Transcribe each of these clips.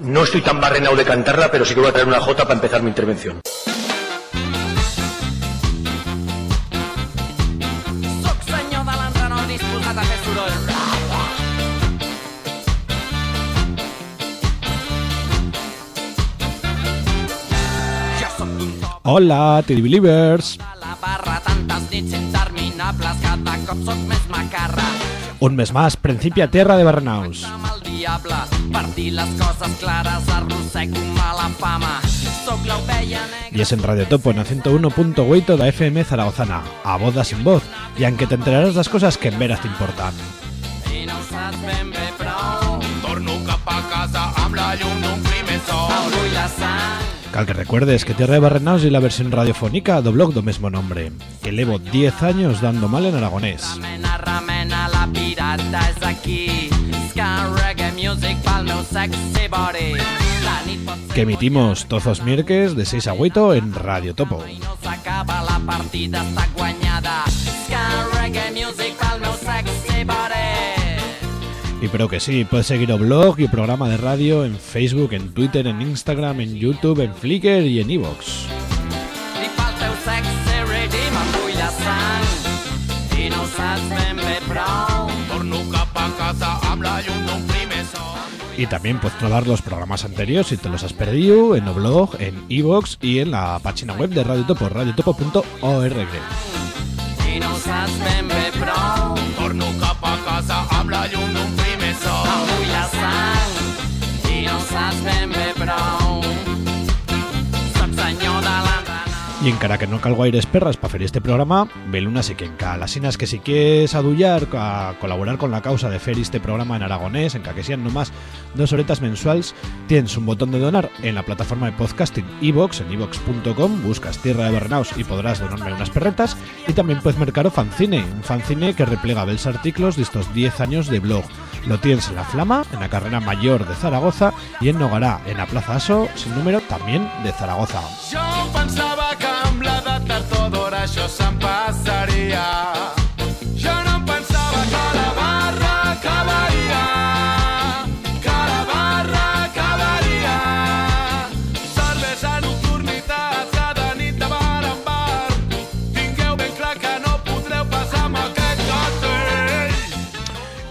No estoy tan barrenado de cantarla, pero sí que voy a traer una jota para empezar mi intervención. Hola, Teddy Believers. Un mes más, Principia Tierra de Barrenaus. Diable, per dir les coses clares, arrossego mala fama. Sóc l'ovella Y es en Radio Topo, en 101.8 da FM Zaragozana, a voz da sin voz, y aunque te enterarás las cosas que en veras te importan. I no ho saps ben bé prou. Torno cap a casa amb la llum d'un primer sol. Vull la sang. Cal que recuerdes que Tierra de Barrenaus y la versión radiofónica do blog do mismo nombre, que llevo 10 años dando mal en aragonés. La pirata aquí. Que emitimos tozos miércoles de 6 a 8 en Radio Topo. Y pero que sí, puedes seguir el blog y el programa de radio en Facebook, en Twitter, en Instagram, en YouTube, en Flickr y en Evox. Y también puedes probar los programas anteriores si te los has perdido en el blog, en Evox y en la página web de Radio Topo, radiotopo.org. I no Y encara que no calgo aires perras para hacer este programa, Beluna sí que enca. Las sinas que si quieres adullar a colaborar con la causa de hacer este programa en aragonés, en que sean nomás dos horetas mensuales, tienes un botón de donar en la plataforma de podcasting iVox, en iVox.com, buscas Tierra de Barrenaus y podrás donarme unas perretas. Y también puedes mercar o fanzine, un fanzine que replega bels artículos de estos 10 años de blog. Lo tienes en la Flama, en la carrera mayor de Zaragoza y en Nogará, en la Plaza Aso, sin número, también de Zaragoza.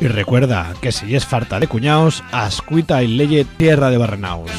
Y recuerda que si es farta de cuñaos, ascuita y leye Tierra de Barrenaus.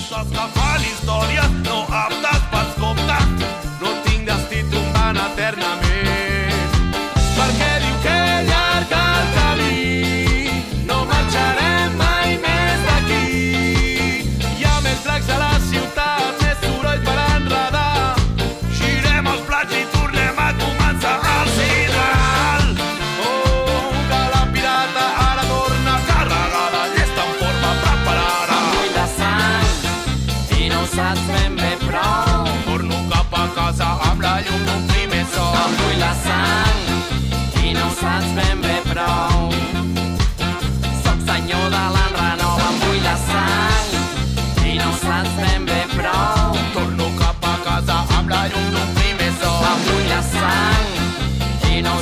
No.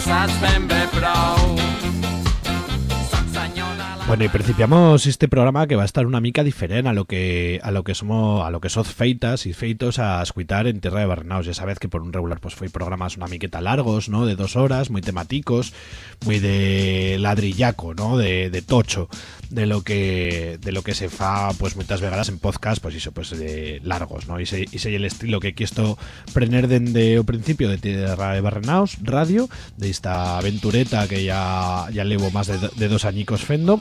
Bueno, y principiamos este programa que va a estar una mica diferente a lo que a lo que somos a lo que sos feitas y feitos a escuitar en Tierra de Barrenaus. Ya sabes que por un regular pues fue programas una miqueta largos, ¿no? De dos horas, muy temáticos, muy de ladrillaco, ¿no? De tocho, de lo que de lo que se fa pues muchas vegadas en podcast, pues eso, pues de largos, ¿no? Y se, y el estilo que quiero prender desde o principio de Tierra de Barrenaus, radio, de esta aventureta que ya ya llevo más de, do- de dos añicos fendo.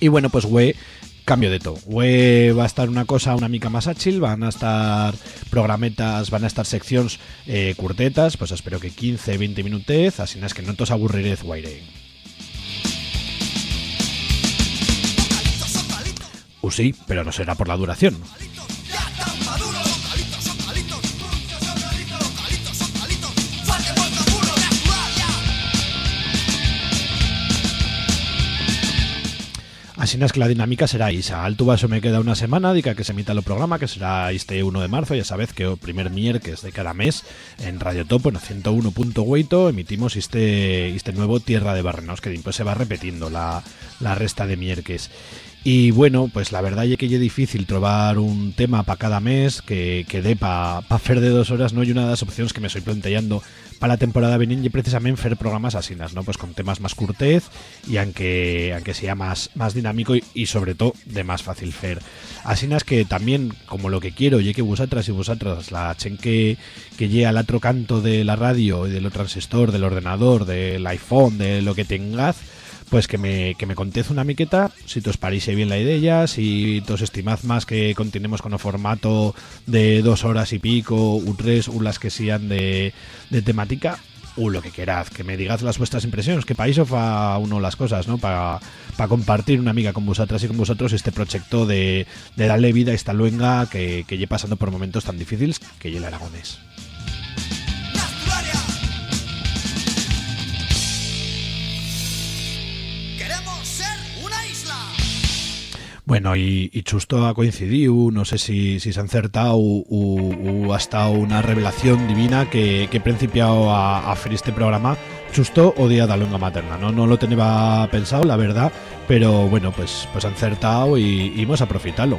Y bueno, pues we cambio de todo. We va a estar una cosa una mica más chill, van a estar programetas, van a estar secciones eh, curtetas, pues espero que 15, 20 minutez, así es que no os aburrirez, guaire. Uh, sí, pero no será por la duración. Así es que la dinámica será Isa. Alto vaso me queda una semana, dica que se emita el programa, que será este 1 de marzo, ya sabes que o primer miércoles de cada mes en Radio Topo, en 101.8, emitimos este, este nuevo Tierra de Barrenos, que después se va repitiendo la, la resta de miércoles. Y bueno, pues la verdad es que es difícil trobar un tema para cada mes que, que dé para pa hacer de dos horas, ¿no? Y una de las opciones que me estoy planteando para la temporada venint y precisamente hacer programas así, ¿no? Pues con temas más curtez y aunque, aunque sea más, más dinámico y, sobre todo de más fácil fer. Así es que también, como lo que quiero, y que vosotras y vosotras, la chen que, que llega al otro canto de la radio y del transistor, del ordenador, del iPhone, de lo que tengas, pues que me, que me contéis una miqueta, si os parece bien la idea, si os estimad más que continuemos con el formato de dos horas y pico, u tres, u las que sean de, de temática, o lo que queráis, que me digáis las vuestras impresiones, que para eso fa uno las cosas, ¿no? Para compartir una amiga con vosotras y con vosotros este proyecto de, de darle vida a esta luenga que, que lle pasando por momentos tan difíciles que lle el aragonés. Bueno, y, y Chusto ha coincidido, no sé si, si se ha acertado o, ha estado una revelación divina que, que he principiado a, a este programa Chusto o Día de la Lunga Materna, ¿no? No lo tenía pensado, la verdad, pero bueno, pues, pues han acertado y, y hemos aprovecharlo.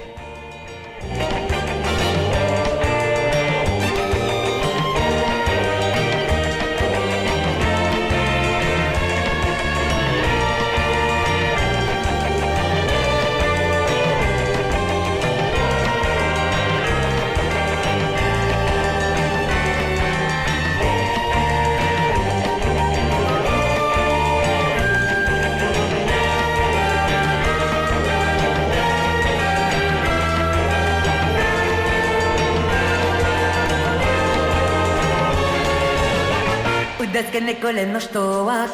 Lehen nostoak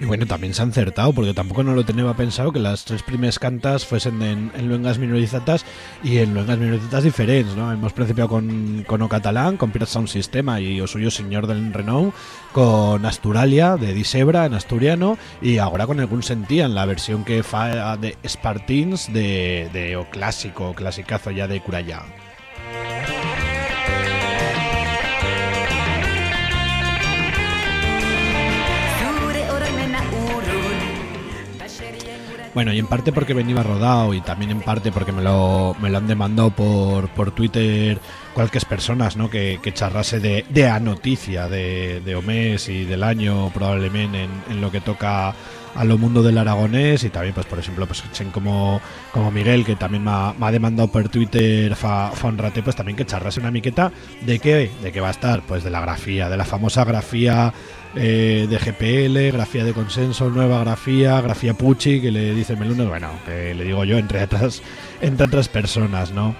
Y bueno, también se han acertado, porque tampoco no lo tenía pensado que las tres primeras cantas fuesen en, en luengas minorizatas y en luengas minorizatas diferentes, ¿no? Hemos principiado con, con O Catalán, con Pirate Sound Systema y o suyo Señor del Renault, con Asturalia, de Disebra, en asturiano, y ahora con algún sentía en la versión que fa de Spartins de, de O Clásico, clasicazo ya de Curayá. Bueno, y en parte porque venía rodado y también en parte porque me lo, me lo han demandado por, por Twitter cualquier personas, ¿no? Que, que charrase de, de a noticia de, de Omés y del año probablemente en, en lo que toca a lo mundo del aragonés y también pues por ejemplo pues chen como, como Miguel que también me ha, demandado por Twitter fa un rate pues también que charrase una miqueta de qué de qué va a estar pues de la grafía de la famosa grafía eh, de GPL, grafía de consenso, nueva grafía, grafía Pucci, que le dice Meluno, bueno, que le digo yo, entre otras, entre otras personas, ¿no?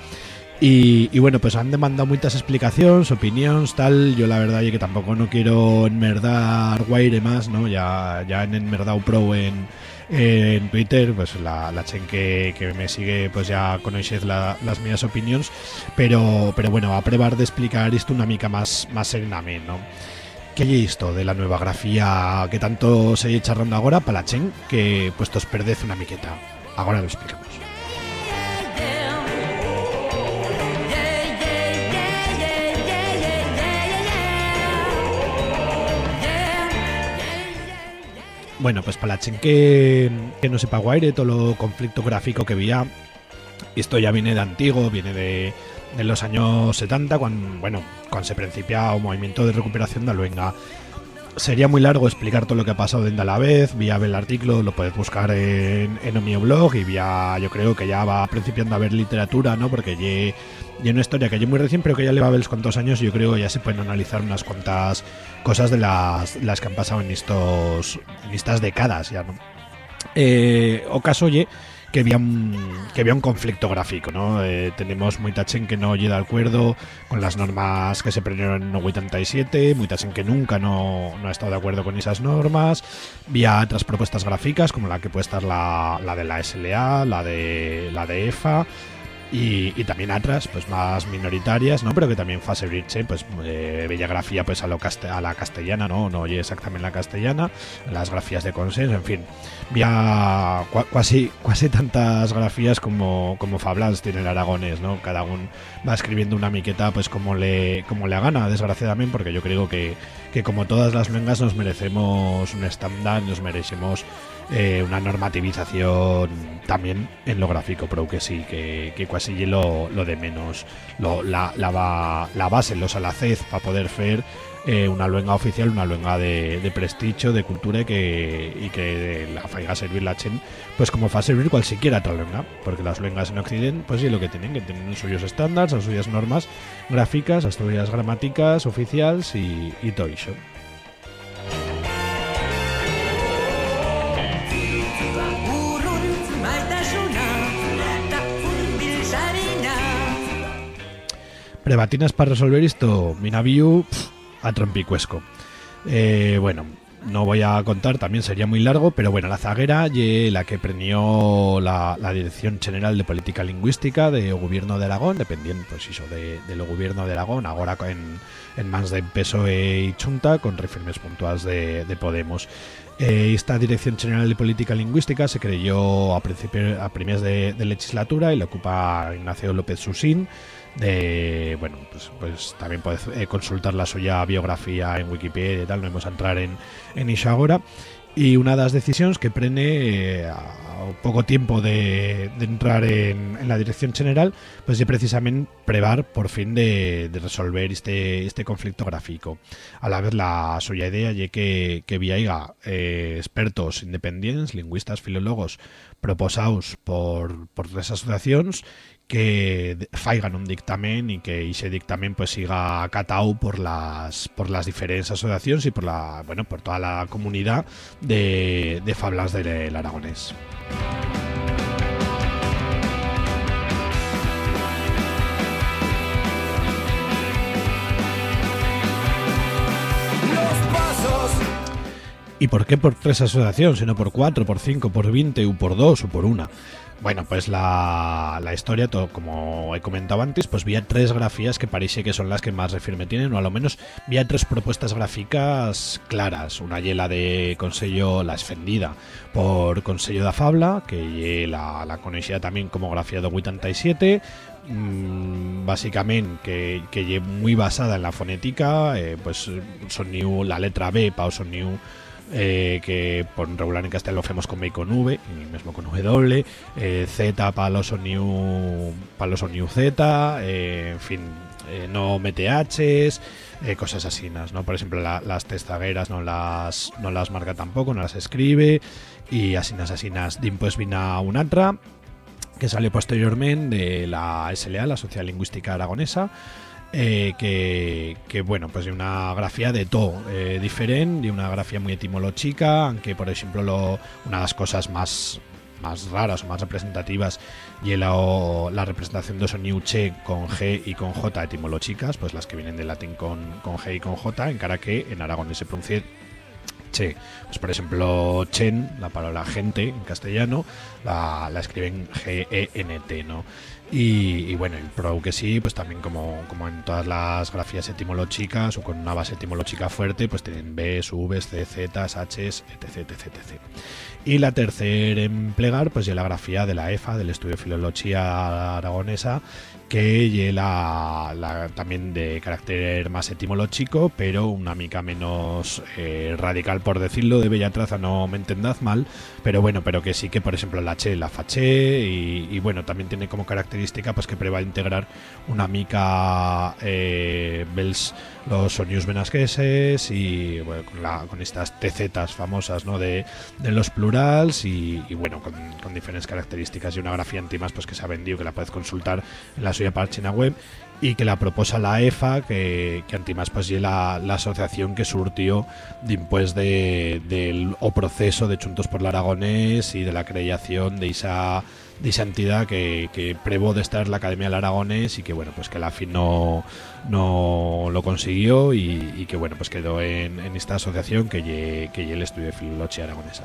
Y, y bueno, pues han demandado muchas explicaciones, opiniones, tal. Yo la verdad es que tampoco no quiero enmerdar guaire más, ¿no? Ya, ya en enmerdado pro en, en Twitter, pues la, la chen que, que me sigue, pues ya conocéis la, las mías opiniones. Pero, pero bueno, a probar de explicar esto una mica más, más serenamente, ¿no? ¿Qué hay esto de la nueva grafía que tanto se lle charrando ahora para chen que pues os perdez una miqueta? Ahora lo explicamos. Bueno, pues para chen que, que no sepa guaire todo lo conflicto gráfico que había, esto ya viene de antiguo, viene de, de los años 70, cuando, bueno, cuando se principia un movimiento de recuperación de Aluenga. Sería muy largo explicar todo lo que ha pasado a la vez, vía el artículo, lo puedes buscar en, en mi blog y vía, yo creo que ya va principiando a ver literatura, ¿no? Porque ye, ye una historia que ya muy recién, pero que ya le va a ver cuantos años, y yo creo que ya se pueden analizar unas cuantas cosas de las, las que han pasado en estos en estas décadas ya, ¿no? Eh, o caso oye que había un, que había un conflicto gráfico, ¿no? Eh, tenemos mucha chen que no llega de acuerdo con las normas que se prendieron en el 87, mucha chen que nunca no, no ha estado de acuerdo con esas normas, vía otras propuestas gráficas como la que puede estar la, la de la SLA, la de la de EFA, y, y también otras pues más minoritarias no pero que también fa servirse pues eh, bella grafía pues a lo a la castellana no no oye exactamente la castellana las grafías de consenso en fin. Cua- casi casi tantas grafías como como Fablans tiene el aragonés no cada uno va escribiendo una miqueta pues como le como le gana desgraciadamente porque yo creo que que como todas las lengas nos merecemos un estándar nos merecemos eh, una normativización también en lo gráfico, pero que sí, que, que lo, lo de menos, lo, la, la, la base, los alacez para poder hacer eh, una luenga oficial, una luenga de, prestigio, de cultura que, y que la faiga servir la chen, pues como fa servir cualquiera otra luenga, porque las luengas en Occidente, pues sí lo que tienen, que tienen suyos estándares, las suyas normas gráficas, las suyas gramáticas oficiales y, y todo eso. Prebatinas para resolver esto, Minaviu a trompicuesco. Eh, bueno, no voy a contar, también sería muy largo, pero bueno, la zaguera ye la que premió la, la Dirección General de Política Lingüística de Gobierno de Aragón, dependiendo, pues eso, de, del Gobierno de Aragón, ahora en, en de PSOE y Chunta, con reformes puntuales de, de Podemos. Eh, esta Dirección General de Política Lingüística se creyó a, a primeros de, de legislatura y la ocupa Ignacio López Susín. De, bueno, pues, pues también puedes eh, consultar la suya biografía en Wikipedia tal, no vamos a entrar en, en iso agora. Y una de las decisiones que prene eh, a poco tiempo de, entrar en, la dirección general, pues de precisamente prevar por fin de, resolver este, este conflicto gráfico. A la vez la suya idea ye que, que viaiga eh, expertos independientes, lingüistas, filólogos, proposados por, por tres asociaciones que faigan un dictamen y que ese dictamen pues siga acatado por las por las diferentes asociaciones y por la bueno por toda la comunidad de, de fablas del aragonés. ¿Y por qué por tres asociaciones, sino por cuatro, por cinco, por veinte, o por dos, o por una? Bueno, pues la, la historia, todo, como he comentado antes, pues había tres grafías que parece que son las que más refirme tienen, o a lo menos había tres propuestas gráficas claras. Una y la de Consejo La Esfendida por Consejo da Fabla, que ye la, la conocía también como grafía de 87, mm, básicamente que, que muy basada en la fonética, eh, pues soniu, la letra B para soniu eh, que por regular en castellano lo hacemos con B y con V, y mismo con W, eh, Z para los soniu, para los soniu Z, eh, en fin, no mete H's, eh, cosas así, ¿no? Por ejemplo, la- las testagueras no las, no las marca tampoco, no las escribe, y asinas, asinas, pues vina un atra, que sale posteriormente de la SLA, la Sociedad Lingüística Aragonesa, eh, que, que, bueno, pues de una grafía de todo eh, diferente, de una grafía muy etimológica, aunque por ejemplo lo, una de las cosas más más raras o más representativas y la, la representación de sonido che con G y con J etimológicas, pues las que vienen del latín con, con G y con J, en cara que en aragonés se pronuncia che. Pues por ejemplo, chen, la palabra gente en castellano, la, la escriben G-E-N-T, ¿no? Y, bueno, el pro que sí, pues también como, como en todas las grafías etimológicas o con una base etimológica fuerte, pues tienen Bs, Vs, C, Z, Hs, etc, etc, etc. Y la tercera en plegar, pues ya la grafía de la EFA, del Estudio de Filología Aragonesa, que ye la, también de carácter más etimológico, pero una mica menos eh, radical, por decirlo, de bella traza, no me entendaz mal, pero bueno, pero que sí que, por ejemplo, la che, la faché, y, y bueno, también tiene como característica pues que prueba a integrar una mica eh, bels los sonidos benasqueses y bueno, con, la- con estas TZs famosas ¿no? de, de los plurals y, y, bueno, con, con diferentes características y una grafía antimas pues que se ha vendido, que la puedes consultar en la suya página web y que la proposa la EFA, que, que antimas pues ye la, la asociación que surtió después de, del o proceso de Chuntos por el Aragonés y de la creación de esa de esa entidad que, que prevó de estar la Academia del Aragonés y que bueno pues que la fin no, no lo consiguió y, que bueno pues quedó en, en esta asociación que lle, que el estudio de filología aragonesa.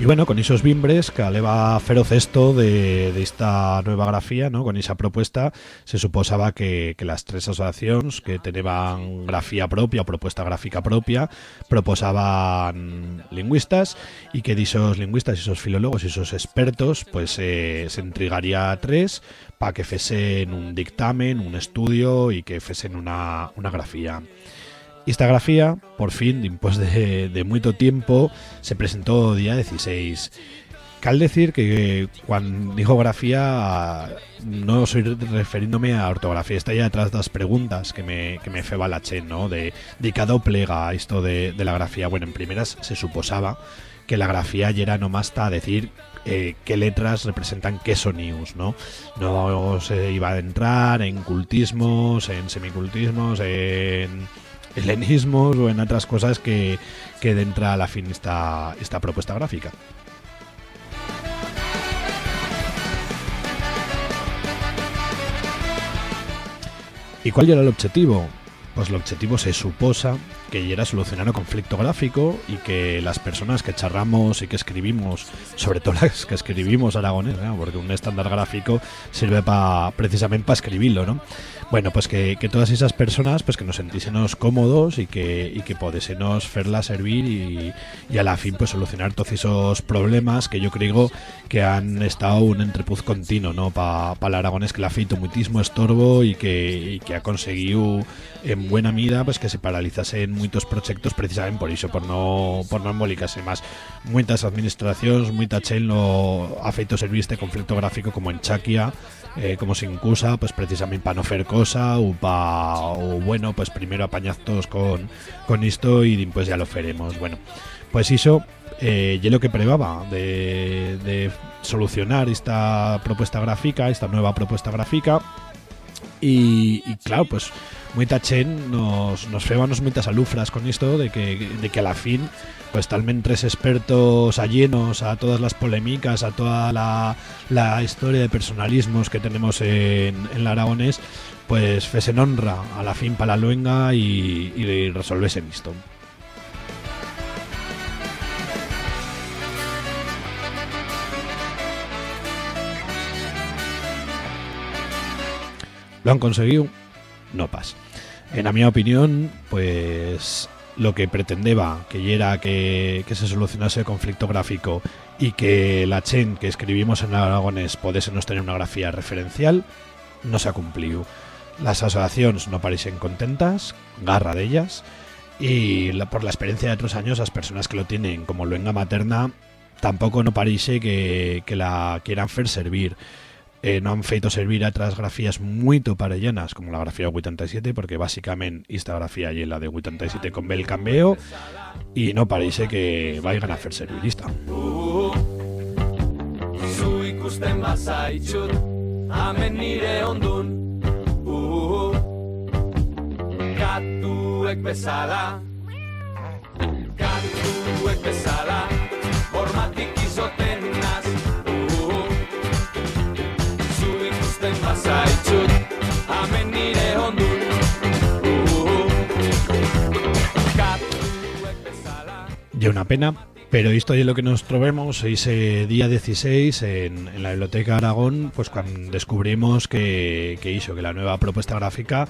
Y bueno, con esos bimbres que aleva feroz esto de, esta nueva grafía, ¿no? Con esa propuesta se suposaba que, las tres asociaciones que tenían grafía propia propuesta gráfica propia proposaban lingüistas y que de esos lingüistas, esos filólogos esos expertos pues eh, se entregaría a tres para que fuesen un dictamen, un estudio y que fuesen una, una grafía. Esta grafía, por fin, después de, de mucho tiempo, se presentó día 16. Cal decir que cuando dijo grafía no soy refiriéndome a ortografía, está ya detrás de las preguntas que me, que me feba la Chen, ¿no? De, de cada plega esto de, de la grafía. Bueno, en primeras se suposaba que la grafía ya era nomás a decir eh, qué letras representan qué sonidos, ¿no? No se iba a entrar en cultismos, en semicultismos, en helenismos o en otras cosas que, que entra a la fin esta, esta propuesta gráfica. ¿Y cuál era el objetivo? Pues el objetivo se suposa que era solucionar el conflicto gráfico y que las personas que charramos y que escribimos, sobre todo las que escribimos aragonés, ¿no? porque un estándar gráfico sirve pa, precisamente para escribirlo, ¿no? Bueno, pues que, que todas esas personas pues que nos sentísenos cómodos y que, y que podésenos ferla servir y, y a la fin pues solucionar todos esos problemas que yo creo que han estado un entrepuz continuo, ¿no? Para pa el aragonés que la feito muitísimo estorbo y que, y que ha conseguido en buena medida pues que se paralizasen muchos proyectos precisamente por eso, por no por no embolicarse más. Muchas administraciones, mucha chen lo ha feito servir este conflicto gráfico como en Chaquia, eh, como sin cusa, pues precisamente para no hacer cosa o pa, o bueno, pues primero apañad todos con, con esto y después ya lo faremos. Bueno, pues eso eh, lo que prevaba de solucionar esta propuesta gráfica, esta nueva propuesta gráfica y, claro, pues muita chen nos, nos febanos muitas alufras con esto de que, de que a la fin pues talmente tres expertos allenos a todas las polémicas, a toda la, la historia de personalismos que tenemos en, en la Aragonés, pues fesen honra a la fin para la luenga y, y resolvesen esto. ¿Lo han conseguido? No pasa. En mi opinión, pues lo que pretendeba que era que, se solucionase el conflicto gráfico y que la chen que escribimos en aragonés podésenos tener una grafía referencial, no se ha cumplido. Las asociaciones no parecen contentas, garra de ellas, y por la experiencia de otros años, las personas que lo tienen como luenga materna tampoco no parece que, que la quieran hacer servir. Eh, no han feito servir a otras grafías muy parellanas como la grafía 87 porque básicamente esta grafía y la de 87 con bel cambio y no parece que vayan a hacer servir bezala Hemen nire ondun uh, Katuek bezala Y una pena, pero esto es lo que nos trovemos ese día 16 en, en la Biblioteca Aragón, pues cuando descubrimos que, que hizo que la nueva propuesta gráfica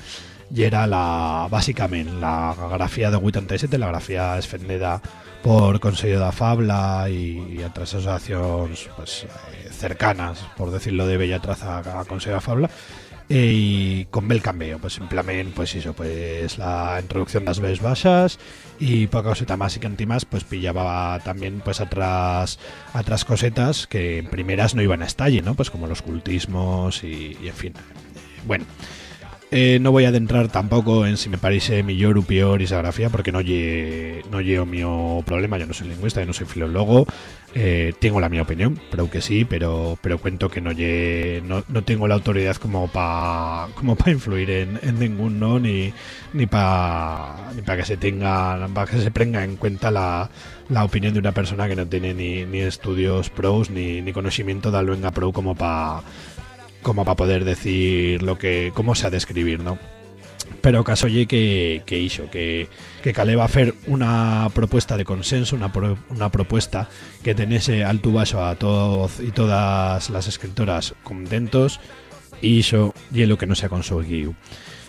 y era la básicamente la grafía de 87, la grafía esfendida por Consejo de Fabla y, y otras asociaciones pues, eh, cercanas, por decirlo de bella traza a Consejo de Fabla, eh, y con bel cambio, pues simplemente pues eso, pues la introducción de las veces bajas y poca coseta más y que más pues pillaba también pues otras otras cosetas que en primeras no iban a estalle, ¿no? Pues como los cultismos y, y en fin. Bueno, eh, no voy a adentrar tampoco en si me parece mejor o peor esa grafía porque no lle, no llevo mi problema, yo no soy lingüista, yo no soy filólogo, eh, tengo la mi opinión, creo que sí, pero pero cuento que no lle, no, no tengo la autoridad como para como para influir en, en ningún no ni ni para ni para que se tenga para que se tenga en cuenta la, la opinión de una persona que no tiene ni, ni estudios pros ni, ni conocimiento de luenga pro como para como para poder decir lo que cómo se ha de escribir, ¿no? pero caso oye que, hizo, que, que Cale va a hacer una propuesta de consenso, una, una propuesta que tenese alto vaso a todos y todas las escritoras contentos y hizo y lo que no se ha conseguido.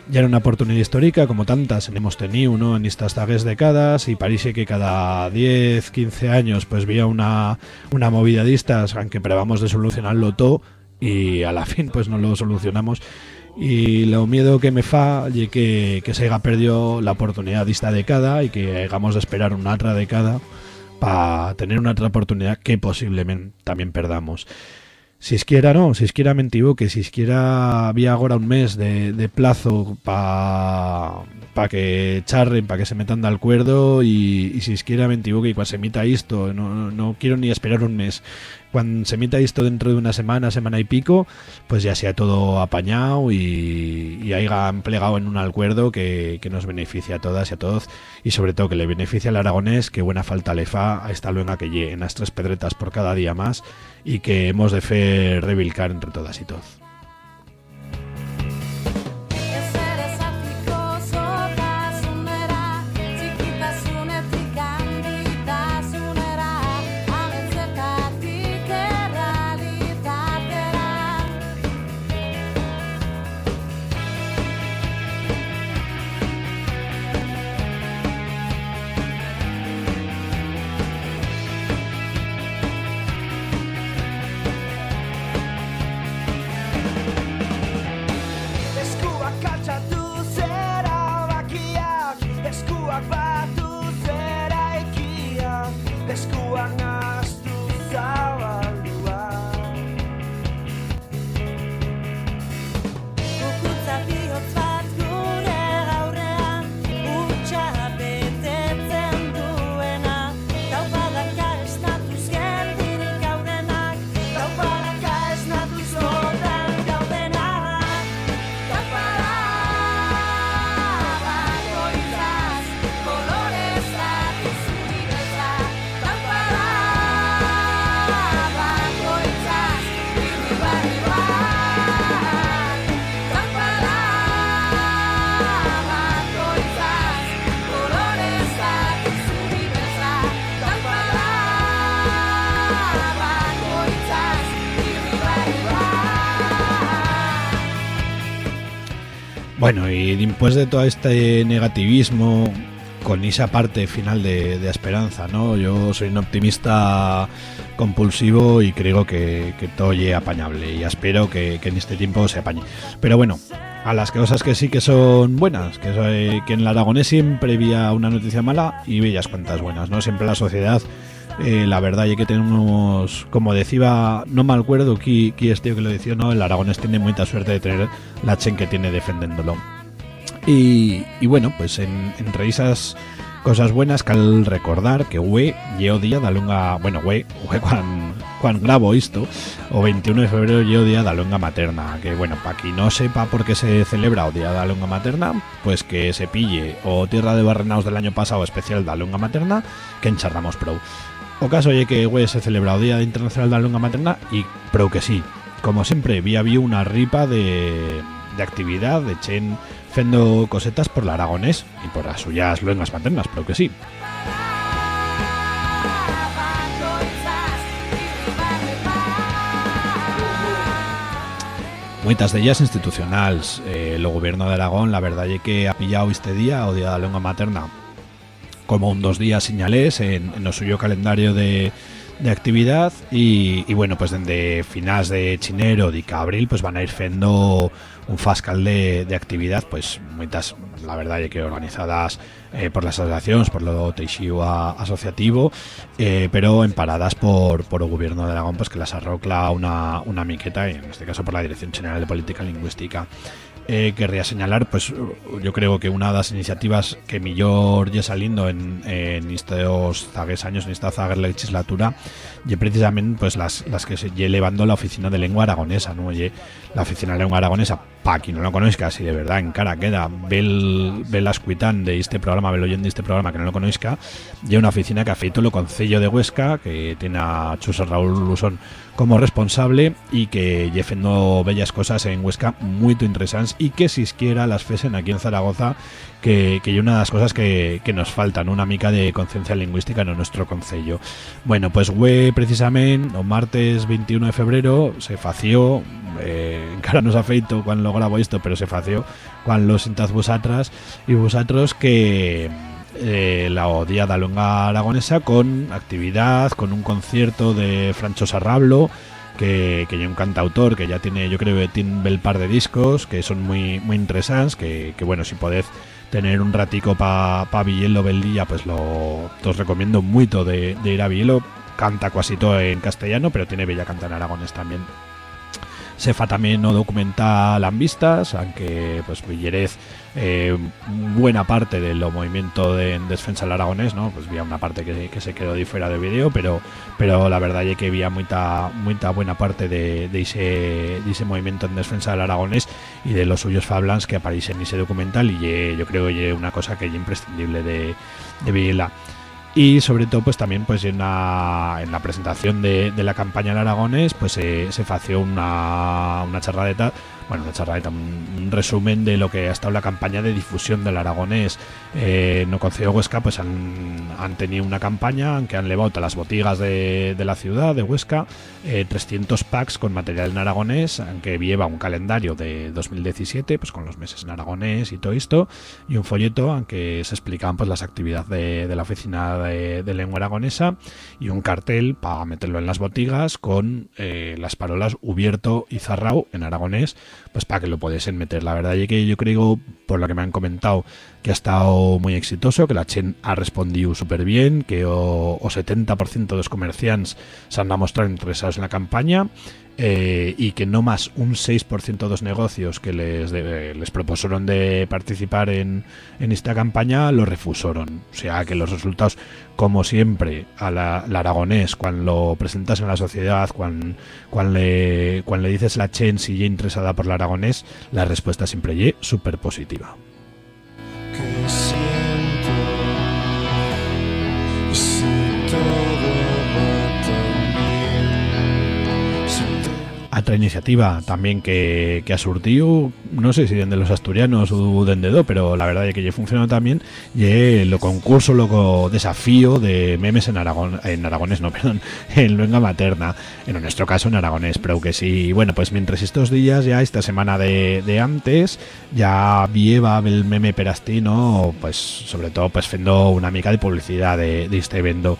Ya era una oportunidad histórica, como tantas hemos tenido ¿no? en estas tagues décadas, y parece que cada 10, 15 años pues vía una, una movida de estas, aunque probamos de solucionarlo todo, y a la fin pues no lo solucionamos. Y lo miedo que me fa y que, que se haya perdido la oportunidad de esta década y que hagamos de esperar una otra década para tener una otra oportunidad que posiblemente también perdamos. Si isquiera no, si isquiera mentivo que si isquiera había ahora un mes de, de plazo para pa que charren, para que se metan de acuerdo y, y si isquiera mentivo que cuando se emita esto, no, no- quiero ni esperar un mes, cuando se emita esto dentro de una semana, semana y pico, pues ya sea todo apañado y, y hayan plegado en un acuerdo que, que nos beneficia a todas y a todos y sobre todo que le beneficia al aragonés, que buena falta le fa a esta luenga que lle en las tres pedretas por cada día más y que hemos de fe revilcar entre todas y todos. Después de todo este negativismo, con esa parte final de, esperanza, ¿no? Yo soy un optimista compulsivo y creo que, todo es apañable y espero que, en este tiempo se apañe. Pero bueno, a las cosas que sí que son buenas, que, so- eh, que en el Aragonés siempre había una noticia mala y bellas cuantas buenas, ¿no? Siempre la sociedad, eh, la verdad es que tenemos, como decía, no me acuerdo qui, qui es tío que lo decía, ¿no? El Aragonés tiene mucha suerte de tener la chen que tiene defendiéndolo. Y, bueno, pues en, entre esas cosas buenas cal recordar que hue llevo día da lunga, bueno, hue, hue cuan, cuan grabo esto, o 21 de febrero llevo día da lunga materna, que bueno, para quien no sepa por qué se celebra o día da lunga materna, pues que se pille o Tierra de Barrenaos del año pasado especial da lunga materna, que encharramos pro. O caso oye que hue se celebra o día internacional da lunga materna y pro que sí. Como siempre, había habido una ripa de, de actividad, de chen fendo cosetas por la aragonés y por las suyas luengas maternas, pero que sí. Muitas de ellas institucionales. Eh, el gobierno de Aragón, la verdad es que ha pillado este día, o Día de la Lengua Materna, como un dos días señalés en, en suyo calendario de, de actividad y, y bueno, pues desde finales de chinero de abril pues van a ir fendo un fascal de, de actividad pues muchas, la verdad que organizadas eh, por las asociaciones, por lo teixiu asociativo eh, pero emparadas por, por el gobierno de Aragón pues que las arrocla una, una miqueta y en este caso por la Dirección General de Política Lingüística eh, querría señalar, pues yo creo que una de las iniciativas que mejor ya saliendo en, en estos zagues años, en esta zaguer legislatura, y precisamente pues las, las que se lle elevando la oficina de lengua aragonesa, ¿no? Ye, la oficina de lengua aragonesa para quien no lo conozca, si de verdad en cara queda, ve el, ve de este programa, ve el oyente de este programa que no lo conozca, lleva una oficina que afeito lo Concello de Huesca, que tiene a Chuso Raúl Lusón como responsable y que llefendo bellas cosas en Huesca muy interesantes y que si quiera las fesen aquí en Zaragoza que, hay una de las cosas que, que nos faltan, una mica de conciencia lingüística en nuestro concello. Bueno, pues güey, precisamente, o martes 21 de febrero, se fació, eh, encara nos afeito cuando lo grabo esto, pero se fació cuando lo sentad vosotras y vosotros que eh, la Día da Longa Aragonesa con actividad, con un concierto de Francho Sarrablo, que, que ya un cantautor que ya tiene, yo creo que tiene el par de discos que son muy, muy interesantes, que, que bueno, si podéis tener un ratico para pa Villelo el día, pues lo os recomiendo mucho de, de ir a Villelo. Canta casi todo en castellano, pero tiene bella canta en aragones también. Se fa también no documental en vistas, aunque pues Villerez eh, buena parte de lo movimiento de, en defensa del aragonés, ¿no? Pues había una parte que, se quedó de fuera de vídeo, pero pero la verdad es que había mucha mucha buena parte de, ese ese movimiento en defensa del aragonés y de los suyos fablans que aparecen en ese documental y ye- yo creo que es una cosa que es imprescindible de, de y sobre todo pues también pues en la, en la presentación de, la campaña del Aragones pues se se fació una, una charradeta bueno una charradeta un, resumen de lo que ha estado la campaña de difusión del Aragonés. Eh, no Concejo Huesca pues han, han tenido una campaña en que han levado todas las botigas de, de la ciudad de Huesca eh, 300 packs con material en aragonés aunque lleva un calendario de 2017 pues con los meses en aragonés y todo esto y un folleto aunque se explicaban pues las actividades de, de la oficina de, de lengua aragonesa y un cartel para meterlo en las botigas con eh, las parolas Ubierto y Zarrao en aragonés pues para que lo pudiesen meter. La verdad es que yo creo por lo que me han comentado que ha estado muy exitoso, que la Chen ha respondido súper bien, que o, o 70% de los comerciantes se han mostrado interesados en la campaña eh, y que no más un 6% de los negocios que les, de- les propusieron de participar en, en esta campaña lo refusaron. O sea que los resultados, como siempre, a la, la aragonés, cuando lo presentas en la sociedad, cuando, cuando, le, cuando le dices la Chen si ya interesada por la aragonés, la respuesta siempre es súper positiva. Otra iniciativa también que, que ha surtido, no sé si de los asturianos o de do, pero la verdad es que ya funcionado también, y lo concurso, lo desafío de memes en Aragón, en aragonés, no, perdón, en lengua materna, en nuestro caso en aragonés, pero que sí, bueno, pues mientras estos días, ya esta semana de, de antes, ya vieva el meme perastino, pues sobre todo pues fendo una mica de publicidad de, de este evento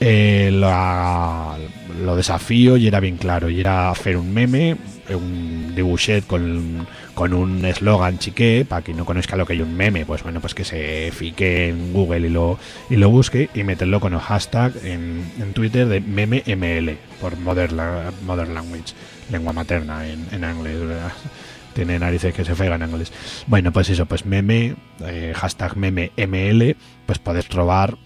eh, lo desafío y era bien claro y era hacer un meme un dibuchet con, un eslogan chiqué para quien no conozca lo que hay un meme pues bueno pues que se fique en Google y lo y lo busque y meterlo con el hashtag en, Twitter de meme ML por modern, la- modern language lengua materna en, inglés ¿verdad? tiene narices que se fegan en inglés bueno pues eso pues meme eh, hashtag meme ML pues podés trobar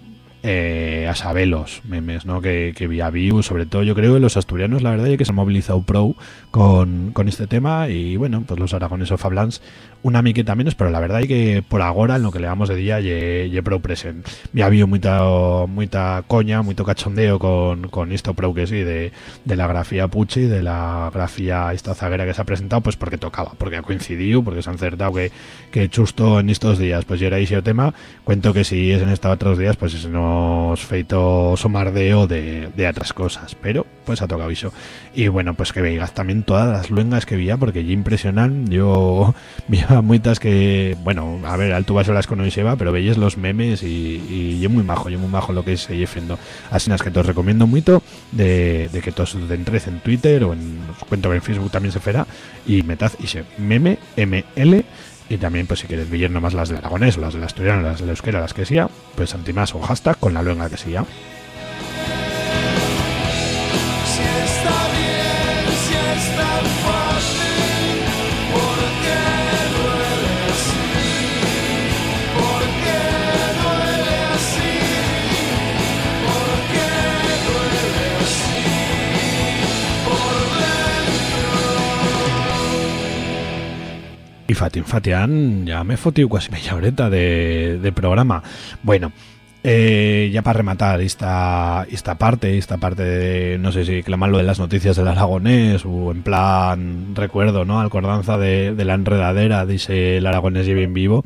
eh, a sabelos memes, ¿no? Que, que vía view, sobre todo yo creo que los asturianos, la verdad, es que se han movilizado pro con, con este tema y bueno, pues los aragones o fablans una miqueta menos, pero la verdad es que por ahora, en lo que le damos de día, ye, ye pro present. Ya habido mucha, mucha coña, mucho cachondeo con, con esto pro que sí, de, de la grafía Pucci, de la grafía esta zaguera que se ha presentado, pues porque tocaba, porque ha coincidido, porque se han acertado que, que justo en estos días, pues ya era ese tema. Cuento que si es en estos otros días, pues se nos feito somardeo de, otras cosas, pero pues ha tocado eso. Y bueno, pues que veas también todas las luengas que veía, porque ya impresionan. Yo veía muchas que, bueno, a ver, al tú vas a las conoceba, pero veis los memes y, yo muy majo, yo muy majo lo que es yefendo. Así es que te os recomiendo mucho de, que todos entres en Twitter o en, os cuento que en Facebook también se fará y metad y se meme ML y también, pues si quieres ver nomás las del aragonés, las del asturiano, las del euskera, las que sea, pues antimás o hashtag con la luenga que sea. Y Fatian Fatian, ya me fotiu casi media horeta de, de programa. Bueno, eh, ya para rematar esta, esta parte, esta parte de, no sé si clamarlo de las noticias del aragonés o en plan recuerdo, ¿no? Alcordanza de, de la enredadera, dice el aragonés y bien vivo.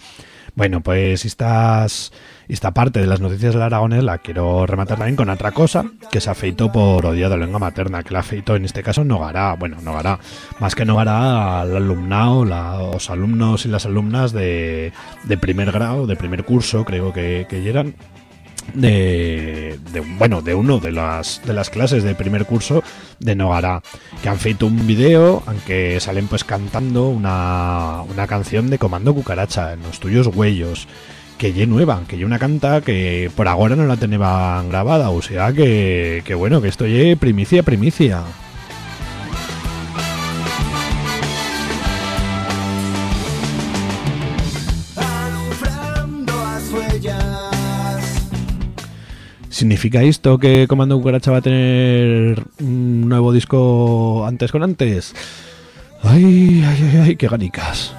Bueno, pues estas, esta parte de las noticias del aragonés la quiero rematar también con otra cosa que se afeitó por odiado de lengua materna, que la afeitó en este caso Nogará, bueno, Nogará, más que Nogará al alumnado, la- los alumnos y las alumnas de, primer grado, de primer curso, creo que, que eran, de, de- bueno de uno de las de las clases de primer curso de Nogará que han feito un vídeo aunque salen pues cantando una, una canción de Comando Cucaracha en los tuyos huellos que ye nueva, que ye una canta que por ahora no la tenían grabada, o sea que, que bueno, que esto ye primicia, primicia. ¿Significa esto que Comando Cucaracha va a tener un nuevo disco antes con antes? Ay, ay, ay, ay, qué ganicas.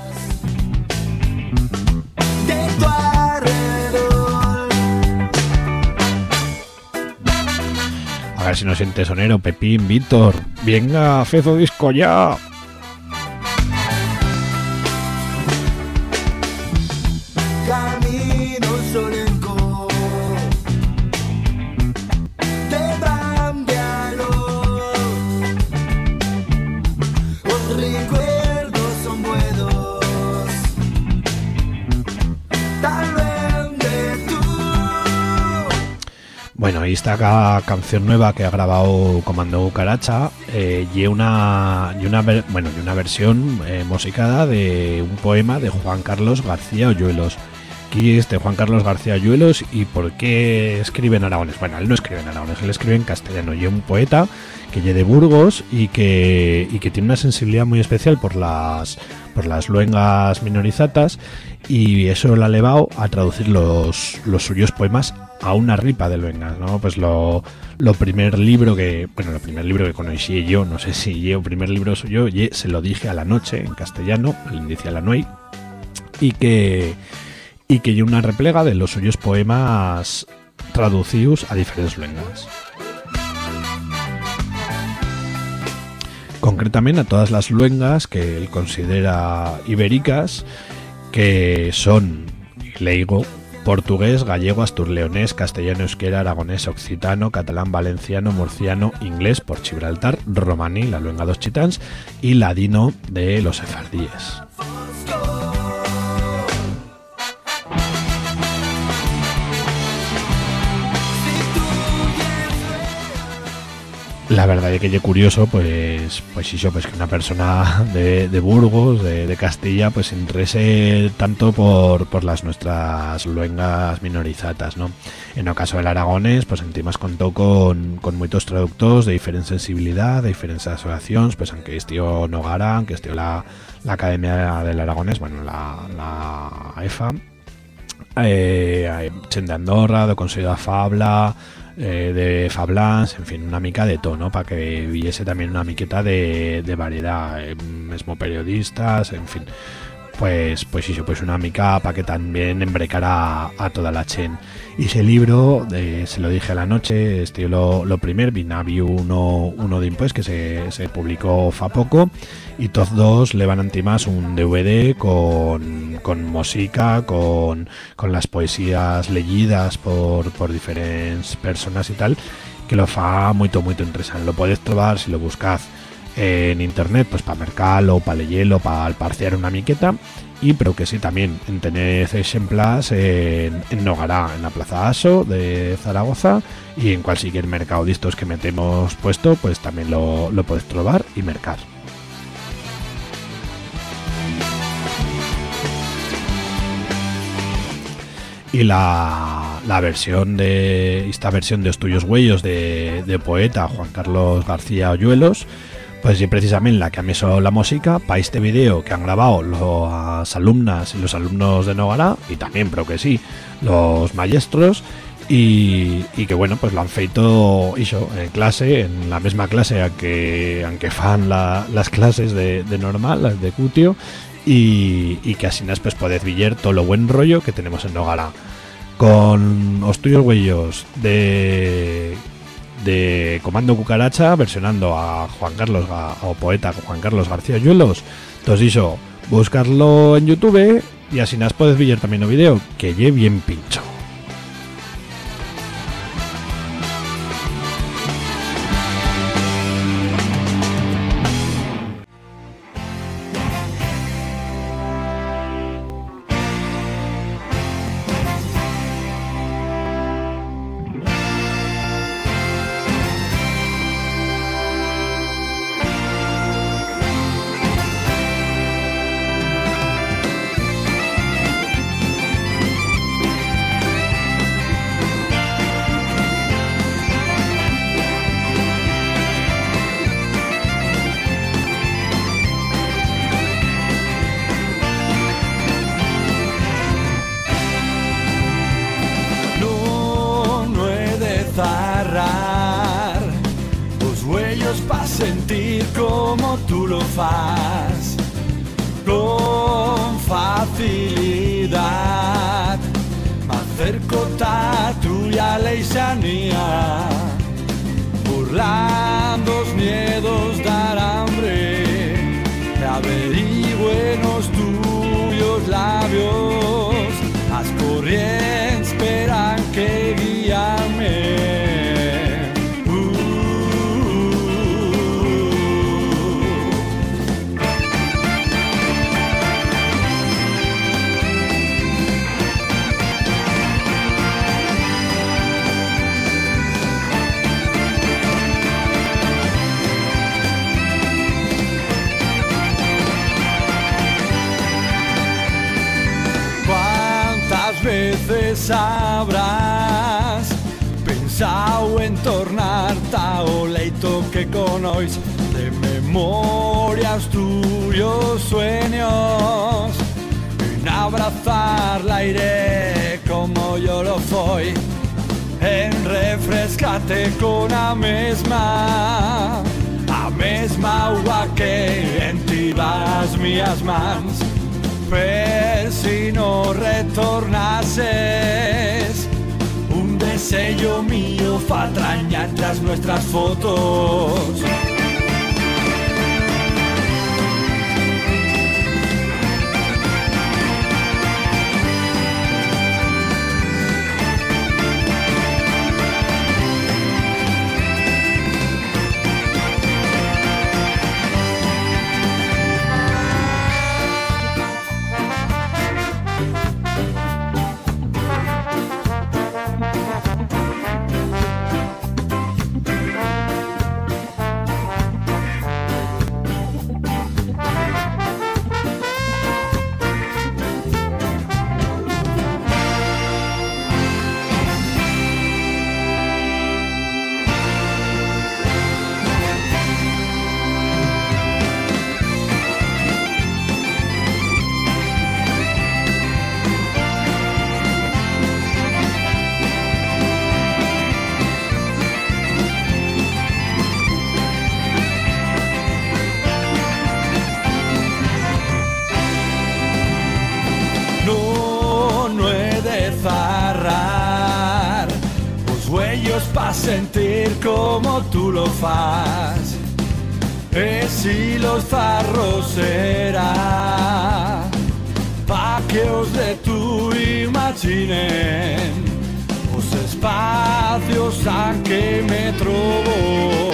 A ver si no siente sonero, Pepín, Víctor. Venga, fezo disco ya. Y esta ca- canción nueva que ha grabado Comando Cucaracha eh, y una, y bueno, y una versión eh, musicada de un poema de Juan Carlos García Oyuelos. ¿Quién es este Juan Carlos García Oyuelos y por qué escribe en aragones? Bueno, él no escribe en aragones, él escribe en castellano. Y es un poeta que lle de Burgos y que, y que tiene una sensibilidad muy especial por las, por las luengas minorizatas y eso le ha llevado a traducir los, los suyos poemas a una ripa de luengas, ¿no? Pues lo, lo primer libro que, bueno, lo primer libro que conocí yo, no sé si yo, primer libro suyo, ye, se lo dije a la noche en castellano, el índice a la noche, y que, y que yo una replega de los suyos poemas traducidos a diferentes lenguas. Concretamente a todas las luengas que él considera ibéricas, que son leigo, portugués, gallego, asturleonés, castellano, euskera, aragonés, occitano, catalán, valenciano, murciano, inglés por Gibraltar, romaní, la luenga dos chitans, y ladino de los sefardíes. La verdad es que yo curioso, pues, pues eso, pues que una persona de, Burgos, de, Castilla, pues se interese tanto por, por las nuestras luengas minorizatas, ¿no? En el caso del aragonés, pues encima contó con, con muchos traductores de diferente sensibilidad, de diferentes asociaciones, pues aunque estío Nogara, aunque estío la, la Academia del Aragonés, bueno, la, la EFA, eh, Chen de Andorra, de Consejo Fabla, eh, de Fablans, en fin, una mica de tono para que viese también una miqueta de, de variedad, eh, mismo periodistas, en fin. Pues, pues eso, pues una mica para que también embrecara a, toda la chen. Y ese libro, se lo dije a la noche, este lo, lo primer, Binavi uno, uno de Impues, que se, se publicó fa poco, y todos dos le van más un DVD con, con música, con, con las poesías leídas por, por diferentes personas y tal, que lo fa muy, muy interesante. Lo podéis trobar si lo buscáis en internet, pues para mercarlo, para leerlo, para parciar una miqueta. Y pero que sí, también en tener en, en Nogará, en la Plaza Aso de Zaragoza y en cualquier mercado de estos que metemos puesto, pues también lo, lo puedes trobar y mercar. Y la, la versión de esta versión de Estudios Huellos de, de poeta Juan Carlos García Oyuelos, pues precisamente la que ha meso la música para este video que han grabado las alumnas y los alumnos de Nogara y también, pero que sí, los maestros y, que bueno, pues lo han feito iso, en clase, en la misma clase a que, aunque fan la- las clases de, de normal, las de Cutio, y, y que así pues podéis ver todo lo buen rollo que tenemos en Nogara. Con los tuyos huellos de de Comando Cucaracha versionando a Juan Carlos o poeta Juan Carlos García Yuelos. Entonces hizo buscarlo en YouTube y así nas podéis ver también el video que lle bien pincho. De memorias tuyos sueños? En abrazar el aire como yo lo fui, en refrescate con la misma, a mesma agua que en ti vas mías mans. Per si no retornases Deseo mío fa atrañar las nuestras fotos lo fas Es si los zarros será. Pa' que os de tu imaginen Los espacios a que me trobo.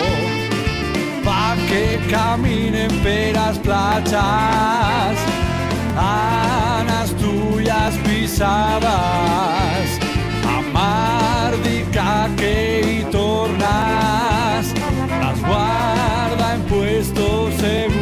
Pa' que caminen per las playas Anas tuyas pisadas Amardica que y tornas puesto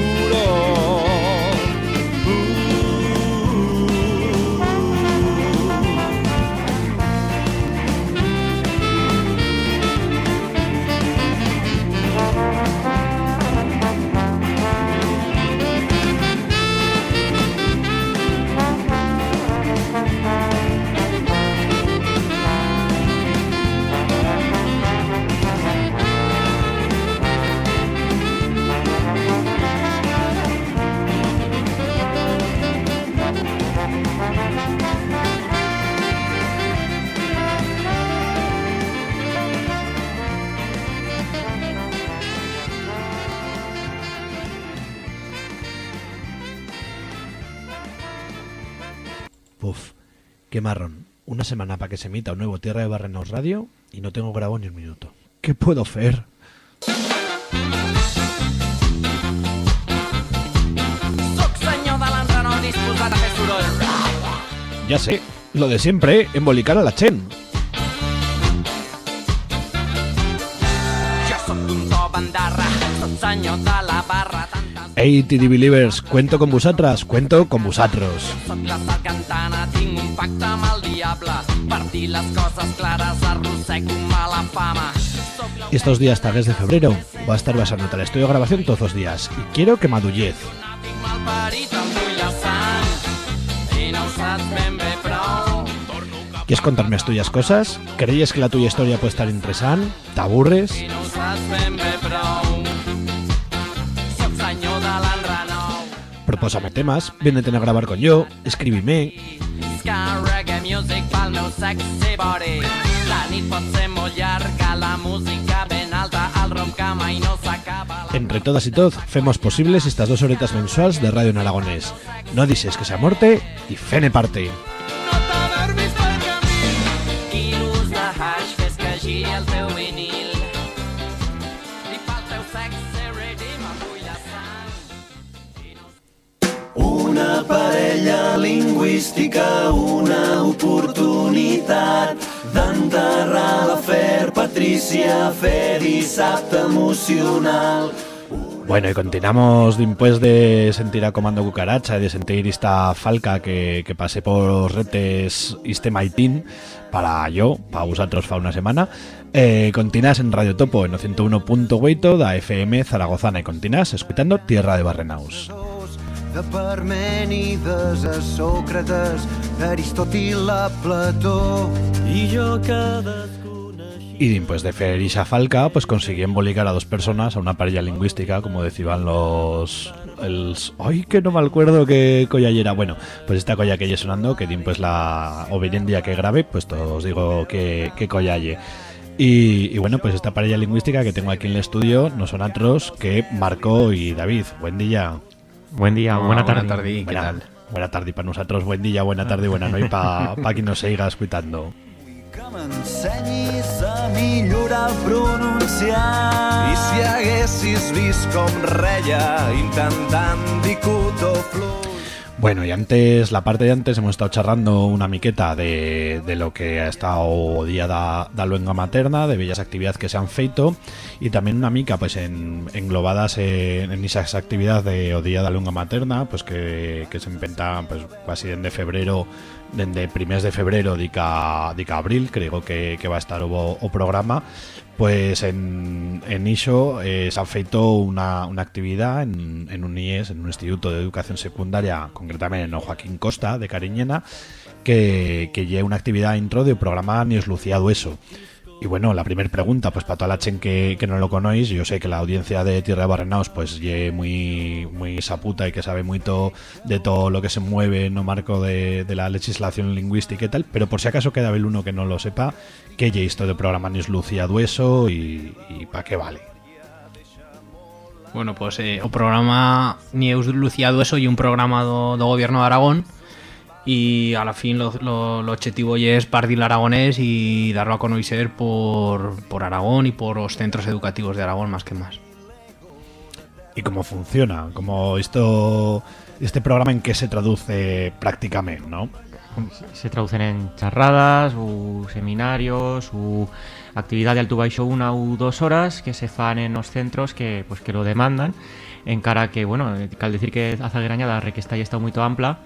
qué marrón. Una semana para que se emita un nuevo Tierra de Barrenaus Radio y no tengo grabado ni un minuto. ¿Qué puedo hacer? Ya sé, lo de siempre, embolicar a la Chen. Hey, TD Believers, cuento con vosotras, cuento con vosotros. Un pacte amb el diable. Per dir les coses clares arrossego mala fama. Estos días tardíos de febrero va a estar basando el estudio de grabación todos los días. Y quiero que madullez. ¿Quieres contarme las tuyas cosas? ¿Creías que la tuya historia puede estar interesante? ¿Te aburres? Propósame temas, viene a grabar con yo, escríbeme. Music pel meu sexy body. La nit pot ser molt llarga, la música ben alta, el rom que mai no s'acaba. La... Entre todas y todos, hacemos posibles estas dos horitas mensuales de Radio en Aragonés. No dices que sea morte y fene parte. No t'haver vist pel camí. Quilos de hash fes que giri el teu vinil. I pel teu sexy rhythm vull la sang. Una parella lingüística, una oportunitat d'enterrar l'afer Patricia, fer dissabte emocional. Bueno, y continuamos después de sentir a Comando Cucaracha y de sentir esta falca que, que pasé por retes este maitín para yo, para vosotros fa una semana. Eh, continúas en Radio Topo en 101.8 da FM Zaragozana y continúas escuchando Tierra de Barrenaus. De Parmènides a d'Aristòtil a Plató. I jo Y después de fer esa falca, pues conseguí embolicar a dos personas a una parella lingüística, como decían los... Els, ay, que no me acuerdo qué colla era. Bueno, pues esta colla que ya sonando, que pues la obediencia que grave, pues os digo que, que colla lle. Y, y bueno, pues esta parella lingüística que tengo aquí en el estudio no son otros que Marco y David. Buen día. Buen día, buena tarde. buena tarde, ¿qué Buena, tal? buena tarde para nosotros, buen día, buena tarde, buena noche para pa quien nos siga escuchando. Que m'ensenyis a millorar el pronunciar. I si haguessis vist com reia intentant dir cotó fluix Bueno, y antes, la parte de antes, hemos estado charlando una miqueta de, de lo que ha estado día da, da luenga materna, de bellas actividades que se han feito, y también una mica, pues, en, englobadas en, en esas actividades de o día da luenga materna, pues, que, se inventan, pues, casi desde febrero, desde primers de febrero dica, dica abril, creo que, que va a estar o, programa, pues en, en Iso eh, se ha feito una, una actividad en, en un IES, en un Instituto de Educación Secundaria, concretamente en Joaquín Costa, de Cariñena, que, que lleva una actividad intro del programa Ni os Luciado Eso. Y bueno, la primera pregunta, pues para toda la chen que, no lo conocéis, yo sé que la audiencia de Tierra Barrenaos pues ye muy muy saputa y que sabe mucho de todo lo que se mueve en no marco de, la legislación lingüística y tal, pero por si acaso queda el uno que no lo sepa, que ye esto de programa Ni os Luciado Eso y, para qué vale. Bueno, pues eh, programa ni heus luciado eso y un programa do gobierno de Aragón y a la fin lo, lo, lo objetivo ya es partir el aragonés y darlo a conocer por, por Aragón y por los centros educativos de Aragón más que más. ¿Y cómo funciona? Como esto este programa en qué se traduce prácticamente, ¿no? Se traducen en charradas, u seminarios, u actividad de alto baixo una u dos horas que se fan en los centros que pues que lo demandan. En cara que, bueno, cal decir que a Zagueraña la requesta ya está muy ampla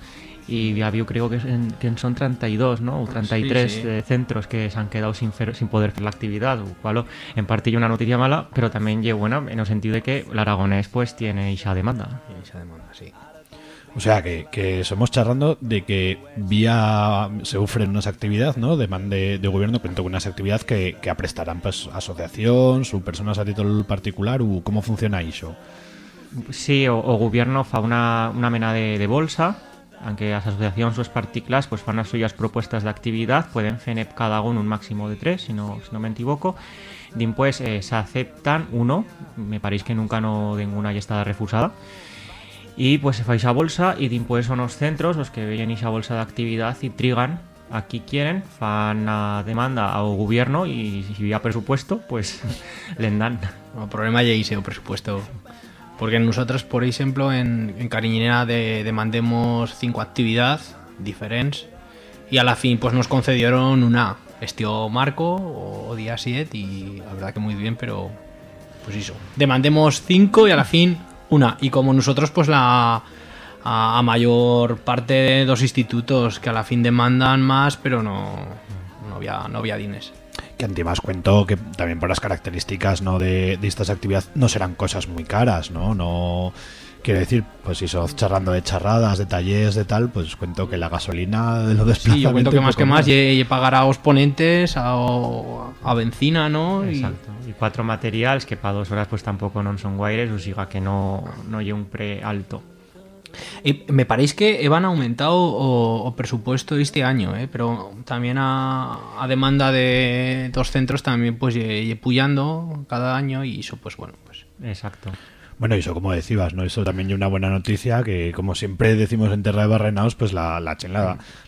y había creo que, en- que son 32, ¿no? O 33 Sí, sí. eh, centros que se han quedado sin, fer- sin poder hacer la actividad, lo cual en parte ya una noticia mala, pero también es buena en el sentido de que el aragonés pues tiene esa demanda. Esa demanda, sí. O sea, que, que somos charlando de que vía se ofrecen unas actividades, ¿no? De man de, de gobierno, pero unas actividades que, que aprestarán pues asociaciones o personas a título particular o cómo funciona eso. Sí, o, o gobierno fa una, una mena de, de bolsa aunque las asociaciones o las partículas pues fan las suyas propuestas de actividad pueden hacer cada uno un máximo de tres si no, si no me equivoco después eh, se aceptan uno me parece que nunca no ninguna ya está refusada y pues se fa esa bolsa y después son los centros los que veían esa bolsa de actividad y trigan aquí quieren, fan a demanda ao gobierno y si había presupuesto, pues le dan. O problema ya hice o presupuesto. Porque nosotros, por ejemplo, en, en demandemos cinco actividades diferentes y a la fin pues nos concedieron una. Estió Marco o, día 7 y la verdad que muy bien, pero pues eso. Demandemos cinco y a la fin una. Y como nosotros pues la a mayor parte de dos institutos que a la fin demandan más, pero no, no había, no había dines. Que antes cuento que también por las características ¿no? de, de estas actividades no serán cosas muy caras, ¿no? No quiero decir, pues si sos charlando de charradas, de talleres, de tal, pues cuento que la gasolina de lo Sí, yo cuento que más que más lle pagar a los ponentes, a, a benzina, ¿no? Y- Exacto. Y cuatro materiales que para dos horas pues tampoco no son guaires, o siga que no, no lle un pre alto. Y me parece que han aumentado o, presupuesto este año, ¿eh? pero también a, a demanda de dos centros también pues lle puyando cada año y eso pues bueno, pues Exacto. Bueno, y eso como decías, ¿no? Eso también es una buena noticia que, como siempre decimos en Terra de Barrenaos, pues la, la,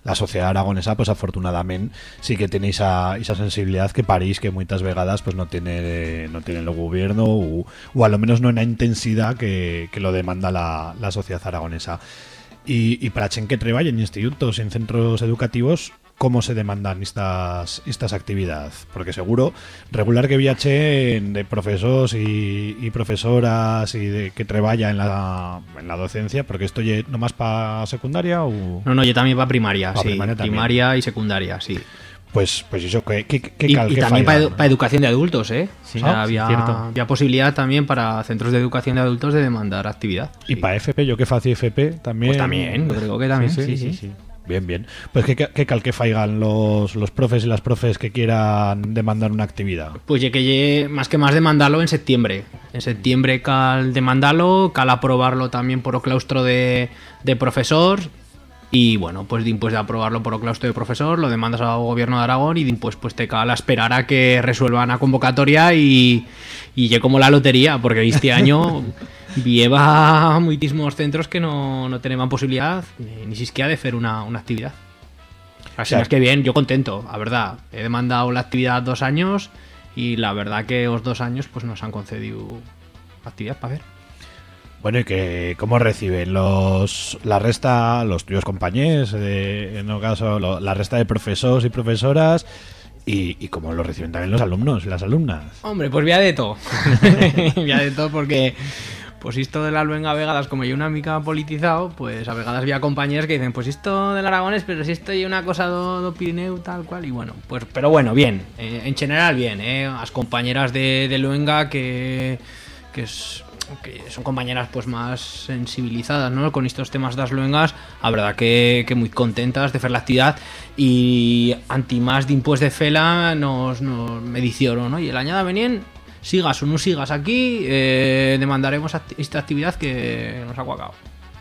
la, sociedad aragonesa, pues afortunadamente sí que tiene esa, sensibilidad que París, que muchas vegadas pues no tiene no tiene el gobierno o, o a lo menos no en la intensidad que, que lo demanda la, la sociedad aragonesa. Y, para chen que trabajen en institutos, en centros educativos, ¿cómo se demandan estas, estas actividades? Porque seguro, regular que viaje de profesores y, y profesoras y de que trabaja en la, en la docencia, porque esto no nomás para secundaria o... no, no, yo también para primaria, Pa sí, primaria y secundaria, sí. Pues, pues eso, ¿qué, qué, qué Y, cal y también para, educación de adultos, ¿eh? Sí, O sea, sí, había, cierto. había posibilidad también para centros de educación de adultos de demandar actividad. Y para FP, yo que fací FP también... Pues también, yo creo que también, sí, sí. sí. Bien, bien. Pues que, que cal que faigan los, los profes y las profes que quieran demandar una actividad. Pues ya que lle- más que más demandarlo en septiembre. En septiembre cal demandarlo, cal aprobarlo también por o claustro de, de profesor. Y bueno, pues después de aprobarlo por o claustro de profesor, lo demandas al gobierno de Aragón y después pues te cal a esperar a que resuelvan la convocatoria y, y como la lotería, porque este año lleva muchísimos centros que no, no tenían posibilidad ni, siquiera de hacer una, una actividad. Así Claro. es que bien, yo contento, la verdad. He demandado la actividad dos años y la verdad que los dos años pues nos han concedido actividad para ver. Bueno, y que cómo reciben los la resta, los tuyos compañeros, eh, en el caso, lo- la resta de profesores y profesoras, y, y cómo lo reciben también los alumnos y las alumnas. Hombre, pues vía de todo. vía de todo porque pues esto de la luenga a vegadas, como yo una mica politizado, pues a vegadas había compañeros que dicen, pues esto del Aragones, pero si esto y una cosa do, do tal cual, y bueno, pues, pero bueno, bien, eh, en general bien, eh, las compañeras de, de luenga que, que son compañeras pues más sensibilizadas ¿no? con estos temas de las luengas a verdad que, que muy contentas de hacer la actividad y anti más de impuestos de fela nos, nos me dicieron ¿no? y el añada venían sigas o no sigas aquí eh, demandaremos esta actividad que nos ha cuacado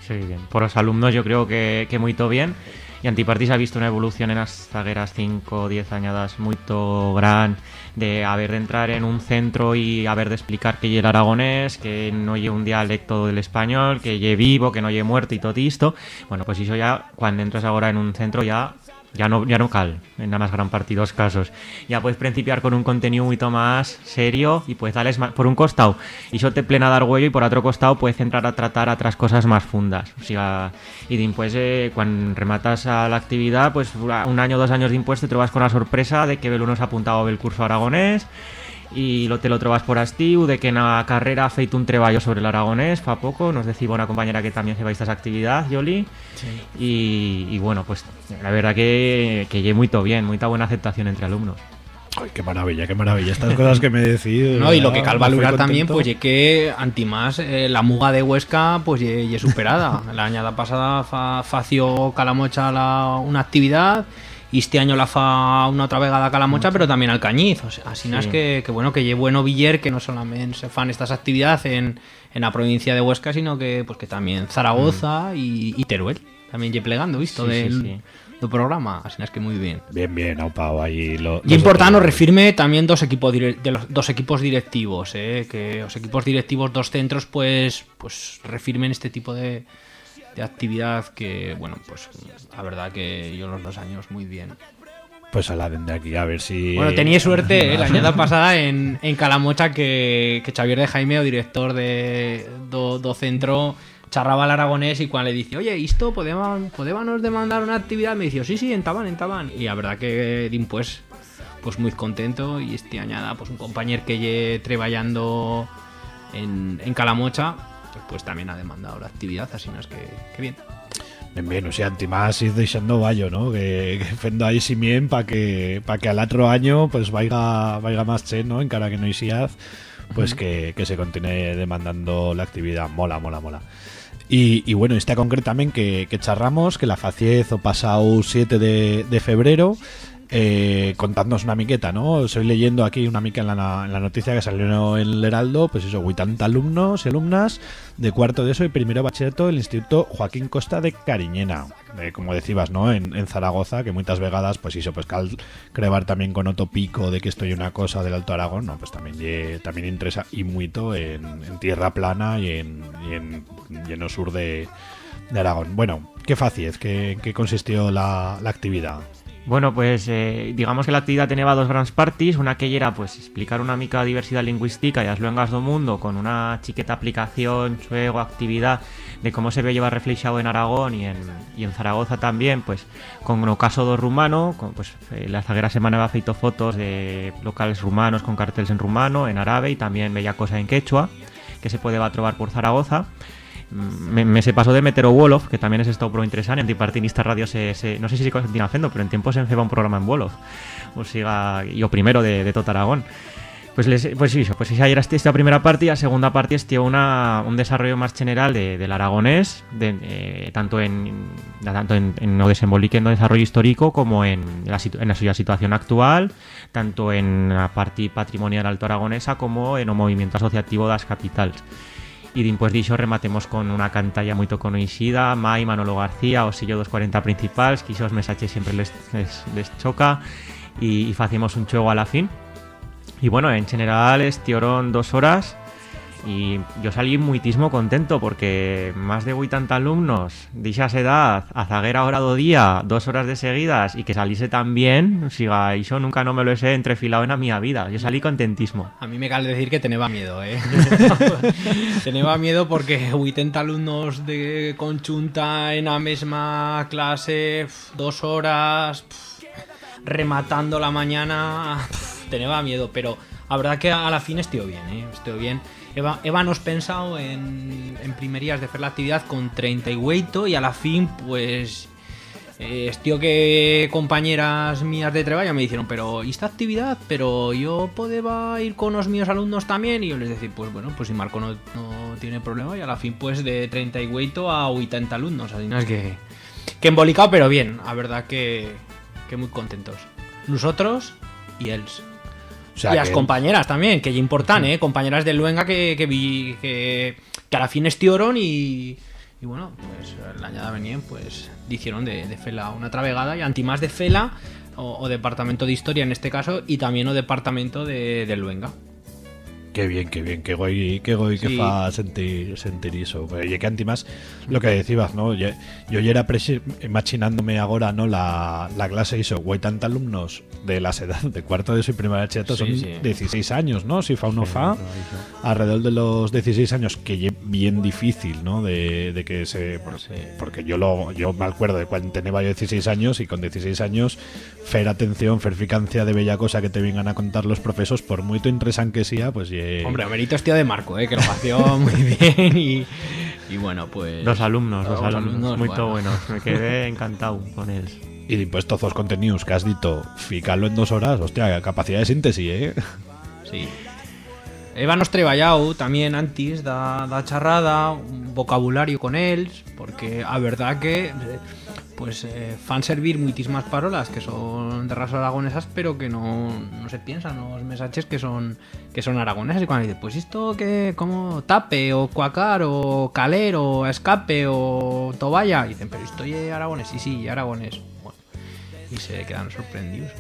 Sí, bien. Por los alumnos yo creo que, que muy bien. Y Antipartis ha visto una evolución en las zagueras 5 o 10 añadas muy gran de haber de entrar en un centro y haber de explicar que lle el aragonés, que no lle un dialecto del español, que lle vivo, que no lle muerto y todo esto. Bueno, pues eso ya, cuando entras ahora en un centro ya ya no, ya no cal, en la más gran parte de los casos. Ya puedes principiar con un contenido mucho más serio y puedes darles más, por un costado y eso te plena dar huello y por otro costado puedes entrar a tratar otras cosas más fundas. O sea, y después eh, cuando rematas a la actividad, pues un año, dos años de impuesto te vas con la sorpresa de que Belú nos ha apuntado el curso aragonés y lo te lo trobas por astiu de que en la carrera ha feito un treballo sobre el aragonés fa poco, nos decía una compañera que también lleva esta actividad, Yoli y, y bueno, pues la verdad que, que lle muy bien, muy buena aceptación entre alumnos. Ay, qué maravilla, qué maravilla. Estas cosas que me decís. ¿no? y lo que cal valorar también pues ye que anti más eh, la muga de Huesca pues ye, ye superada la añada pasada fa, fació Calamocha la, una actividad y este año la fa una otra vegada a Calamocha pero también al Cañiz. O sea, así Sí. es que, que bueno que lle bueno Viller que no solamente se fan estas actividades en, en la provincia de Huesca sino que pues que también Zaragoza y, y Teruel también lle plegando visto Sí, del, sí, do programa, así es que muy bien. Bien, bien, Aupao, ahí lo... Y importante, refirme también dos equipos de los dos equipos directivos, eh, que los equipos directivos dos centros pues pues refirmen este tipo de, de actividad que bueno, pues la verdad que yo los dos años muy bien. Pues a la de aquí, a ver si... Bueno, tenía suerte eh, la añada pasada en, en Calamocha que, que Xavier de Jaime, o director de do, do centro, charraba al aragonés y cuando le dice, oye, ¿esto podemos, podemos demandar una actividad? Me dice, sí, sí, entaban, entaban. Y la verdad que Dim pues, pues muy contento y este añada, pues un compañero que lle trabajando en, en Calamocha, pues también ha demandado la actividad, así no es que, que bien. Ben bien, o sea, antimás ir deixando vallo, ¿no? Que, que fendo ahí simien para que pa que al otro año pues vaya, vaya más che, ¿no? En cara que no hiciaz, pues que, que se continúe demandando la actividad. Mola, mola, mola. Y, y bueno, está concretamente que, que charramos que la faciez o pasado 7 de, de febrero eh, contándonos una miqueta, ¿no? Estoy leyendo aquí una mica en la, en la noticia que salió en el Heraldo, pues eso, 80 alumnos y alumnas de cuarto de eso y primero bachillerato del Instituto Joaquín Costa de Cariñena, eh, como decías, ¿no? En, en Zaragoza, que muchas vegadas, pues eso, pues cal crebar también con otro pico de que estoy una cosa del Alto Aragón, no, pues también también interesa y mucho en, en tierra plana y en, y el sur de, Aragón. Bueno, ¿qué faciez? ¿Qué, qué consistió la actividad? Bueno, pues eh, digamos que la actividad tenía dos grandes partes. Una que era pues explicar una mica diversidad lingüística y las luengas do mundo con una chiqueta aplicación, juego, actividad de cómo se ve llevar reflejado en Aragón y en, Zaragoza también, pues con el caso do rumano, con, pues eh, la zaguera semana va feito fotos de locales rumanos con carteles en rumano, en árabe y también bella cosa en quechua que se puede va a trobar por Zaragoza me, se pasó de meter o Wolof, que también es esto pro interesante, antipartinista radio se, no sé si continúa haciendo, pero en tiempo se enceba un programa en Wolof. O siga, y o primero de, de tot Aragón. Pues, les, pues sí, pues esa era esta primera parte y la segunda parte es una, un desarrollo más general de- del aragonés, de, eh, tanto en tanto en, en o desembolique en o desarrollo histórico como en la, en la situación actual, tanto en la parte patrimonial alto aragonesa como en o movimiento asociativo das capitales. Y después dicho rematemos con una cantalla muy conocida, Mai, Manolo García, o Sillo 240 principales, que esos mensajes siempre les, les, choca. Y, facemos un juego a la fin. Y bueno, en general estuvieron dos horas y yo salí muitísimo contento porque más de 80 alumnos de esa edad, a zaguera hora do día, dos horas de seguidas y que saliese tan bien, siga, yo nunca no me lo he entrefilado en la mi vida. Yo salí contentísimo. A mí me cabe decir que tenía miedo, ¿eh? tenía miedo porque 80 alumnos de conjunta en la misma clase, dos horas, rematando la mañana, tenía miedo, pero la verdad que a la fin estoy bien, ¿eh? Estoy bien. Eva, Eva nos pensado en, en primerías de hacer la actividad con 38 y a la fin, pues eh, tío que compañeras mías de trabajo me dijeron, pero ¿y esta actividad? Pero yo podía ir con los míos alumnos también y yo les decía, pues bueno, pues si Marco no, no tiene problema y a la fin pues de 38 a 80 alumnos, así no es que que embolicado pero bien, la verdad que, que muy contentos. Nosotros y ellos. O sea, y las que- compañeras también, que ya importan, ¿eh? Compañeras de Luenga que, que vi que, que a la fin estioron y, y bueno, pues la añada venían, pues hicieron de, de Fela una travegada y antimás de Fela o, o Departamento de Historia en este caso y también o Departamento de, de Luenga. Qué bien, qué bien, qué guay, qué guay que Sí. fa sentir, sentir eso. Pero y que antimás, lo que decías, ¿no? Yo, yo ya era presi- imaginándome ahora, ¿no? La, la clase hizo, güey, tantos alumnos de las edades de cuarto de su primera bachillerato Sí, son sí. 16 años, ¿no? Si fa uno fa, alrededor de los 16 años, que bien difícil, ¿no? De, de que se... por- Porque yo lo yo me acuerdo de cuando tenía yo 16 años y con 16 años fer atención, fer ficancia de bella cosa que te vengan a contar los profesores, por muy interesante que sea, pues Hombre, mérito es tío de Marco, ¿eh? Que lo hació muy bien y, y bueno, pues... Dos alumnos, Los alumnos, muy bueno. buenos. Me quedé encantado con él. Y después todos los contenidos que has dicho, ficarlo en dos horas, hostia, capacidad de síntesis, ¿eh? Sí. Eva nos treballado también antes da, da charrada, un vocabulario con él, porque a verdad que pues eh, fan servir muchísimas parolas que son de raza aragonesas, pero que no, no se piensan los mensajes que son que son aragonesas y cuando dice, pues esto que como tape o cuacar o caler o escape o toballa, dicen, pero esto es aragonés, sí, sí, aragonés. Bueno, y se quedan sorprendidos.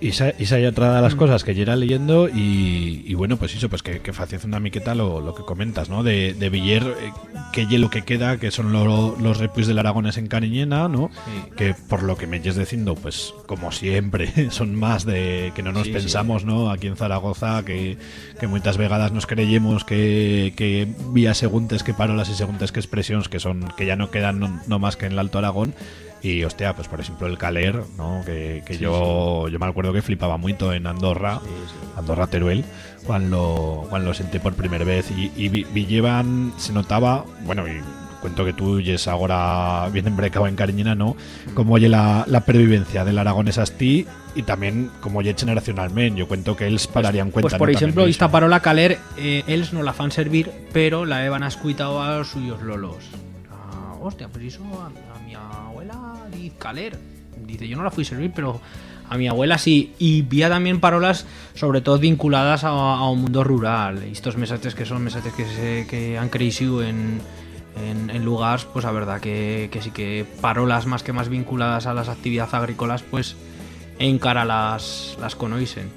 Esa, esa hay otra de las cosas que yo era leyendo y, y bueno, pues eso, pues que, que una miqueta lo, lo que comentas, ¿no? De, de Villar, eh, que ye lo que queda, que son lo- los repuis del Aragones en Cariñena, ¿no? Que por lo que me llees diciendo, pues como siempre, son más de que no nos Sí, sí. pensamos, ¿no? Aquí en Zaragoza, que, que muchas vegadas nos creyemos que, que vía seguntes que parolas y seguntes que expresiones que son que ya no quedan no, no más que en el Alto Aragón y hostia, pues por ejemplo el Caler, ¿no? Que, que Sí, yo, yo me acuerdo que flipaba mucho en Andorra, Andorra Teruel, cuando, cuando lo senté por primera vez y, y vi, vi llevan, se notaba, bueno, y cuento que tú es ahora bien embrecado en Cariñena, ¿no? Como oye la, la pervivencia del aragonés asti y también como oye generacionalmente, yo cuento que ellos pararían cuenta. Pues por ¿no? ejemplo, esta parola caler, eh, ells no la fan servir, pero la evan escuitado a los suyos lolos. Ah, hostia, pues eso a, a mi dice caler. Dice, yo no la fui a servir, pero a mi abuela sí. Y vía también parolas, sobre todo vinculadas a, un mundo rural. Estos mesates que son mesates que, se, que han crecido en, en, lugares, pues la verdad que, que sí que parolas más que más vinculadas a las actividades agrícolas, pues en cara las, las conocen.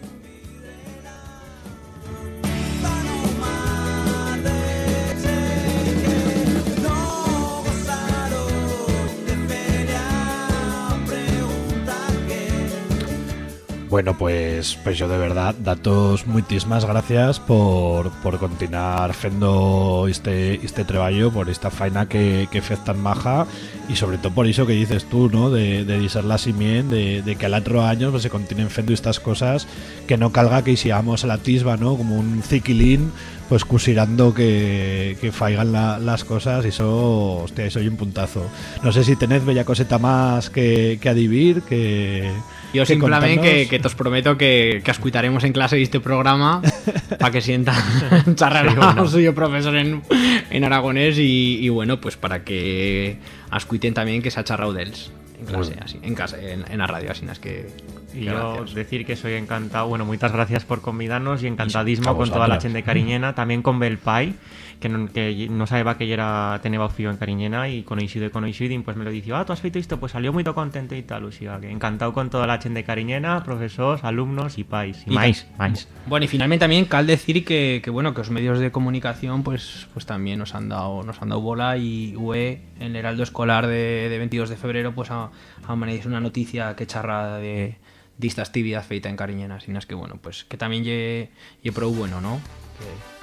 Bueno, pues, pues yo de verdad, datos muchísimas gracias por, por continuar haciendo este, este trabajo, por esta faena que, que fez tan maja y sobre todo por eso que dices tú, ¿no? De, de disar la simien, de, que al otro año pues, se continúen haciendo estas cosas, que no calga que hiciéramos a la tisba, ¿no? Como un ciquilín, pues cusirando que, que faigan la- las cosas y eso, hostia, eso un puntazo. No sé si tenés bella coseta más que, que adivir, que... Yo que simplemente que, que te os prometo que, que escucharemos en clase este programa para que sientan charrar Sí, bueno. suyo profesor en, en aragonés y, y bueno, pues para que escuiten también que se ha charrado de ells en clase, Bueno. así, en casa, en, en la radio, así es que... Y yo gracias. decir que soy encantado, bueno, muchas gracias por convidarnos y encantadísimo A con toda la gente Cariñena, también con Belpai, que no, que no sabía que era tenía opción en Cariñena y coincido y coincido y pues me lo dice, ah, tú has feito esto, pues salió muy contento y tal, o sea, que encantado con toda la gente de Cariñena, profesores, alumnos y pais, y, Y máis, ta- máis. Bueno, y finalmente también cal decir que, que, bueno, que los medios de comunicación pues, pues también nos han dado nos han dado bola y UE en el Heraldo Escolar de, de 22 de febrero pues ha, ha una noticia que charra de, esta actividad feita en Cariñena, así que bueno, pues que también ye, ye prou bueno, ¿no? Que-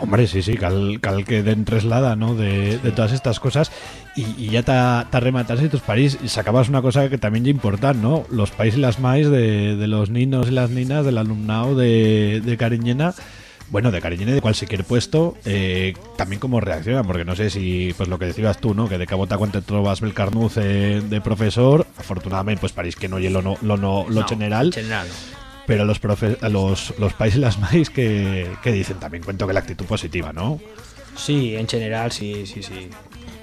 Hombre, sí, sí, cal, cal que den traslada, ¿no? De, de todas estas cosas. Y, y ya te rematas y tus París y sacabas una cosa que también es importante, ¿no? Los países y las maíz de, de los niños y las niñas del alumnado de, de Cariñena. Bueno, de Cariñena y de cualquier puesto, eh, también como reaccionan, porque no sé si, pues lo que decías tú, ¿no? Que de cabota cuando te trobas Belcarnuz eh, de profesor, afortunadamente, pues París que no oye lo, no, lo, no, lo No, general, general. Pero los, profe- los, los países y las maíz que, que dicen también cuento que la actitud positiva, ¿no? Sí, en general, sí, sí, sí.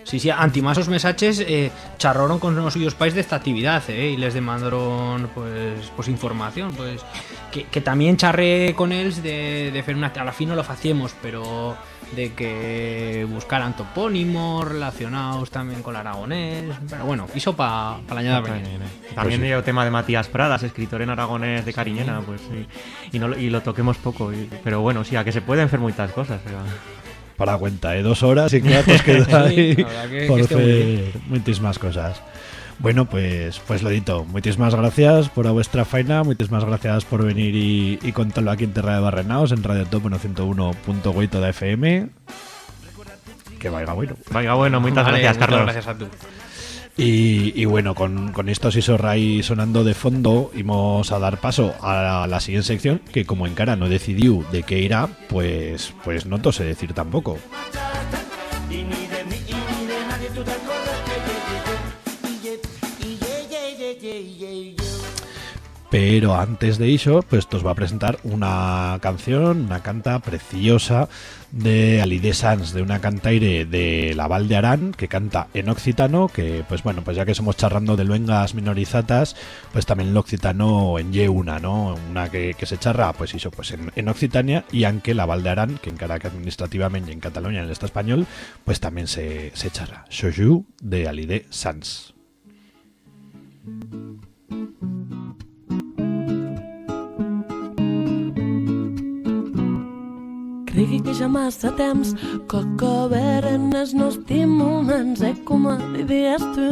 Sí, sí, antimasos mesaches eh, charraron con los suyos países de esta actividad eh, y les demandaron pues, pues información, pues que, que también charré con ellos de, de hacer una a la fin no lo hacíamos, pero de que buscaran topónimos relacionados también con el aragonés, pero bueno, hizo para pa la añada venir. También Pues sí. el tema de Matías Pradas, escritor en aragonés de Cariñena, pues sí. Y, no, lo- y lo toquemos poco, y- pero bueno, sí, a que se pueden hacer muchas cosas. pero- Para cuenta, ¿eh? Dos horas y pues queda ahí Sí, que- por que hacer muchísimas cosas. Bueno, pues, pues lo dito. Muchísimas gracias por a vuestra faena, muchísimas gracias por venir y, y contarlo aquí en Terra de Barrenaos, en Radio Top 101.8 de FM. Que vaya bueno. Vaya, bueno, muchas Vale, gracias, muchas Carlos. gracias a tú. Y, y bueno, con, con esto si ahí sonando de fondo, íbamos a dar paso a la, siguiente sección, que como en cara no decidió de qué irá, pues, pues no te sé decir tampoco. Pero antes de eso, pues os va a presentar una canción, una canta preciosa de Alide Sanz, de una cantaire de la Val de Arán, que canta en occitano, que pues bueno, pues ya que somos charrando de luengas minorizatas, pues también el occitano en ye una, ¿no? Una que, se charra, pues eso, pues en, en Occitania, y aunque la Val de Arán, que encara que administrativamente en Cataluña, en el Estado español, pues también se, se charra. Soju de Alide Sanz. Crigui que ja massa temps que acabaren els nostres moments e com diries tu.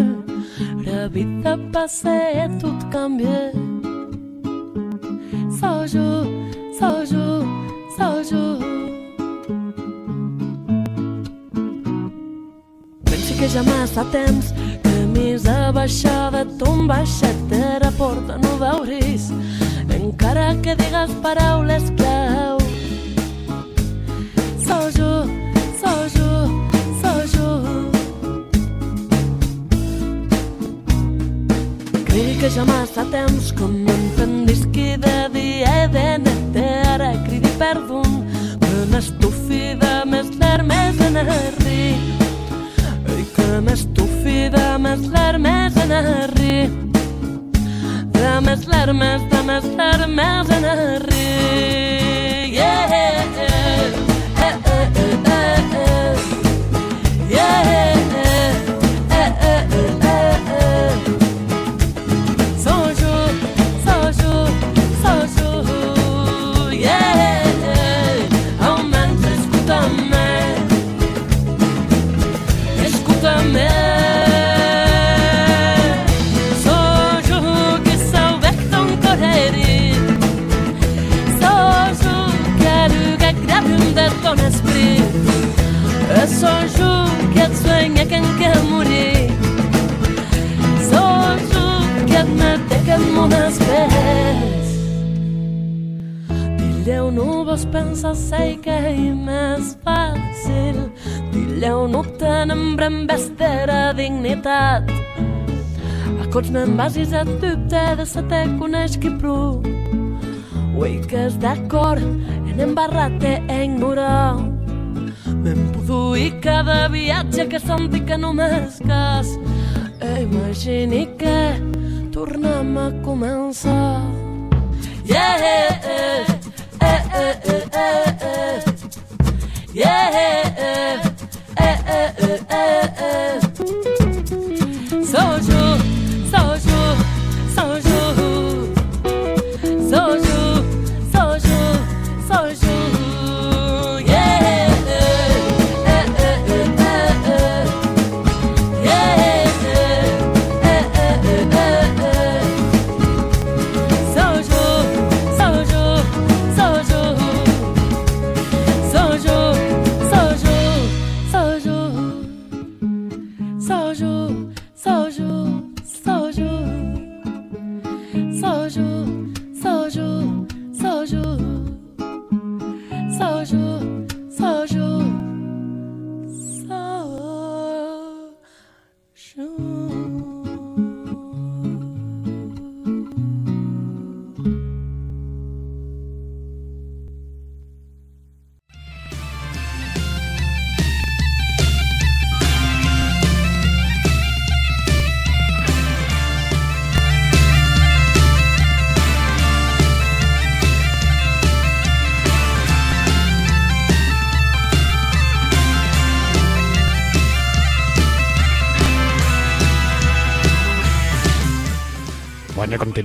La vida passa e tot canvia. Sou jo, sou jo, sou jo. Pensi que ja massa temps camisa baixada ton baixet a la porta no veuris. Encara que digues paraules clau Sou jo, sou jo, sou jo Crec que ja massa temps que m'entendis que de dia i de net ara cridi perdón que m'estufi de més larmes en arri i que m'estufi de més larmes en arri de més larmes, de més larmes en arri yeah, eh. Eh, eh. Yeah, sou jo que et sueña que en que morir. Sou jo que admete que et mon espès. Dileu no vos pensa sei que és més fàcil. Dileu no tenem brembestera dignitat. A cots me'n basis a dubte de se te coneix qui pro. Ui que és d'acord en embarrat e ignorar. Me'n produir cada viatge que senti que només cas. E imagini que tornem a començar. Yeah, eh, eh, eh, eh, eh, eh. Yeah, eh, eh, eh, eh, eh, eh. Sou jo,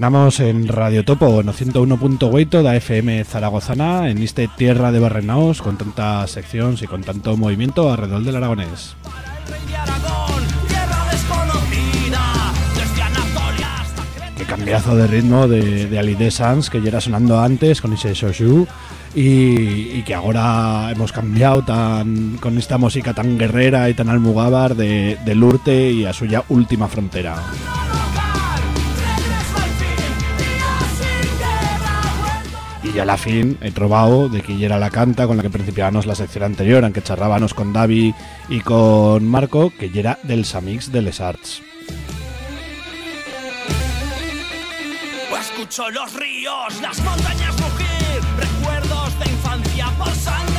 Continuamos en Radio Topo, no 101.8 da FM Zaragozana, en este tierra de Barrenaos, con tantas secciones y con tanto movimiento alrededor del Aragonés. Qué cambiazo de ritmo de, de Alide Sanz, que ya era sonando antes con ese Shoshu, y, y que ahora hemos cambiado tan con esta música tan guerrera y tan almugábar de, de Lurte y a suya última frontera. Y a la fin he probado de que era la canta con la que principiábamos la sección anterior, aunque charrábamos con Davi y con Marco, que era del Samix de Les Arts. Sangre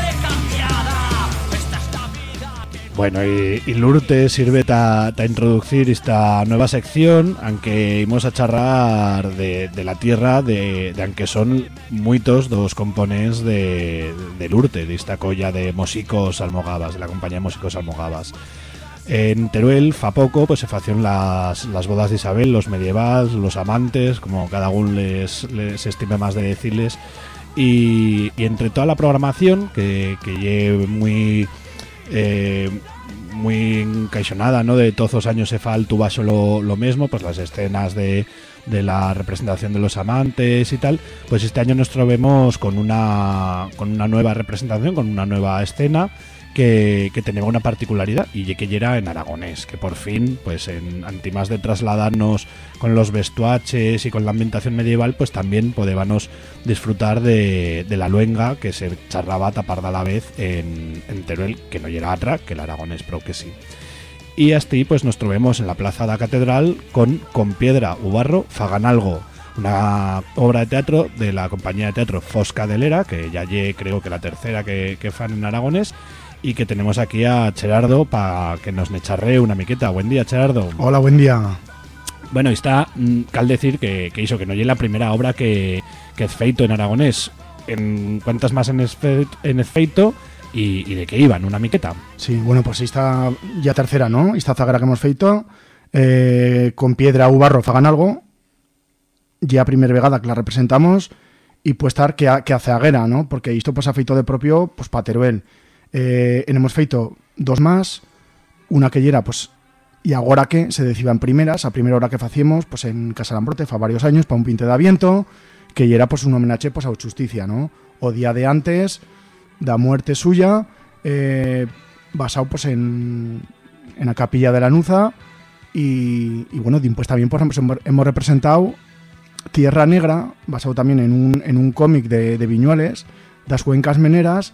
Bueno, y, y Lurte sirve para introducir esta nueva sección, aunque íbamos a charrar de, de la tierra, de, de aunque son muchos dos componentes de, de Lurte, de esta colla de músicos almogabas, de la compañía de músicos almogabas. En Teruel, fa poco, pues se facieron las, las bodas de Isabel, los medievales, los amantes, como cada uno les, les estime más de decirles, Y, y entre toda la programación, que, que lle muy eh, muy encaixonada, ¿no? De todos los años se fa al tubaso lo, lo mismo, pues las escenas de, de la representación de los amantes y tal, pues este año nos trovemos con una con una nueva representación, con una nueva escena que, que tenía una particularidad y que era en aragonés, que por fin, pues en antimás de trasladarnos con los vestuaches y con la ambientación medieval, pues también podíamos disfrutar de, de la luenga que se charraba taparda a la vez en, en Teruel, que no llega atra, que el aragonés pero que sí. Y así pues nos trovemos en la plaza de la catedral con Con piedra u barro fagan algo, una obra de teatro de la compañía de teatro Fosca de Lera, que ya lle creo que la tercera que, que fan en aragonés, y que tenemos aquí a Gerardo para que nos necharre una miqueta. Buen día, Gerardo. Hola, buen día. Bueno, está, mm, cal decir que, que hizo que no llegue la primera obra que, que es feito en aragonés. En cuántas más en, en feito y, y de qué iban, una miqueta. Sí, bueno, pues esta ya tercera, ¿no? Esta zaguera que hemos feito eh, con piedra u barro fagan algo ya primer vegada que la representamos y pues estar que, a, que a zaguera, ¿no? Porque esto pues ha feito de propio pues pa Teruel. Eh, hemos feito dos más, una que era pues y agora que se deciban primeras, a primera hora que facíamos pues en Casalambrote fa varios años para un pinte de aviento, que era pues un homenaje pues a Justicia, ¿no? O día de antes da muerte suya, eh, basado pues en, en la capilla de la Nuza y, y bueno, pues también pues, hemos representado Tierra Negra, basado también en un, en un cómic de, de Viñuales, das cuencas meneras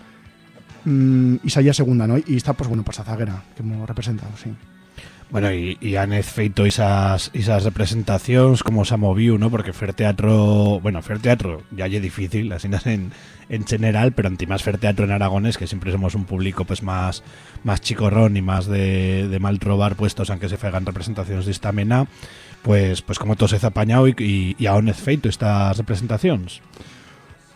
mm, y salía segunda, ¿no? Y está pues bueno, pues a zaguera que hemos representado, sí. Bueno, y, y han feito esas, esas representaciones como se ha movido, ¿no? Porque fer teatro, bueno, fer teatro ya es difícil, así en, en general, pero antimás fer teatro en Aragones, que siempre somos un público pues más, más chicorrón y más de, de mal trobar puestos, aunque se fegan representaciones de esta mena, pues, pues como todo se ha apañado y, y, y aún es feito estas representaciones.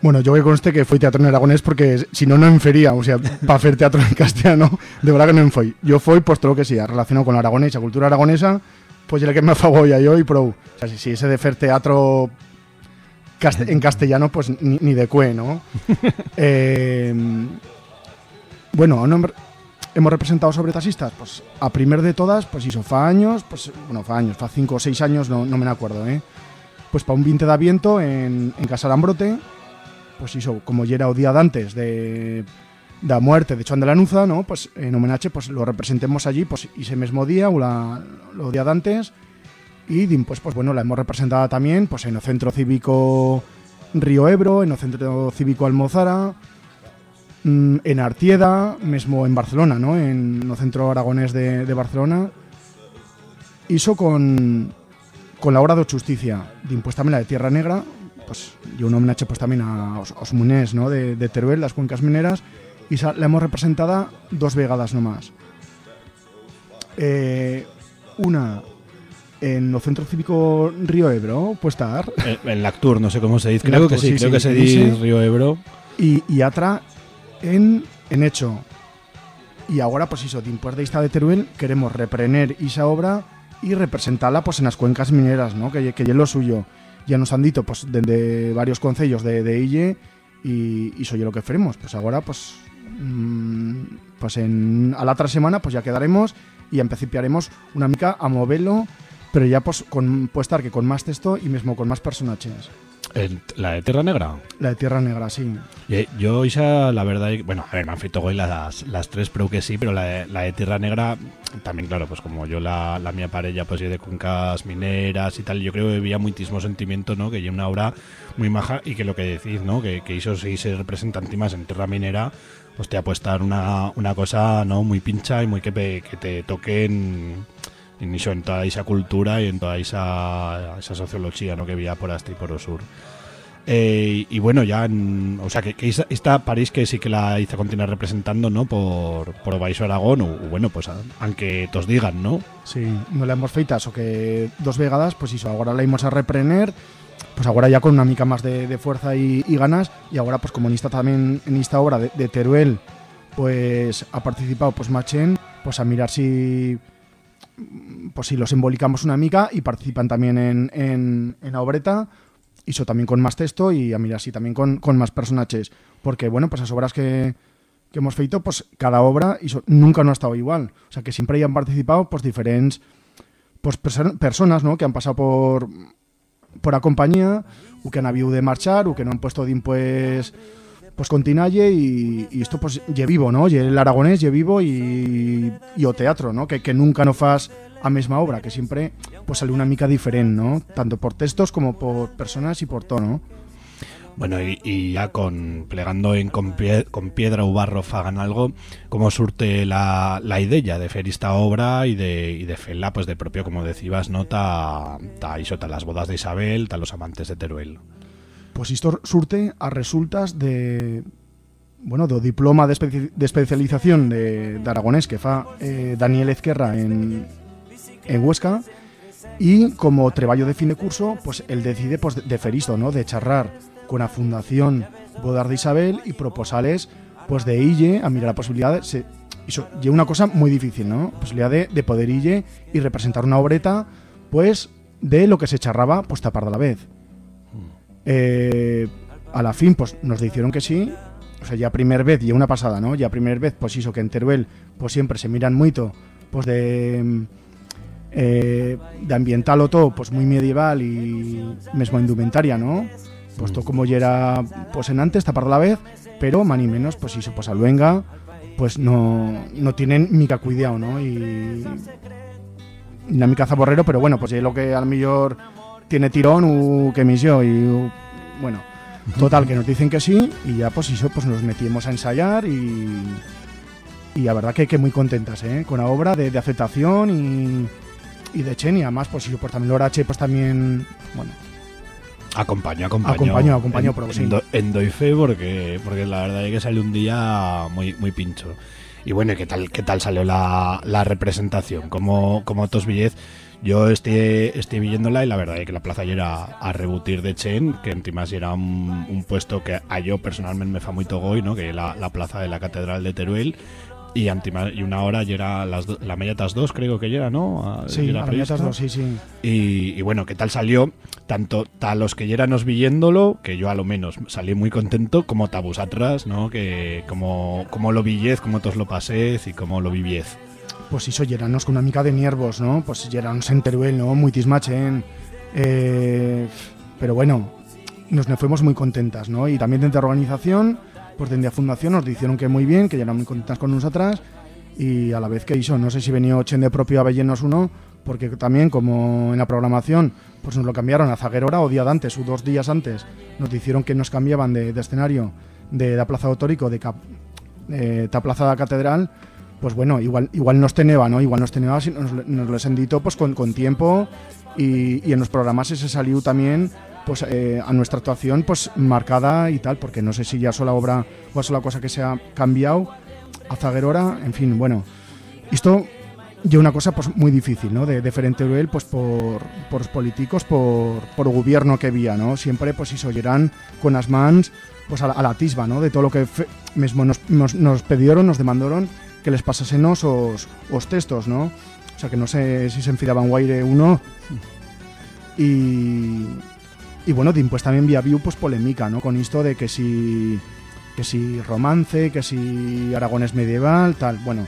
Bueno, yo que conste que fui teatro en aragonés porque si no, no enfería. O sea, para hacer teatro en castellano, de verdad que no fui. Yo fui, pues todo lo que sea, relacionado con la aragonés, la cultura aragonesa, pues el que me afagó ya yo y pro. O sea, si, si ese de hacer teatro cast- en castellano, pues ni, ni de cue, ¿no? Eh, bueno, no hem- hemos representado sobre taxistas, pues a primer de todas, pues hizo fa años, pues bueno, fa años, fa cinco o seis años, no, no me acuerdo, ¿eh? Pues para un 20 de aviento en, en Casalambrote, pues hizo como ya era o día antes de da muerte de Juan de la Nuza, ¿no? Pues en homenaje pues lo representemos allí pues ese mismo día o la, lo día antes y pues, pues bueno, la hemos representado también pues en el Centro Cívico Río Ebro, en el Centro Cívico Almozara, mm, en Artieda, mismo en Barcelona, ¿no? En el Centro Aragonés de, de Barcelona. Hizo con, con la obra de Justicia, de pues también la de Tierra Negra, pues y un homenaje pues también a os, os munés, ¿no? de, de Teruel, las cuencas mineras, y la hemos representada dos vegadas nomás. Eh, una en el Centro Cívico Río Ebro, puede estar. Eh, En Lactur, no sé cómo se dice, creo que sí, creo que se dice. Río Ebro. Y, y otra en, en Hecho. Y ahora, pues eso, después de esta de Teruel, queremos reprener esa obra y representarla pues en las cuencas mineras, ¿no? Que, que es lo suyo. Ya nos han dicho, pues, desde varios concellos de, de Ille y, soy lo que faremos. Pues ahora, pues, mm, pues en, a la otra semana, pues ya quedaremos y empecipiaremos una mica a moverlo, pero ya pues con, puede estar que con más texto y mismo con más personajes. La de Tierra Negra. La de Tierra Negra, sí. Eh, Yo, Isa, la verdad, bueno, a ver, me han feito hoy las, las tres, pero que sí, pero la de, la de Tierra Negra, también, claro, pues como yo, la, la mía parella, pues de cuencas mineras y tal, yo creo que había muchísimo sentimiento, ¿no? Que hay una obra muy maja y que lo que decís, ¿no? Que, que hizo sí se representan más en Tierra Minera, hostia, pues estar una, una cosa, ¿no? Muy pincha y muy que, que te toquen en, en toda esa cultura y en toda esa, esa sociología, ¿no? Que había por hasta y por el sur. Eh, y bueno, ya, en- o sea, que, esta, París que sí que la hizo continuar representando, ¿no? Por, por Aragón, o, bueno, pues aunque tos digan, ¿no? Sí, no la hemos feita, o que dos vegadas, pues eso, ahora la íbamos a reprener, pues ahora ya con una mica más de, fuerza y, ganas, y ahora pues como en esta también, en esta obra de, de Teruel, pues ha participado pues Machen, pues a mirar si pues si los embolicamos una mica y participan también en, en, en la obreta hizo también con más texto y a mirar así también con, con más personajes. Porque, bueno, pues las obras que, que hemos feito, pues cada obra hizo, nunca no ha estado igual. O sea, que siempre hayan participado pues diferentes pues, perso- personas, ¿no? Que han pasado por, por la compañía, o que han habido de marchar, o que no han puesto din, pues, pues continalle y, y esto pues ye vivo, ¿no? Ye el aragonés ye vivo y, o teatro, ¿no? Que, nunca no fas a mesma obra, que siempre pues sale una mica diferente, ¿no? Tanto por textos como por personas y por tono. Bueno, y, ya con plegando en con, pie- con piedra o barro fagan algo, ¿cómo surte la, idea de fer esta obra y de, y de pues de propio, como decías, ¿no? Ta, ta, iso, ta las bodas de Isabel, ta los amantes de Teruel. Pues esto surte a resultas de bueno, do diploma de, de especialización de, de aragonés que fa eh, Daniel Ezquerra en, en Huesca y como treballo de fin de curso, pues él decide pues, de, de fer isto, ¿no? De charrar con la Fundación Bodar de Isabel y proposales pues de ille a mirar la posibilidad de una cosa muy difícil, ¿no? Posibilidad de, de poder ille y representar una obreta pues de lo que se charraba pues tapar de la vez. Eh, a la fin, pues nos dijeron que sí. O sea, ya primer vez, ya una pasada, ¿no? Ya primer vez, pues hizo que en Teruel, pues siempre se miran mucho, pues de eh, de ambiental o todo, pues muy medieval y mesmo indumentaria, ¿no? Pues todo como ya era, pues en antes, tapar la vez, pero más ni menos, pues hizo, pues a luenga, pues no, no tienen mica cuidado, ¿no? Y la mica zaborrero, pero bueno, pues ya lo que al mejor tiene tirón u que misio y u- bueno, total que nos dicen que sí y ya pues eso pues nos metimos a ensayar y y la verdad que, que muy contentas, ¿eh? Con la obra de, de aceptación y, y de Chen y además pues yo pues también Lorache pues también bueno Acompaño, acompaño. Acompaño, acompaño, en, pero sí. en, do- en doy fe porque, porque la verdad es que salió un día muy, muy pincho. Y bueno, ¿y ¿qué tal, qué tal salió la, la representación? Tos Villez, yo estoy, estoy viéndola y la verdad es que la plaza era a rebutir de Chen, que encima era un, un puesto que a yo personalmente me fa muy togoy, ¿no? Que la, la plaza de la Catedral de Teruel. Y, antima- y una hora ya era las do- la media tas dos, creo que ya era, ¿no? A- Sí, era la media tas dos, sí, sí. Y, y bueno, ¿qué tal salió? Tanto a los que nos viéndolo, que yo a lo menos salí muy contento, como a vosotras, ¿no? Que como, como lo villez, como todos lo paséis y como lo viviez. Pues hizo lleranos con una mica de nervos, ¿no? Pues lleranos en Teruel, ¿no? Muy tismachen. Eh, pero bueno, nos ne fuimos muy contentas, ¿no? Y también desde la organización, pues desde la fundación nos dijeron que muy bien, que ya eran muy contentas con nosotras y a la vez que hizo, no sé si venía Chen de propio a vellenos uno, porque también como en la programación, pues nos lo cambiaron a Zaguerora o día de antes o dos días antes, nos dijeron que nos cambiaban de, de escenario de la Plaza Autórico de cap, eh, ta Plaza de la Catedral, pues bueno, igual igual nos teneba, ¿no? Igual nos teneba si nos, nos lo han pues con, con tiempo y, y en los programas ese salió también pues eh, a nuestra actuación pues marcada y tal, porque no sé si ya sola obra o sola cosa que se ha cambiado a Zaguerora, en fin, bueno, esto ya una cosa pues muy difícil, ¿no? De diferente nivel pues por, por los políticos, por, por el gobierno que había, ¿no? Siempre pues se oyeran con las mans pues a la, a la tisba, ¿no? De todo lo que fe- mismo nos, nos, nos pidieron, nos demandaron que les pasasenos os, os textos, ¿no? O sea que no sé si se enfilaban guaire uno y y bueno, pues también había habido pues polémica, ¿no? Con esto de que si que si romance, que si aragones medieval, tal. Bueno,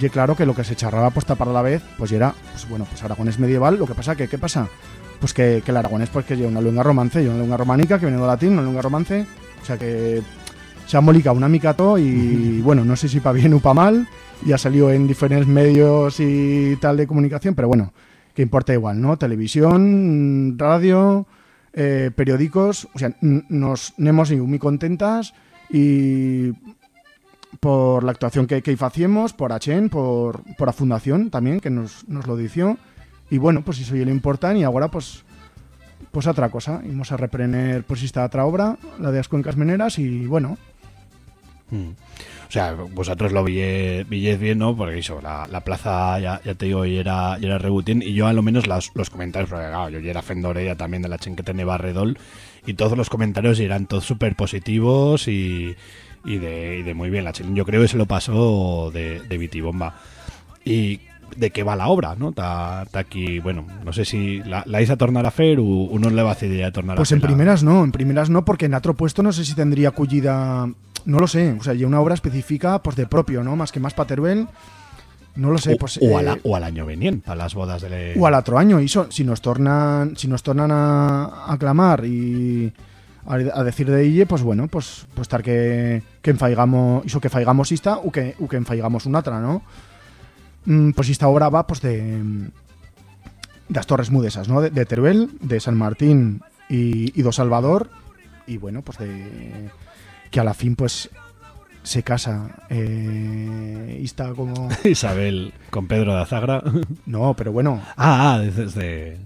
y claro que lo que se charraba pues tapar a la vez, pues era, pues bueno, pues aragonés medieval, lo que pasa que, ¿qué pasa? Pues que, que el aragonés pues que lleva una lengua romance, y una lengua románica, que viene de latín, una lengua romance, o sea que se ha molicado una mica todo y bueno, no sé si para bien o para mal, y ha salido en diferentes medios y tal de comunicación, pero bueno, que importa igual, ¿no? Televisión, radio, eh, periódicos, o sea, nos hemos ido muy contentas y por la actuación que, que hacíamos, por Achen, por, por la fundación también, que nos, nos lo dició. Y bueno, pues eso ya lo importan y ahora pues pues otra cosa. Vamos a reprener pues esta otra obra, la de las cuencas meneras y bueno, Mm. O sea, vosotros lo villez bien, ¿no? Porque eso, la, la plaza, ya, ya te digo, y era, y era rebutín. Y yo a lo menos las- los comentarios, porque claro, yo ya era Fendorella también de la chen que tenía Barredol. Y todos los comentarios eran todos súper positivos y, y, de, y de muy bien. La chen yo creo que se lo pasó de, de vitibomba. Y de qué va la obra, ¿no? Ta aquí, bueno, no sé si la, la a tornar a fer o uno le va a decidir a tornar Pues a en fer. primeras no, en primeras no, porque en otro puesto no sé si tendría cullida, no lo sé, o sea, y una obra específica pues de propio, ¿no? Más que más para Teruel, no lo sé, o, pues... o, a eh, la- o al año venien, para las bodas de... o al otro año, iso, si nos tornan, si nos tornan a, a clamar y a, a decir de ille, pues bueno, pues pues estar que que enfaigamos, iso que faigamos esta o que o que enfaigamos una otra, ¿no? Mm, pues esta obra va pues de de las Torres Mudesas, ¿no? De, de Teruel, de San Martín y, y do Salvador y bueno, pues de que a la fin pues se casa eh, y está como Isabel con Pedro de Azagra. No, pero bueno. Ah, ah, dices de...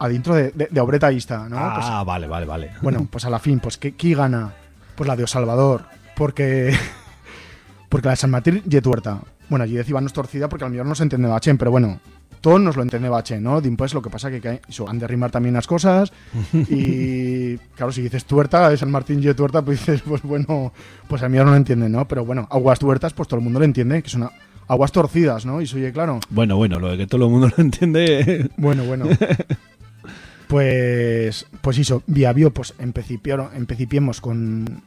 adentro de, de, de obreta ista, ¿no? Ah, Pues- vale, vale, vale. Bueno, pues a la fin, pues ¿qué, qué gana? Pues la de O Salvador, porque porque la de San Martín y tuerta. Bueno, allí decía nos torcida porque al mejor no se entiende Bachen, pero bueno, nos lo entiende Bachen, ¿no? Pues lo que pasa que, que han de rimar también las cosas y claro, si dices tuerta, de San Martín y tuerta, pues dices, pues bueno, pues al mejor no lo entiende, ¿no? Pero bueno, aguas tuertas, pues todo el mundo lo entiende, que son a- aguas torcidas, ¿no? Y eso, oye, claro. Bueno, bueno, lo de que todo el mundo lo entiende... Bueno, bueno. Pues, pues eso, vía bio, pues empecipiemos con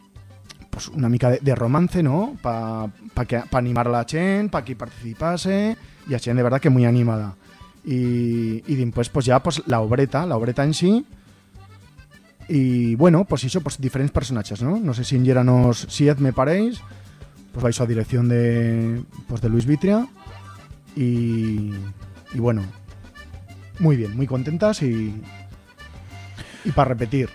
pues una mica de, de romance, ¿no? Para pa pa animar a la Chen, para que participase, y a Chen de verdad que muy animada. Y, y después pues ya pues la obreta, la obreta en sí, y bueno, pues eso, pues diferentes personajes, ¿no? No sé si en Yeranos Siet me paréis, pues vais a dirección de, pues de Luis Vitria, y, y bueno, muy bien, muy contentas y, y para repetir.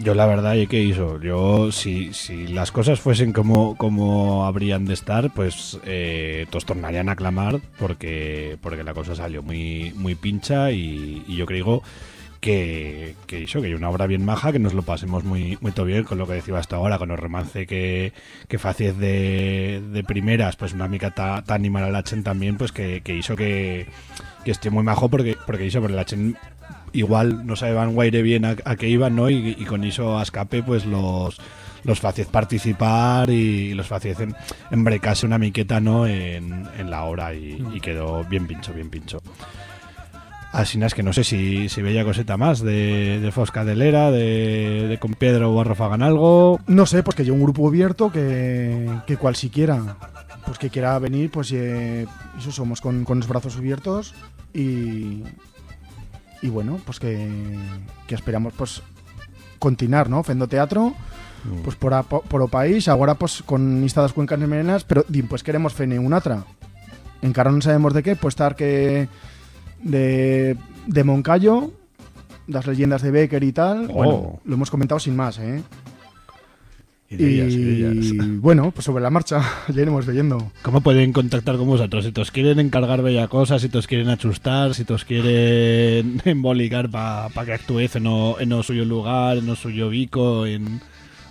Yo la verdad, ¿y qué hizo? Yo, si, si las cosas fuesen como, como habrían de estar, pues eh, todos tornarían a clamar porque, porque la cosa salió muy, muy pincha y, yo creo que, que hizo, que hay una obra bien maja, que nos lo pasemos muy, muy todo bien con lo que decía hasta ahora, con el romance que, que facies de, de primeras, pues una mica ta, ta animar a la Chen también, pues que, que hizo que, que esté muy majo porque, porque hizo, porque la Chen igual no sabían guaire bien a, a qué iban, ¿no? Y, y con eso a escape, pues los los facies participar y los facies en, embrecarse una miqueta, ¿no? En, en la hora y, y quedó bien pincho, bien pincho. Así es que no sé si, si veía coseta más de, de Fosca de Lera, de, de con Pedro o Arroz hagan algo. No sé, pues que hay un grupo abierto que, que cual siquiera, pues que quiera venir, pues eh, eso somos con, con los brazos abiertos y, y bueno, pues que, que esperamos pues continuar, ¿no? Fendo teatro, pues por, a, por o país, ahora pues con instadas cuencas merenas, pero pues queremos fene un atra. Encara no sabemos de qué, pues estar que de, de Moncayo, las leyendas de Becker y tal, Oh. bueno, lo hemos comentado sin más, ¿eh? Ideas, y ideas. bueno, pues sobre la marcha ya iremos leyendo. ¿Cómo pueden contactar con vosotros? Si os quieren encargar bella cosas, si os quieren achustar, si os quieren embolicar para que actúes en o, en o suyo lugar, en o suyo bico, en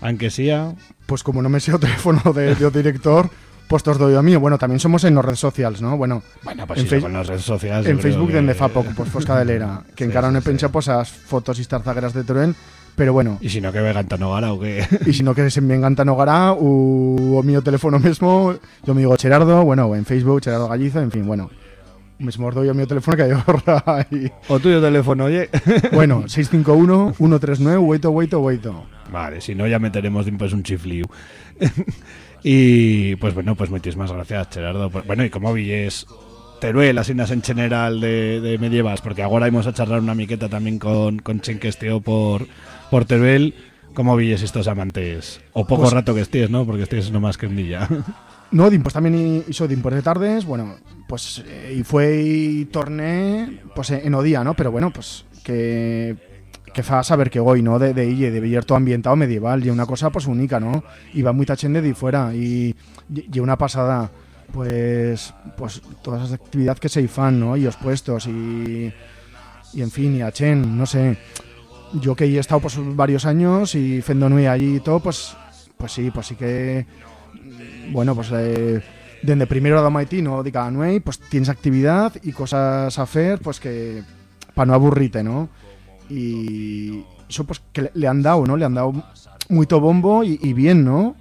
aunque sea. Pues como no me sé el teléfono de, de director, pues te os doy a mí. Bueno, también somos en las redes sociales, ¿no? Bueno, Bueno, pues en sí, con las redes sociales. en Facebook que- dende fa poco, pues Fosca de Lera, que Sí, encara sí, sí. pensado pues las fotos y tarzagueras de Teruel, pero bueno. Y si no, que ve Gantanogara o qué. Y si no que se me encanta Nogara o, o mío teléfono mismo, yo me digo Gerardo, bueno, en Facebook, Gerardo Gallizo, en fin, bueno. Mismo os doy o mío teléfono que hay ahorra ahí. O tuyo teléfono, oye. Bueno, 651-139-888. Vale, si no ya meteremos pues un chifliu. y pues bueno, pues muchísimas gracias, Gerardo. Bueno, y como villes Teruel, así en general de, de medievas, porque ahora vamos a charlar una miqueta también con, con Chen que esteo por, por Teruel. ¿Cómo villes estos amantes? O poco Pues- rato que estés, ¿no? Porque estés nomás que un día. No, Dim, pues también hizo Dim por de tardes, bueno, pues eh, y fue y torné pues en Odía, ¿no? Pero bueno, pues que que fa saber que hoy, ¿no? De, de ille, de ambientado medieval y una cosa pues única, ¿no? Y va muy tachende de fuera y, y y una pasada pues pues todas las actividades que se fan, ¿no? Y los puestos y y en fin, y a Chen, no sé. Yo que he estado pues varios años y fendo nui allí y todo, pues pues sí, pues sí que bueno, pues eh, desde primero de Haití, no de cada pues tienes actividad y cosas a hacer, pues que para no aburrirte, ¿no? Y eso pues que le, han dado, ¿no? Le han dado mucho bombo y, bien, ¿no?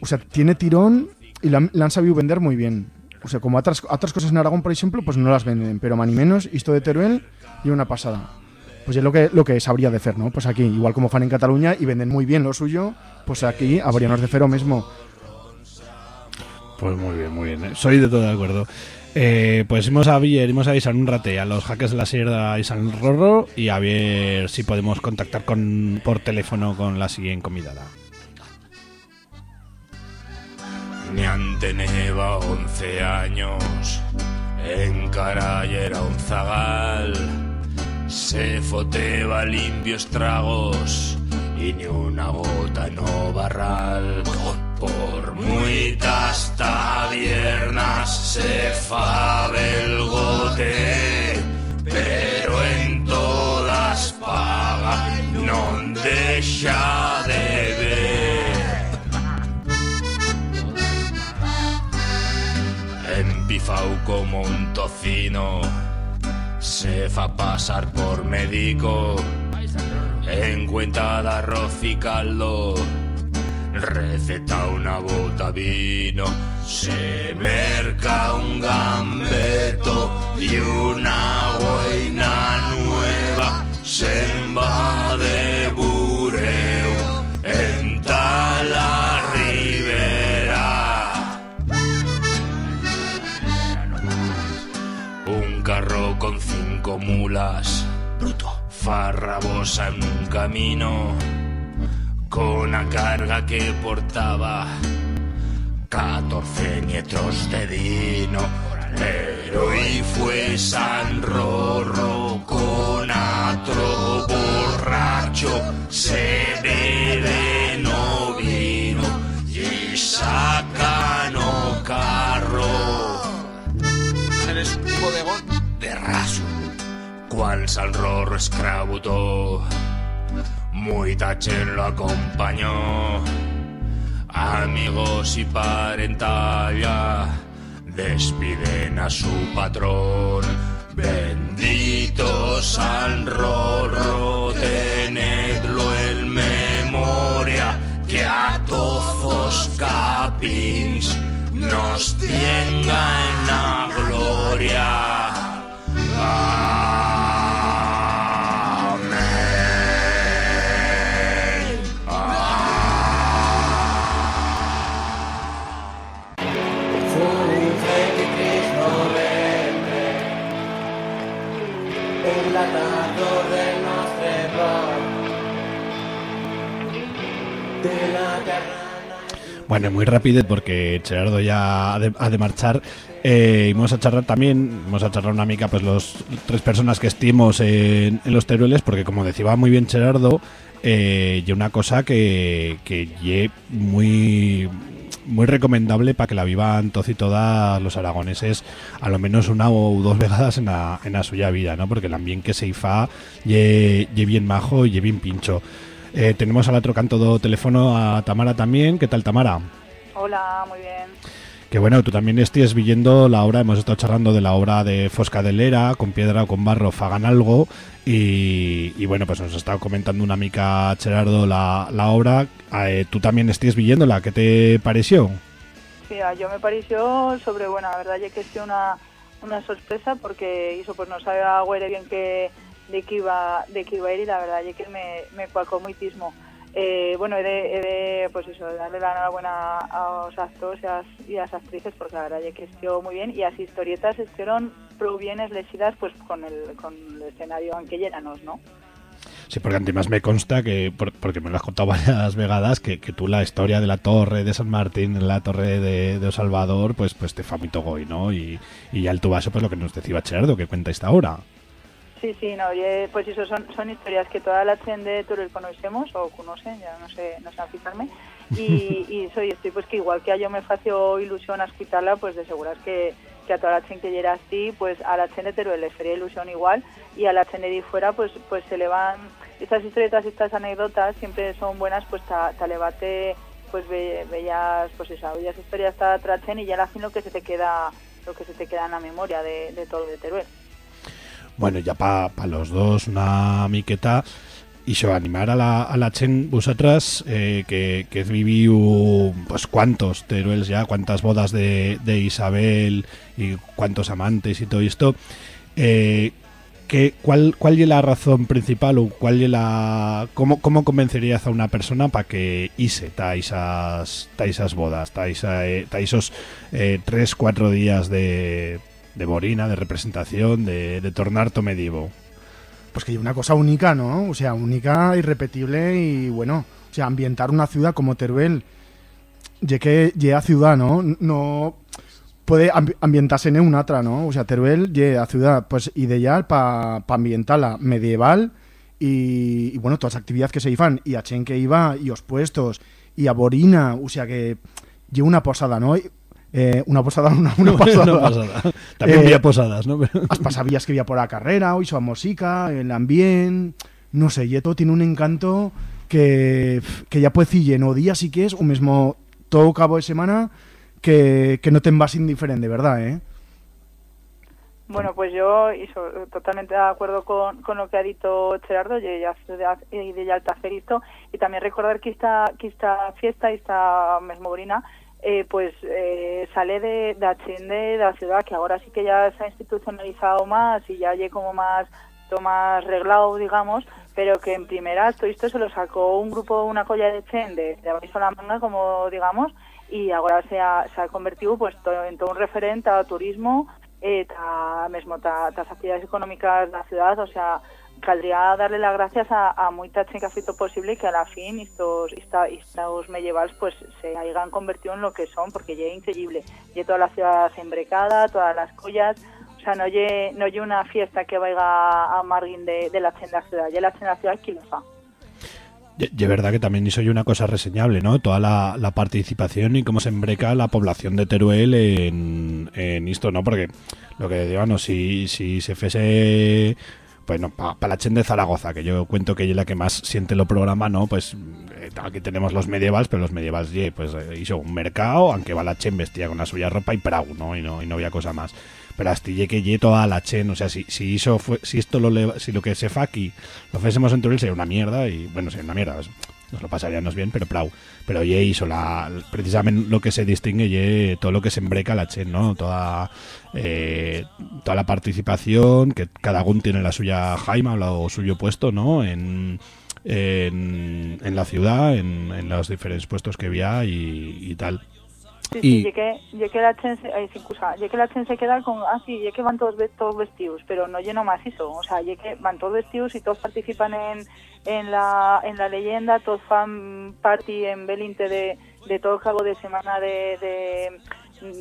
O sea, tiene tirón y la, la han sabido vender muy bien. O sea, como otras, otras cosas en Aragón, por ejemplo, pues no las venden, pero más ni menos, esto de Teruel y una pasada. Pues es lo que, lo que sabría de hacer, ¿no? Pues aquí, igual como fan en Cataluña y venden muy bien lo suyo, pues aquí habríamos de hacer lo mismo. Pues muy bien, muy bien. ¿eh? Soy de todo de acuerdo. Eh, pues hemos a ver, hemos a avisar un rate a los hackers de la Sierra y San Rorro y a ver si podemos contactar con, por teléfono con la siguiente convidada. Nian teneva 11 años, en era un zagal, se foteba limpios tragos y ni una gota no barral. Por muitas tabiernas se fa el gote, pero en todas paga, non deixa de ver. Empifau como un tocino, se fa pasar por médico, en cuenta de arroz y caldo, receta una bota vino, se merca un gambeto y una boina nueva, se va cinco mulas, bruto, farrabosa en un camino, con la carga que portaba 14 nietros de dino. Pero y fue San Rorro con otro borracho, se bebe no vino y saca no carro. Eres un bodegón de raso. Cual San Rorro escravutó, muy tachen lo acompañó. Amigos y parentalla despiden a su patrón. Bendito San Rorro, tenedlo en memoria, que a todos capins nos tenga en la gloria. Amén. Bueno, muy rápido porque Gerardo ya ha de, ha de marchar. Eh, y vamos a charlar también, vamos a charlar una mica, pues los tres personas que estimos en, en los Terueles, porque como decía muy bien Gerardo, eh, y una cosa que, que ye muy muy recomendable para que la vivan todos y todas los aragoneses a lo menos una o dos vegadas en la, en la suya vida, ¿no? Porque el ambiente que se ifa ye, ye bien majo y ye bien pincho. Eh, tenemos al otro canto do teléfono a Tamara también. ¿Qué tal, Tamara? Hola, muy bien. Que bueno, tú también estés viendo la obra, hemos estado charlando de la obra de Fosca de Lera, con piedra o con barro, fagan algo. Y, y bueno, pues nos estado comentando una mica Gerardo la, la obra. Eh, tú también estés viéndola, ¿qué te pareció? Sí, a yo me pareció sobre buena, la verdad, ya que es una, una sorpresa porque hizo pues no sabía güere bien que de que iba de que iba a ir y la verdad ya que me, me cuacó muchísimo. Eh, bueno, he de, he de, pues eso, darle la enhorabuena a los actores y a, las- actrices porque la verdad ya que estuvo muy bien y las historietas estuvieron pro bien elegidas pues con el, con el escenario aunque llenanos, ¿no? Sí, porque además me consta que, por- porque me lo has contado varias vegadas, que, que tú la historia de la torre de San Martín, la torre de, de O Salvador, pues, pues te fa muy togoy, ¿no? Y, y ya el tu vaso, pues lo que nos decía Gerardo, que cuenta esta hora. Sí, sí, no, oye, pues eso son, son historias que toda la gente de Teruel conocemos o conocen, ya no sé, no sé fijarme. Y, y soy estoy pues que igual que a yo me fació ilusión a escucharla, pues de seguras que, que a toda la gente que llega así, pues a la gente de Teruel les faría ilusión igual y a la gente de fuera pues pues se le van estas historietas, estas anécdotas siempre son buenas pues ta, ta levate pues bellas pues esa, bellas historias ta trachen y ya al fin lo que se te queda lo que se te queda en la memoria de, de todo de Teruel. Bueno, ya para los dos una miqueta. iso, animar a la, a la chen vosotras eh, que, que viviu pues cuántos teruels ya, cuántas bodas de, de Isabel y cuántos amantes y todo esto. ¿cuál, ¿Cuál es la razón principal o cuál es la cómo, cómo convencerías a una persona para que ta esas, bodas, ta, esa, eh, esos eh, tres, cuatro días de, de borina, de representación, de, de tornar to medivo? Pues que una cosa única, ¿no? O sea, única, irrepetible y bueno, o sea, ambientar una ciudad como Teruel, ya que llega ciudad, ¿no? No puede ambi- ambientarse en una otra, ¿no? O sea, Teruel llega ciudad, pues ideal para pa ambientarla medieval y, y, bueno, todas las actividades que se iban y a Chen que iba y os puestos y a Borina, o sea que llega una posada, ¿no? Eh, una posada, una, una. También había posadas, ¿no? Pero- As pasabías que había por la carrera, o hizo a música, el ambiente, no sé, y todo tiene un encanto que, que ya puede decir lleno días si que es, o mismo todo cabo de semana que, que no te vas indiferente, de verdad, ¿eh? Bueno, pues yo y so- totalmente de acuerdo con, con lo que ha dicho Gerardo y de, y de Yalta esto y también recordar que esta, que esta fiesta, esta mesmobrina, eh, pues eh, sale de, de Achende, de la ciudad, que ahora sí que ya se ha institucionalizado más y ya hay como más, más reglado, digamos, pero que en primera todo esto se lo sacó un grupo, una colla de Chen de, abajo la manga, como digamos, y ahora se ha, se ha convertido pues to- en todo un referente al turismo eh, ta, tas actividades económicas de la ciudad, o sea, caldría darle las gracias a, a moita chen que ha feito posible que a la fin estos, esta, estos medievals pues se hayan convertido en lo que son, porque ya es increíble. Y toda la ciudad embrecada, todas las collas, o sea, no lle, no lle una fiesta que vaya a margen de, de la chen de la ciudad, ya la chen de la ciudad que lo fa. Es verdad que también hizo una cosa reseñable, ¿no? Toda la, la participación y cómo se embreca la población de Teruel en, en esto, ¿no? Porque lo que digo, no, si, si se fuese, bueno, para la Chen de Zaragoza, que yo cuento que es la que más siente lo programa, ¿no? Pues eh, aquí tenemos los medievals, pero los medievals, ye, pues eh, hizo un mercado, aunque va la Chen vestía con la suya ropa y prau, ¿no? Y no, y no había cosa más. Pero ye que ye toda la Chen, o sea, si, si hizo fue, si esto lo si lo que se fa aquí lo fuésemos en Teruel sería una mierda y bueno, sería una mierda, nos lo pasaríamos bien, pero plau. Pero ye hizo la, precisamente lo que se distingue ye todo lo que se embreca la Chen, ¿no? Toda, eh, toda la participación, que cada uno tiene la suya jaima o lo suyo puesto, ¿no? En, en, en la ciudad, en, en los diferentes puestos que había y tal. Sí, Y- sí, ye que, ye que la chen se, ay, sin ye que la chen se queda con, ah, sí, ye que van todos, todos vestidos, pero no lleno más eso, o sea, ye que van todos vestidos y todos participan en, en, la, en la leyenda, todos fan party en Belinte de, de todo el cabo de semana de, de,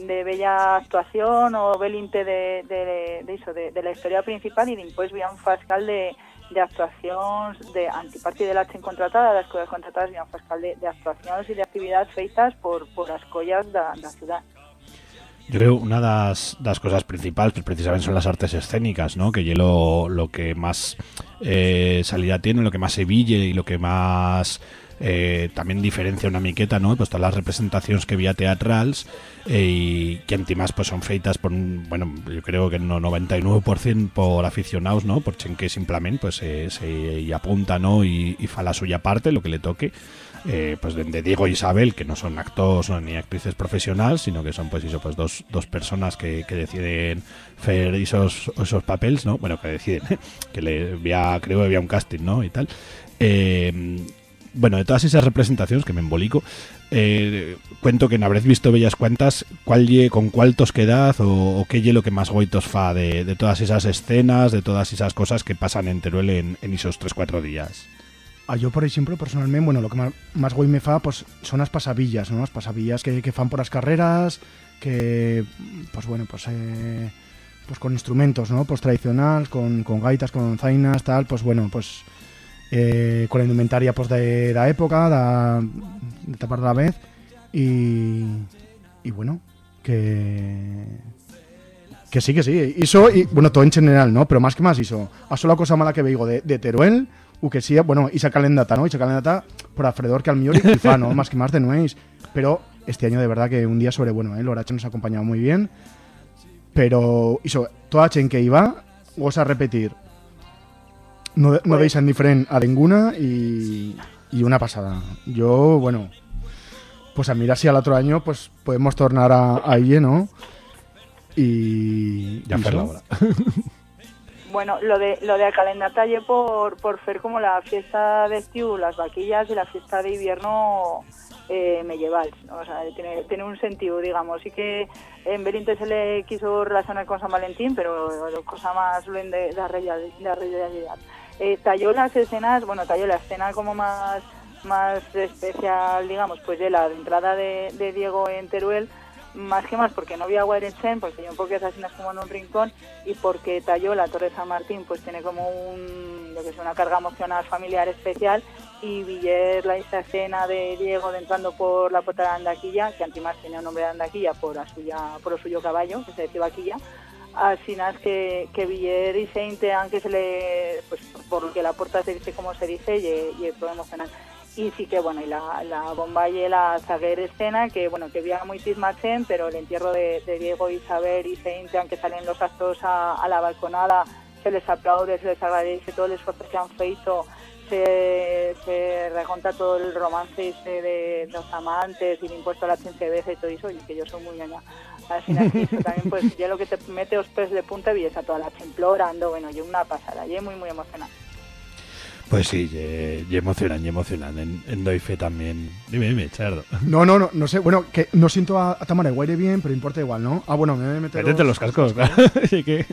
de bella actuación o Belinte de, de, de, eso, de, de la historia principal y después había un fascal de, de actuaciones de antiparti de la chen contratada, las cosas contratadas un fascal de, de actuaciones y de actividades feitas por, por las collas da, da ciudad. Yo creo una das, das cosas principales pues precisamente son las artes escénicas, ¿no? Que lo, lo que más eh, salida tiene, lo que más se ville y lo que más eh, también diferencia una miqueta, ¿no? Pues todas las representaciones que había teatrals eh, y que más pues son feitas por un, bueno, yo creo que no 99% por aficionados, ¿no? Por chen que simplemente pues se, se y apunta, ¿no? Y, y fa la suya parte, lo que le toque eh, pues de, Diego e Isabel, que no son actores no, ni actrices profesionales, sino que son pues eso, pues dos, dos personas que, que deciden hacer esos, esos papeles, ¿no? Bueno, que deciden, que le había, creo que había un casting, ¿no? Y tal. Eh, bueno, de todas esas representaciones que me embolico, eh, cuento que en habréis visto bellas cuentas, cuál ye, con cuál tos quedad o, qué lo que más goitos fa de, todas esas escenas, de todas esas cosas que pasan en Teruel en, esos 3-4 días. Ah, yo, por ejemplo, personalmente, bueno, lo que más, más güey me fa pues, son las pasavillas, ¿no? Las pasavillas que, que fan por las carreras, que, pues bueno, pues, eh, pues con instrumentos, ¿no? Pues tradicionales, con, con gaitas, con zainas, tal, pues bueno, pues eh, con la indumentaria pues de la época, da, de tapar la vez, y, y bueno, que... Que sí, que sí. Iso, y, bueno, todo en general, ¿no? Pero más que más iso. A sola cosa mala que veigo de, Teruel, u que sí, bueno, Isa calendata, ¿no? Isa calendata por alrededor que al millor y quizá, ¿no? Más que más de nueis. Pero este año de verdad que un día sobre, bueno, ¿eh? Lorache nos ha acompañado muy bien. Pero, iso, toda chen que iba, goza repetir no, no Pues- deis indiferent a ninguna y, y una pasada. Yo, bueno, pues a mirar si al otro año pues podemos tornar a, a ¿no? Y... Ya y hacerla eso. ahora. Bueno, lo de lo de acalentar taller por, por fer como la fiesta de estiu, las vaquillas y la fiesta de invierno eh, medieval. ¿no? O sea, tiene, tiene un sentido, digamos. Sí que en Belinte se le quiso relacionar con San Valentín, pero cosa más de, de, de realidad. Eh, talló las escenas, bueno, talló la escena como más más especial, digamos, pues de la entrada de, Diego en Teruel, más que más porque no había agua en Chen, porque yo un poco así como en un rincón, y porque talló la Torre San Martín, pues tiene como un, lo que es una carga emocional familiar especial, y Villar, la escena de Diego entrando por la puerta de Andaquilla, que antimás tenía un nombre de Andaquilla por, suya, por suyo caballo, que se decía Vaquilla, así que, que Villar y Seinte, aunque se le, pues por lo que la puerta se dice como se dice, y, y fue emocional. Y sí que, bueno, y la, la bomba y la zaguer escena, que, bueno, que había muy tismachen, pero el entierro de, de Diego, Isabel y Seinte, aunque salen los actos a, la balconada, se les aplaude, se les agradece todo el esfuerzo que han feito, se, se reconta todo el romance ese de los amantes y el impuesto a la chincebeza y todo eso, y que yo soy muy ñoña. Así que eso también, pues, ya lo que te mete los pies de punta y a toda la chimplorando, bueno, yo una pasada, y muy, muy emocionada. Pues sí, y emocionan, y emocionan. En, en Doy Fe también. Dime, dime, Chardo. No, no, no, no sé. Bueno, que no siento a, a Tamara Guaire bien, pero importa igual, ¿no? Ah, bueno, me voy a meter Métete los cascos, claro. Sí que-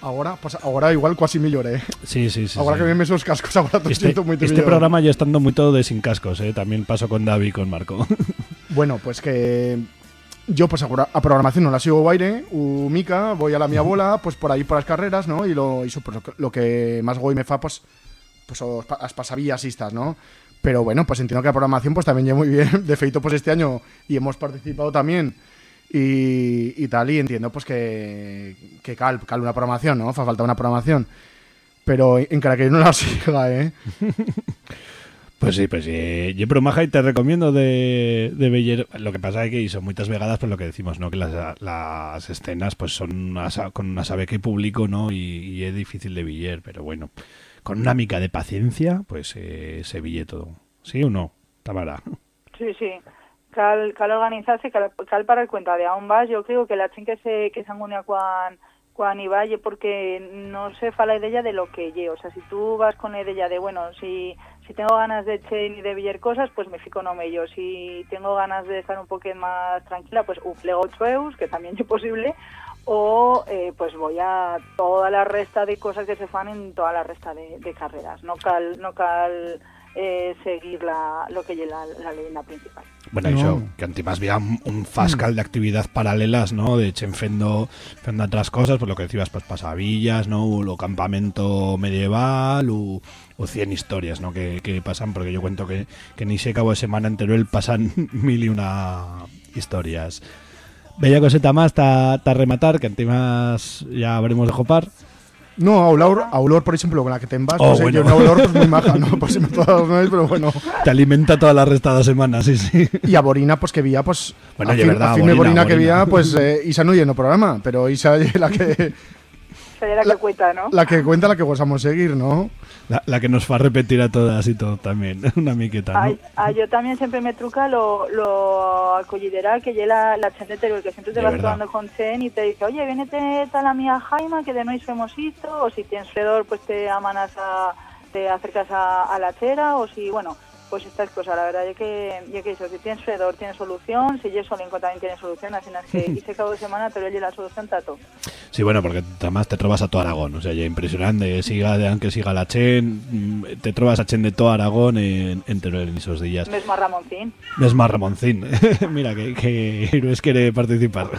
Ahora, pues ahora igual casi me lloré. Sí, sí, sí. Ahora sí. que me esos cascos, ahora te Este, siento muy este programa ya estando muy todo de sin cascos, ¿eh? También paso con David y con Marco. Bueno, pues que yo pues a programación no la sigo guaire, u mica, voy a la mi abuela, pues por ahí por las carreras, ¿no? Y lo, iso, pues, lo, que- más guay me fa, pues, pues os as pasavías estas, ¿no? Pero bueno, pues entiendo que la programación pues también lleva muy bien. De feito, pues este año y hemos participado también y, y tal, y entiendo pues que, que cal, cal una programación, ¿no? Fa falta una programación. Pero en cara que yo no la siga, ¿eh? Pues sí, pues sí. Yo, Maja, y te recomiendo de, de. Lo que pasa es que son muchas vegadas, pues lo que decimos, ¿no? Que las, las escenas pues son una con una sabe que público, ¿no? Y, es difícil de Villar, pero bueno. Con una mica de paciencia, pues eh, se ville todo. ¿Sí o no, Tamara? Sí, sí. Cal, cal organizarse, cal, cal para el cuenta de aún vas. Yo creo que la chen que se, que se angunia cuan, cuan y porque no se fala de ella de lo que lle. O sea, si tú vas con ella de, bueno, si, si tengo ganas de chen y de villar cosas, pues me fico no me yo. Si tengo ganas de estar un poquito más tranquila, pues un plego 8 euros, que también es posible, o eh, pues voy a toda la resta de cosas que se fan en toda la resta de, de carreras. No cal, no cal eh, seguir la, lo que lle la, la leyenda principal. Bueno, No. eso, que antimás había un, fascal de actividad paralelas, ¿no? De chen fendo, fendo otras cosas, pues lo que decías, pues pasavillas, ¿no? O lo campamento medieval, o, o 100 historias, ¿no? Que, que pasan, porque yo cuento que, que ni sé cabo de semana entero el pasan mil y una historias. Bella coseta más, ta, ta rematar, que antimás ya habremos de jopar. No, Aulor, Aulor, por ejemplo, con la que te envas, Oh, pues bueno. yo en Aulor pues muy maja, ¿no? Pues me todas las nueve, pero bueno. Te alimenta toda la restada semana, sí, sí. Y a Borina, pues que vía, pues. Bueno, a fin- verdad, a fin de Borina, Borina, que vía, pues eh, Isa no lleno programa, pero Isa es la que, La que cuenta, ¿no? la que cuenta, la que gozamos seguir, ¿no? La, la que nos va a repetir a todas y todo también. Una miqueta, ¿no? Ay, ay, yo también siempre me truca lo, lo acollidera que lle la, la que siempre te De vas verdad. probando con chen y te dice, oye, vénete tal la mía Jaima, que de no hemos o si tienes fredor, pues te amanas a, te acercas a, a la chera, o si, bueno, pues estas cosas, la verdad, ya que, ya que eso, si tienes fredor, tienes solución, si yo solenco también tiene solución, así es que hice cabo de semana, pero ella la solución tato. Sí, bueno, porque además te trobas a todo Aragón, o sea, ya impresionante, siga de aunque siga la Chen, mm, te trobas a Chen de todo Aragón en, en Teruel en esos días. Mesmo a Ramoncín. Es más Ramoncín, mira que, que Héroes quiere participar.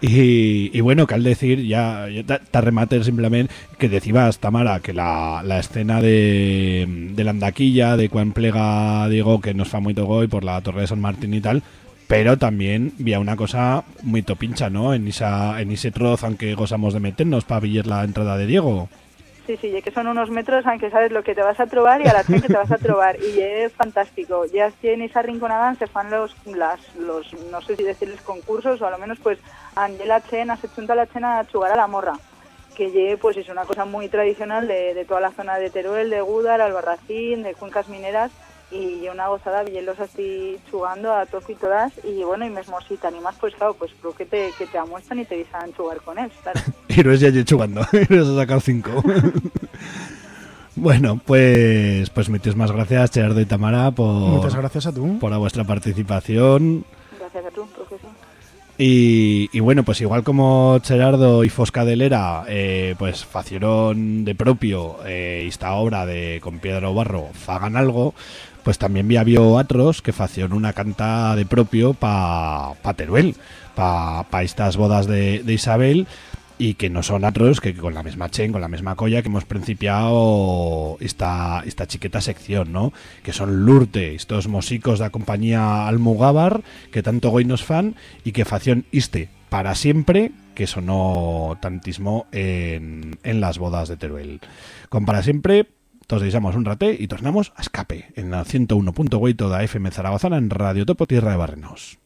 Y, y bueno, que al decir, ya, ya ta remater simplemente, que decías, Tamara, que la, la escena de, de la andaquilla, de cuán plega Diego, que nos fa muy goi por la Torre de San Martín y tal, pero también había una cosa muy topincha, ¿no? En, esa, en ese trozo, aunque gozamos de meternos para pillar la entrada de Diego. Sí, sí, que son unos metros, aunque sabes lo que te vas a trobar y a la gente que te vas a trobar. Y es fantástico. Ya en esa rinconada se fan los, las, los, no sé si decirles concursos, o a lo menos pues Angela Chen, hace chunta la Chen a chugar a la morra. que pues es una cosa muy tradicional de, de toda la zona de Teruel, de Gúdar, Albarracín, de cuencas mineras, y una gozada, los así chugando a todos y todas, y bueno, y mesmo si te animas, pues claro, pues creo que te, que te amuestran y te dicen chugar con él, claro. Y no es ya chugando, y nos ha sacado cinco. bueno, pues, pues muchísimas gracias, Gerardo y Tamara, por, Muchas gracias a tú. por a vuestra participación. Gracias a tú, profesor. Y, y bueno, pues igual como Gerardo y Fosca de Lera, eh, pues facieron de propio eh, esta obra de con piedra o barro, fagan algo, pues también vi había otros que facieron una canta de propio pa, pa Teruel, pa, pa estas bodas de, de Isabel, y que no son otros que con la misma chen, con la misma colla que hemos principiado esta, esta chiqueta sección, ¿no? Que son Lurte, estos músicos de la compañía Almugábar, que tanto goy nos fan, y que facieron este para siempre, que sonó tantísimo en, en las bodas de Teruel. Con para siempre, todos deseamos un rate y tornamos a escape en la 101.8 da FM Zaragozana en Radio Topo Tierra de Barrenos.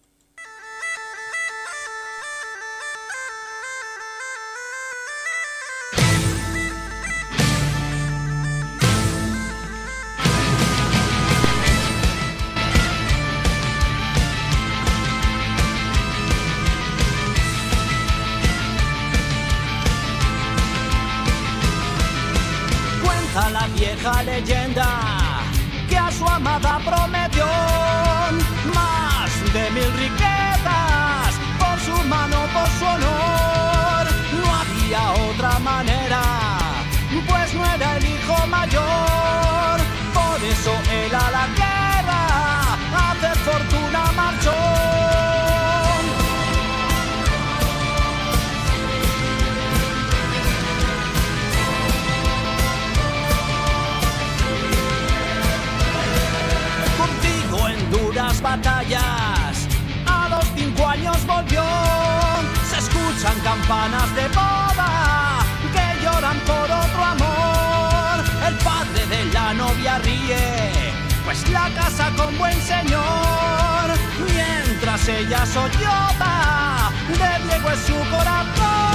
De boda que lloran por otro amor. El padre de la novia ríe, pues la casa con buen señor. Mientras ella sollota, de Diego es su corazón.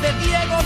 De Diego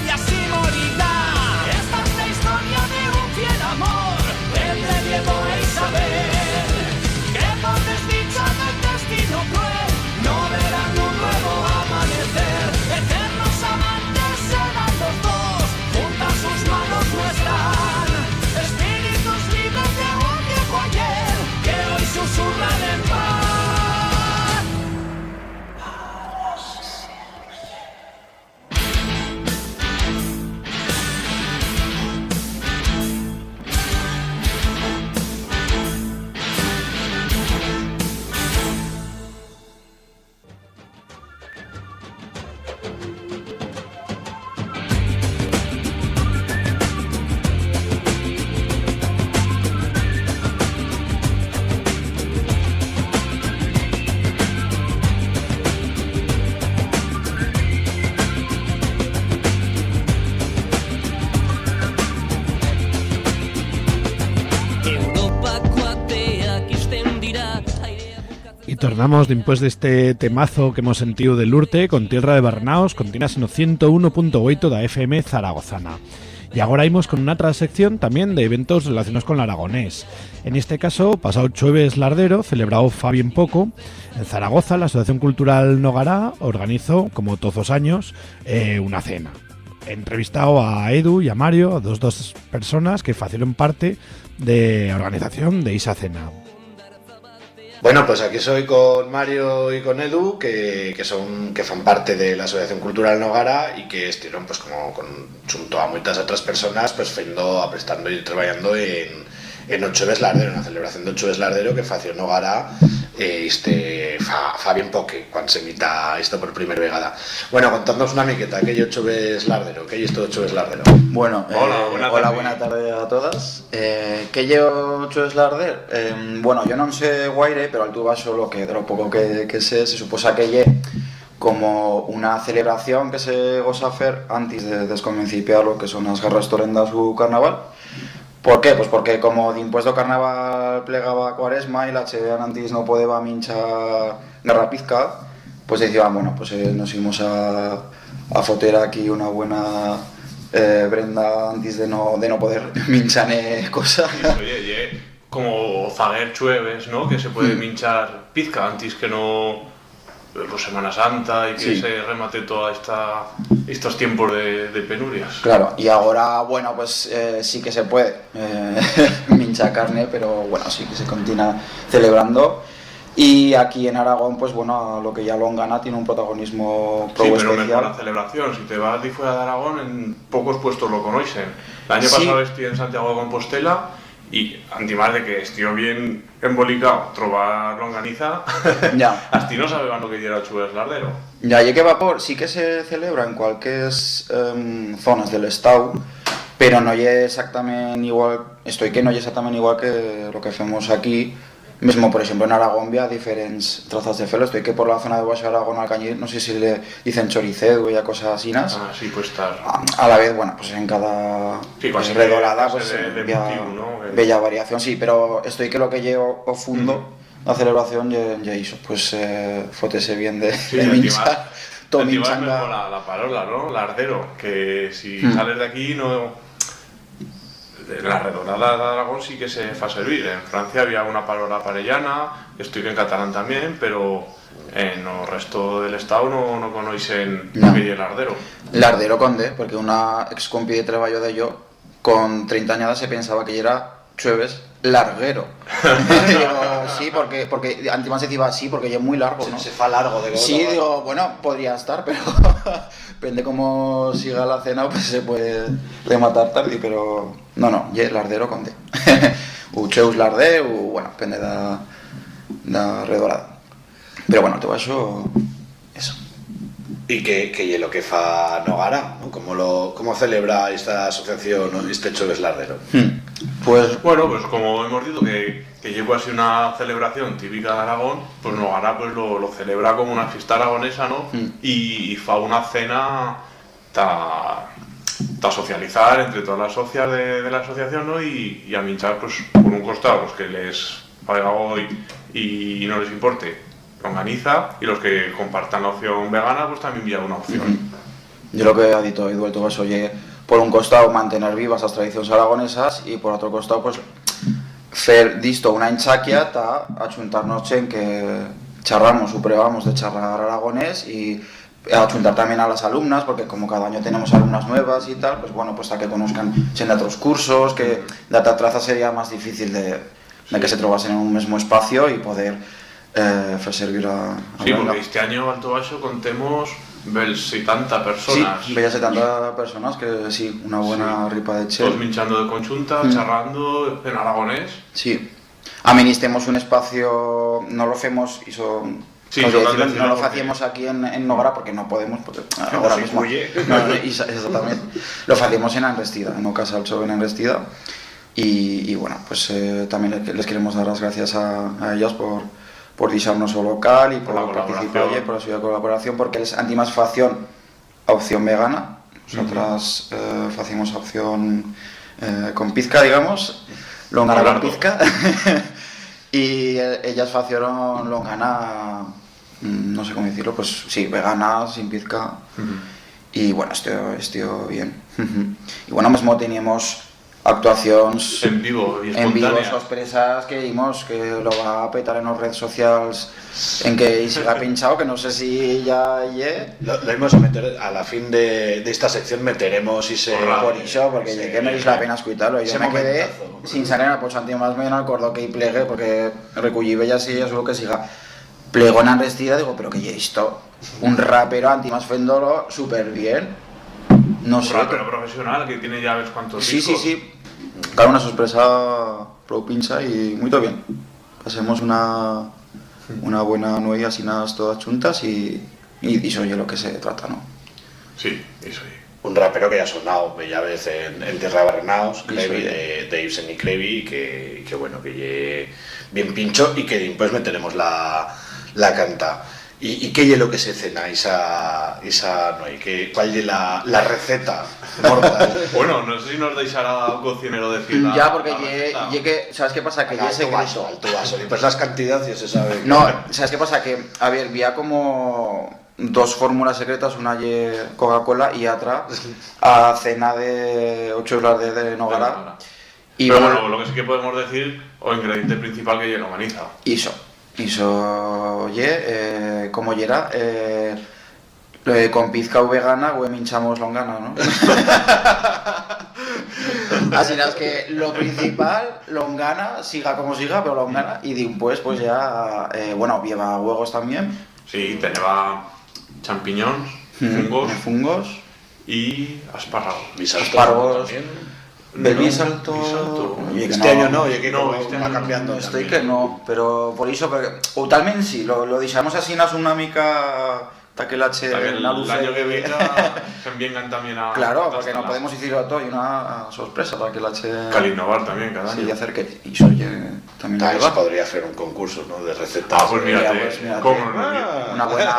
Tornamos después de este temazo que hemos sentido de Lurte con Tierra de Barnaos, continuas no 101.8 da FM Zaragozana. Y ahora imos con una transección también de eventos relacionados con el aragonés. En este caso, pasado Chueves Lardero, celebrado fa bien poco, en Zaragoza la Asociación Cultural Nogará organizó, como todos los años, eh, una cena. He entrevistado a Edu y a Mario, dos, dos personas que hicieron parte de organización de esa cena. Bueno, pues aquí soy con Mario y con Edu, que, que son que fan parte de la Asociación Cultural Nogara y que estuvieron pues como con junto a muchas otras personas pues fendo, aprestando y trabajando en, en Ocho Ves Lardero, una celebración de Ocho Ves Lardero que fació Nogara este, fa, fa bien poque cuando se emita esto por primera vegada. Bueno, contadnos una miqueta, que hay Ocho Ves Lardero, que hay esto de Ocho Ves Lardero. Bueno, eh, Hola, buena hola, tarde. buena tarde a todas. Eh, ¿Qué llevo hecho es Larder? Eh, bueno, yo no sé guaire, pero al tuba solo que de lo poco que, que sé, se suposa que lle como una celebración que se goza hacer antes de desconvencipiar lo que son las guerras torendas u carnaval. ¿Por qué? Pues porque como de impuesto carnaval plegaba cuaresma y la chevean antes no podía mincha guerra pizca, pues decían, bueno, pues eh, nos íbamos a, a foter aquí una buena eh, Brenda antes de no, de no poder minchane cosas. Oye, ye, como zaguer chueves, ¿no? Que se puede Mm. minchar pizca antes que no pues Semana Santa y que Sí. se remate toda esta estos tiempos de, de penurias. Claro, y ahora, bueno, pues eh, sí que se puede eh, minchar carne, pero bueno, sí que se continúa celebrando. Y aquí en Aragón, pues bueno, lo que ya lo han ganado tiene un protagonismo pro Sí, pero mejor la celebración. Si te vas de fuera de Aragón, en pocos puestos lo conocen. El año Sí. pasado estuve en Santiago de Compostela y, además de que estuvo bien embolicado trobar longaniza, Ya. hasta no sabían lo que era Chubes Lardero. Ya, y que vapor sí que se celebra en cualquier em, zonas del estado, pero no es exactamente igual, estoy que no es exactamente igual que lo que hacemos aquí. Mismo, por ejemplo, en Aragón había diferentes trazas de felo. Estoy que por la zona de Baixo Aragón, Alcañiz, no sé si le dicen choricedo y cosas así. Ah, sí, puede estar. A la vez, bueno, pues en cada Sí, pues, redolada pues de- de había motivo, ¿no? El- bella variación, sí, pero estoy que lo que llevo o fundo la celebración ya hizo, pues eh, fótese bien de, Sí, de mejor la, la parola, ¿no? Lardero, que si Mm. sales de aquí no... La redonada de Aragón sí que se fa servir. En Francia había una parola parellana, estoy en catalán también, pero en el resto del estado no, no conocen No. que lardero. Lardero Conde, porque una ex compi de trabajo de yo, con 30 años se pensaba que era Chueves larguero. digo, sí, porque, porque se decía sí, porque ya es muy largo, ¿no? Se fa largo de Sí, digo, bueno, podría estar, pero depende cómo siga la cena, pues se puede rematar tarde, pero no, no, ya lardero conde. u cheus larde, u, bueno, depende da, da redorada. Pero bueno, todo eso, Y que, que lo que fa Nogara, ¿no? ¿Cómo, lo, ¿Cómo celebra esta asociación ¿no? este Choves Lardero? Pues Bueno, pues como hemos dicho que, que llegó así una celebración típica de Aragón, pues Nogara pues lo, lo celebra como una fiesta aragonesa, ¿no? Y, y fa una cena ta, ta socializar entre todas las socias de, de la asociación, ¿no? Y, y a minchar, pues, por un costado, los que les paga hoy y no les importe, organiza, y los que compartan la opción vegana, pues también envía una opción. Yo lo que ha dicho Eduardo oye, por un costado mantener vivas las tradiciones aragonesas y por otro costado pues fer disto una enchaquia ta achuntarnos en que charramos o probamos de charrar aragonés y achuntar también a las alumnas porque como cada año tenemos alumnas nuevas y tal, pues bueno, pues a que conozcan en otros cursos, que la traza sería más difícil de, de que se trobasen en un mismo espacio y poder eh, servir a, a Sí, porque este año Alto Baixo contemos vel 70 personas. Sí, veíase tantas personas que sí, una buena ripa de che. Todos minchando de conchunta, Mm. charrando en aragonés. Sí. Administremos un espacio, no lo hacemos, son, Sí, grandes, no lo hacemos aquí en, en Nogara porque no podemos, porque Que ahora nos mismo. No, no, exactamente. Lo hacemos en Anrestida, en Ocasa al en Anrestida. Y, y bueno, pues eh, también le- les queremos dar las gracias a, a ellos por, por dejarnos su local y por, la participar y por su colaboración, porque es anti más facción a opción vegana. Nosotras eh, hacemos opción eh, con pizca, digamos, longa Con con pizca. y eh, ellas facieron longana, no sé cómo decirlo, pues sí, vegana, sin pizca. Y bueno, estoy, estoy bien. y bueno, mismo teníamos actuacions En vivo y en vivo sorpresas que vimos que lo va a petar en las redes sociales en que se ha pinchado que no sé si ya ye Lo, lo íbamos a meter a la fin de, de esta sección meteremos y se por eso porque sí, que mereix la pena escucharlo. Yo me quedé momentazo. sin salir al pocho más me acuerdo que hi plegue porque recollí bellas y eso lo que siga. Plegona vestida digo pero que ya esto un rapero anti más fendolo súper bien no Un sé rapero profesional que tiene ya ves cuántos Sí, sí, discos. sí. Claro, una sorpresa pro pincha y muy bien. Pasemos una, una buena nueve así nada todas juntas y, y, y soy lo que se trata, ¿no? Sí, eso Un rapero que ya ha sonado bella vez en, en Tierra de Barrenaos, ya. de, de Ibsen y Crevi, y que, que bueno, que lle bien pincho y que después meteremos la, la canta. ¿Y, y qué es lo que se cena esa, esa no hay? ¿Qué, ¿Cuál es la, la receta mortal? Bueno, no sé si nos dejará el cocinero decir la- Ya, porque la ye, ye que, ¿sabes qué pasa? Que Al ye se tu vaso, al tu vaso. Y pues las cantidades ya se sabe. que- No, ¿sabes qué pasa? Que, a ver, había como dos fórmulas secretas, una ye Coca-Cola y otra a cena de 8 horas de, de Nogara. Y Pero bueno, bueno, lo que sí que podemos decir, o ingrediente principal que lleva maniza. Iso. Iso ye, eh, como yera, eh, eh, con pizca vegana o minchamos longana, ¿no? Así es que lo principal, longana, siga como siga, pero longana, y después pues ya, eh, bueno, lleva huevos también. Sí, tenía champiñones, Mm, fungos fungos y espárragos. Espárragos. Del No, bisalto. bisalto. Oye, Este no. año no, oye, que No, como este va año cambiando. Estoy que no, pero por eso, porque, o también sí, lo, lo deixamos así nas una mica taquelache el la luz año que viene se envían también a... Claro, porque no podemos decirlo todo y una sorpresa para que la che... Calinnovar también cada Sí, año. hacer que y soy también va. podría hacer un concurso ¿no? de recetas. Ah, pues mírate, Mira, pues mírate. ¿cómo no? Ah, una buena-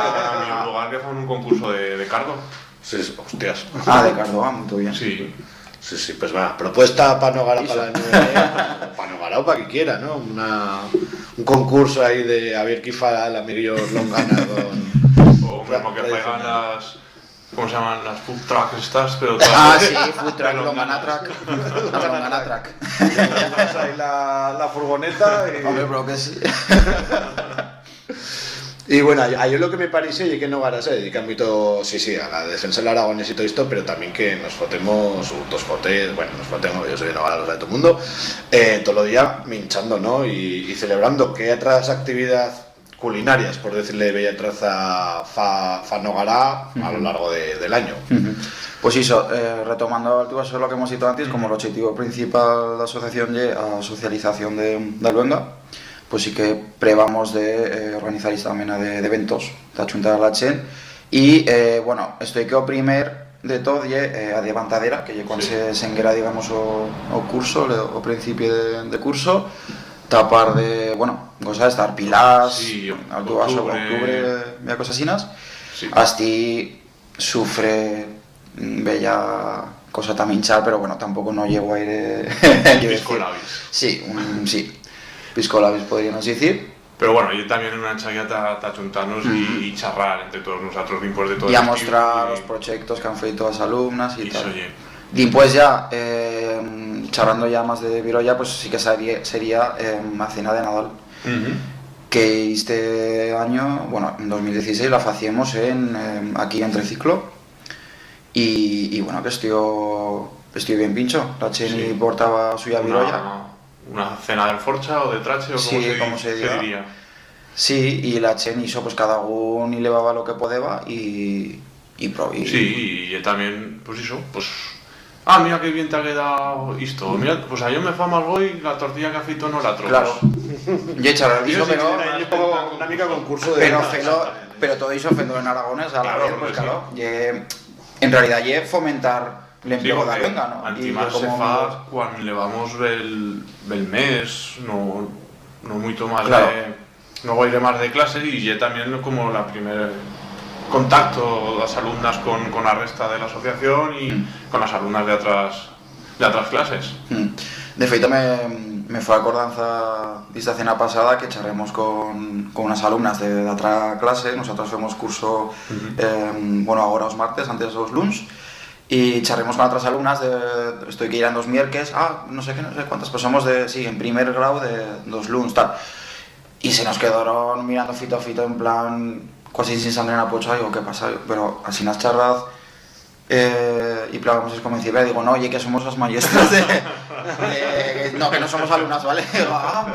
En mi lugar que fue un concurso de, de cargo. Sí, hostias. Ah, de Cardoa, muy bien. Sí. Sí, sí, pues va, propuesta para Nogara para el año que viene, para Nogara o para que quiera, ¿no? Una, un concurso ahí de a ver quién fa la mejor longana con... O mismo que juegan las... ¿Cómo se llaman? Las food trucks estas, pero... Ah, todas- sí, food truck, longana track. La longana track. Ahí la, la furgoneta y... Hombre, pero que sí. Y bueno, a yo lo que me parece es que Nogara se dedica mucho, sí, sí, a la defensa del Aragonés y todo esto, pero también que nos fotemos, dos fotes, bueno, nos fotemos, yo soy de Nogara, lo sabe todo el mundo, eh, todo el día minchando, ¿no? Y, y celebrando que otras actividades culinarias, por decirle bella traza, fa, fa a lo largo de- del año. Pues eso, eh, retomando al tubo lo que hemos dicho antes, como el objetivo principal de la asociación es a socialización de, de Luenga, pues sí que prevamos de eh, organizar esta mena de, de eventos, de achuntar a la chen. Y, eh, bueno, estoy que o primer de todo ye, eh, a levantadera, que ye cuando se, se enguera, digamos, o, o curso, le- o principio de, de curso, tapar de, bueno, cosas de estar pilas, Sí, al tubo octubre. octubre, mira cosas asinas. Sí. Asti sufre mm, bella cosa también char, pero bueno, tampoco no llego a ir... eh. Sí, un, sí. Pisco labis podríamos decir. Pero bueno, yo también en una chaqueta ta juntarnos y, y charrar entre todos nosotros después de todo y a el mostrar estiu los proyectos que han feito las alumnas y, y tal. oye, Después ya, eh, charlando ya más de Viroya, pues sí que sería, sería eh, una cena de Nadal. que este año, bueno, en 2016 la hacíamos en, eh, aquí en Triciclo y, y bueno, que estoy, estoy bien pincho. La Cheni Sí. portaba suya Viroya. una, una cena del Forcha o de Trache o como Sí, se, como se diga. diría. Sí, y la Cheni hizo pues cada uno y levaba lo que podía y, y, pro- y- Sí, y yo también, pues eso, pues... Ah, mira qué bien te ha quedado esto. Mira, pues a yo me fama algo y la tortilla que ha feito no la troco. Claro. Y echar el guiso, pero, Una mica concurso de... pero, felo- pero todo eso fendo en aragones a la Claro, vez, pues hombre, sí. claro. ye- en realidad ye fomentar el Sí, empleo de venga, ¿no? Antimás se fa cuando levamos el, el mes, no, no mucho más Claro. de... No voy a ir más de clase y yo también como la primera contacto las alumnas con, con la resta de la asociación y con las alumnas de otras, de otras clases. Mm. De feito me, me fue acordanza esta cena pasada que charremos con, con unas alumnas de, de otra clase, nosotros fuimos curso, eh, bueno, ahora los martes, antes los lunes, y charremos con otras alumnas de, estoy que irán dos miércoles, ah, no sé qué, no sé cuántas, pues somos de, sí, en primer grado de dos lunes, tal. Y se nos quedaron mirando fito a fito en plan, casi sin sangre en la pocha, digo, ¿qué pasa? Pero así nas charraz, eh, y plegamos es "Ve", digo, no, oye, que somos las maestras no, que no somos alumnas, ¿vale? Digo, ah,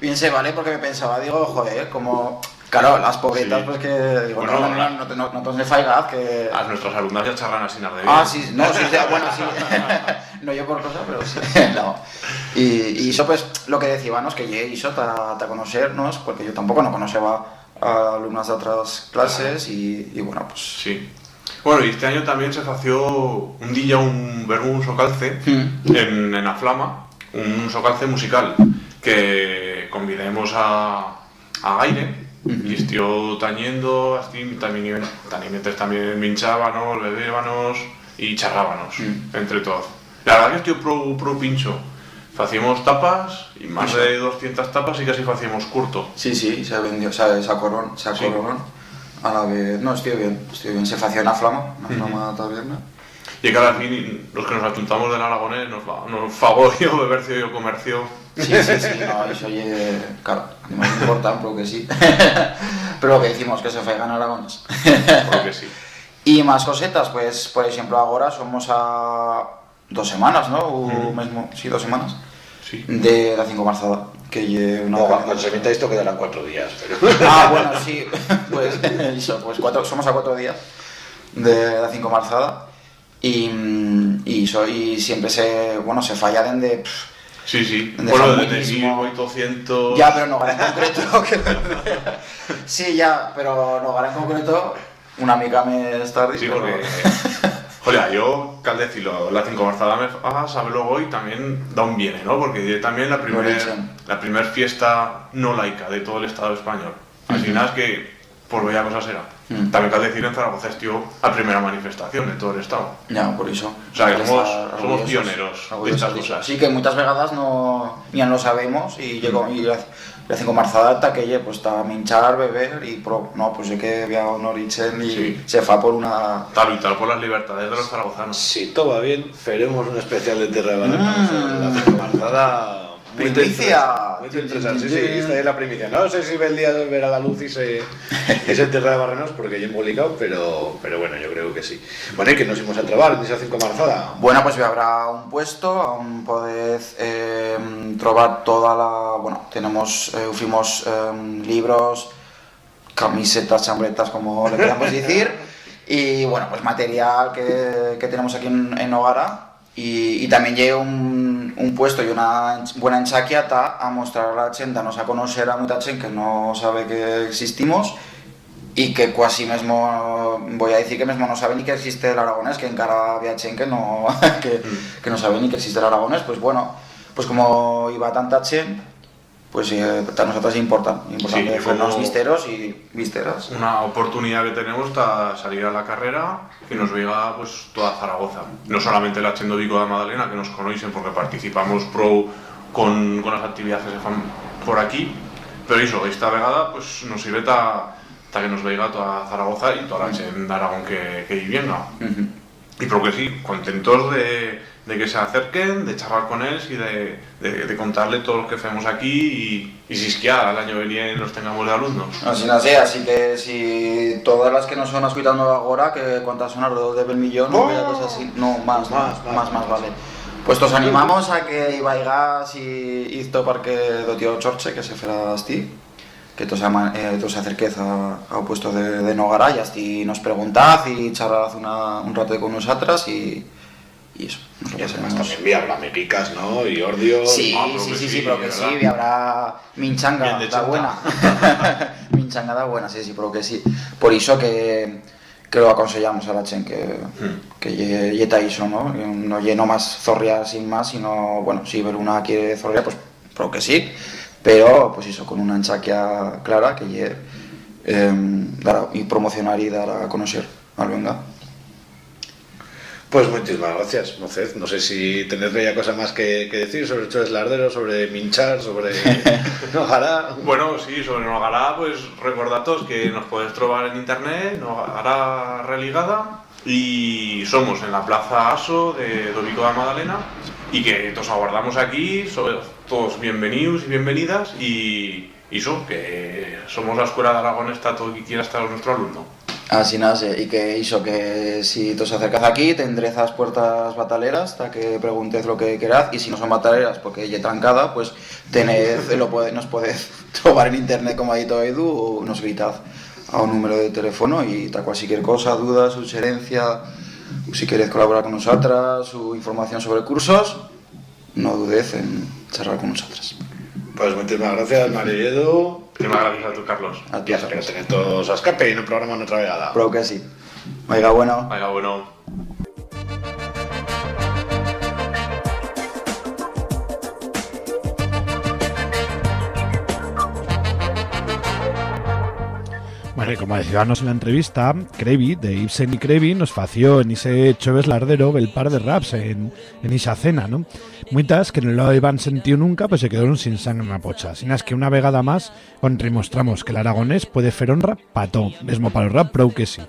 bien vale, porque me pensaba, digo, joder, como, claro, las pobretas, Sí. pues que, digo, Bueno, no, no, no, no, te- no, no te faigaz, que... A nuestras alumnas ya charlan así nada de Ah, sí, no, sí, bueno, sí. no yo por cosa, pero sí. no. Y, y eso, pues, lo que decíamos, que llegué eso a, a conocernos, porque yo tampoco no conocía a alumnas de otras clases y, y bueno, pues... Sí. Bueno, y este año también se fació un día un ver un socalce en, en la Flama, un socalce musical que convidemos a, a Gaire y estuvo tañendo, así, también tañimetes también minchábanos, bebébanos y charrábanos entre todos. La verdad que estuvo pro, pro pincho. Facíamos tapas y más de 200 tapas y casi facíamos curto. Sí, sí, se vendió, o sea, se acorrón, se acorrón. A la vez, no, estoy bien, estoy bien. Se fació una flama, una flama taberna. Y que al fin, los que nos achuntamos del Aragonés nos, fa- nos fagó yo bebercio y yo comercio. Sí, sí, sí, no, eso oye, claro, no me importa, pero que sí. pero lo que decimos, que se faigan Aragones. Porque sí. Y más cosetas, pues, por ejemplo, ahora somos a dos semanas, ¿no? O mesmo, sí, dos semanas. Sí. De la cinco marzada, que lle una No, cuando se emita esto quedarán cuatro días. Pero... Ah, bueno, sí, pues, eso, pues cuatro, somos a cuatro días de la cinco marzada. Y, y, so- y siempre se, bueno, se falla desde... Sí, sí. De Bueno, desde Buenísimo. 1800. Ya, pero no gara en concreto. que- sí, ya, pero no gara en concreto. Una amiga me está Sí, pero- porque. Joder, yo, cal decirlo, la cinco marzada me fa, sabe luego y también da un viene, ¿no? Porque también la primera la primer fiesta no laica de todo el Estado español. Al final es que, por bella cosa será. Mm. También cal decir en Zaragoza estuvo la primera manifestación de todo el Estado. Ya, por eso. O sea, que somos, somos pioneros de estas cosas. Sí, que muchas vegadas no, ya no sabemos y llegó y la, la cinco marzada hasta que lle, pues está minchar, beber y pro, no, pues yo que había un origen y se fa por una... Tal y tal por las libertades de los zaragozanos. Si todo va bien, faremos un especial de Terra de Barrenas sobre la cinco marzada. Primicia. Muy interesante, sí, sí, esta es la primicia. No sé si ve el día de ver a la luz y se, ese Terra de Barrenos porque ya he publicado, pero, pero bueno, yo creo que sí. Bueno, y que nos íbamos a trabar en esa cinco marzada. Bueno, pues habrá un puesto, aún podéis eh, trobar toda la... Bueno, tenemos, eh, fuimos eh, libros, camisetas, chambretas, como le queramos decir, y bueno, pues material que, que tenemos aquí en, en y, y también llega un, un puesto y una buena enchaquiata a mostrar a la gente, a nos a conocer a mucha gente que no sabe que existimos, y que casi mismo, voy a decir que mismo no sabe ni que existe el aragonés, que en cara había chen que no, que, que no sabe ni que existe el aragonés, pues bueno, pues como iba tanta chen, pues eh, para nosotros es importante, importante Sí, como- visteros y visteras. Una oportunidad que tenemos para salir a la carrera que nos vea pues toda Zaragoza. No solamente la Chendo Vico de Madalena, que nos conocen porque participamos pro con, con las actividades que se fan por aquí, pero eso, esta vegada pues nos sirve para que nos veiga toda Zaragoza y toda la Chen de Aragón que, que ahí venga. Y creo que sí, contentos de, de que se acerquen, de charlar con ellos y de, de, de contarle todo lo que hacemos aquí y, y si es que ya el año venía los tengamos de alumnos. Así no sé, así que si todas las que nos son escuchando ahora, que cuántas son alrededor de 20 millones, ¡Oh! o cosas así, no, más, más, más, más, vale. Pues os animamos a que ibaigas y esto parque do tío Chorche, que se fuera ti, que tos, ama, eh, tos acerquez a, ao puesto de, de Nogara y así nos preguntad y charlad una, un rato con nosotras y, y eso. Nos Y además también vi habla mecicas, ¿no? Y ordio. Sí, Ah, sí, que sí, sí, pero que sí, y habrá minchanga da buena. minchanga da buena, sí, sí, pero que sí. Por eso que, que lo aconsellamos a la chen que, que lle, lle ta iso, ¿no? Que No lleno más zorria sin más, sino, bueno, si ver una quiere zorria, pues, pero que sí. Pero, pues eso, con una enchaquia clara que lle, eh, dar a- y promocionar y dar a conocer al venga. Pues muchísimas gracias, Moced. No sé si tenéis ya cosa más que, que decir sobre Choves Lardero, sobre Minchar, sobre Nogará. Bueno, sí, sobre Nogará, pues recordatos que nos podéis trobar en internet, Nogará Religada, y somos en la Plaza Aso de Dobico da Madalena, y que os aguardamos aquí, todos bienvenidos y bienvenidas, y eso, que somos la Escuela de Aragón, está todo que quiera estar nuestro alumno. Así nace, y que hizo que si te os acercas aquí tendréis las puertas bataleras hasta que preguntéis lo que queráis y si no son bataleras porque ella trancada pues tened, lo nos podéis trobar en internet como ha dicho Edu o nos gritad a un número de teléfono y tal cualquier cosa, duda, sugerencia si queréis colaborar con nosotras o información sobre cursos no dudéis en charlar con nosotras Pues muchísimas gracias, Edu. Muchísimas gracias a tu, Carlos. A ti, Y espero tener todos a escape y no programa en otra vegada. Creo que sí. Oiga, bueno. Oiga, bueno. Como decíamos en la entrevista, Crevi, de Ibsen y Crevi, nos fació en ese Choves Lardero el par de raps en, esa cena, ¿no? Muitas que no lo habían sentido nunca, pues se quedaron sin sangre en la pocha. Sin es que una vegada más, demostramos que el aragonés puede fer honra pa todo, mesmo para el rap prou que sí.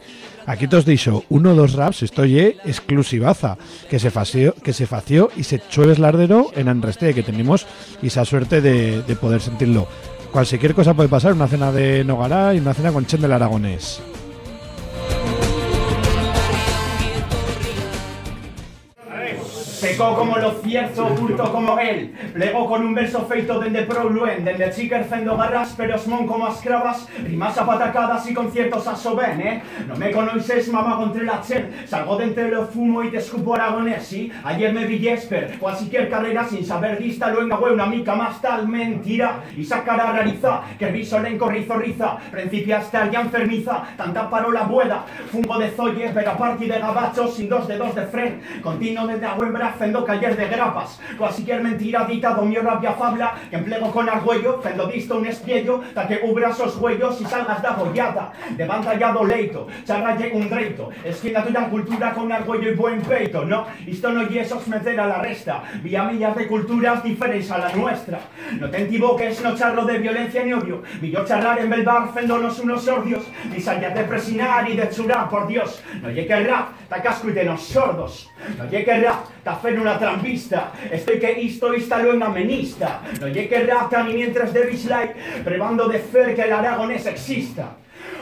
Aquí te dicho, uno o dos raps, esto ye exclusivaza, que se fació, que se fació y se Choves Lardero en Anreste, que tenemos esa suerte de poder sentirlo. Cualquier cosa puede pasar, una cena de Nogará y una cena con Chen del Aragonés. Secó como lo cierto, oculto como él. Plegó con un verso feito dende Prouluen, dende Chiker fendo garras, pero osmón como escravas, rimas a patacadas y conciertos a soben, eh? No me conoces, mamá, contra la chen. Salgo de entre lo fumo y te escupo aragonés, ¿sí? Ayer me vi Jesper, cualquier carrera sin saber dista, luego güey, una mica más tal mentira. Y sacará rariza, que viso lenco rizo riza, principiaste ya enfermiza, tanta parola buena, fumo de zoye, pero a partir de gabachos sin dos dedos de fren, continuo desde agüembra, fendo caller de grapas, cualquier mentira dita do mi rabia fabla, que emplego con argüello, fendo disto un espiello, ta que ubras os huellos y salgas da bollata, levanta ya do leito, charralle un dreito, esquina tuya cultura con argüello y buen peito, no, isto no yesos meter a la resta, vía millas de culturas diferentes a la nuestra, no te equivoques, no charlo de violencia ni odio, vi yo charlar en Belbar, fendonos unos sordios, ni salías de presinar y de churar, por Dios, no llegue el rap, ta casco y de nos sordos, no llegue el rap, ta fe en una trampista, estoy que isto instaló en amenista, no llegue el rap, ta ni mientras de Bislike, probando de fer que el aragonés exista.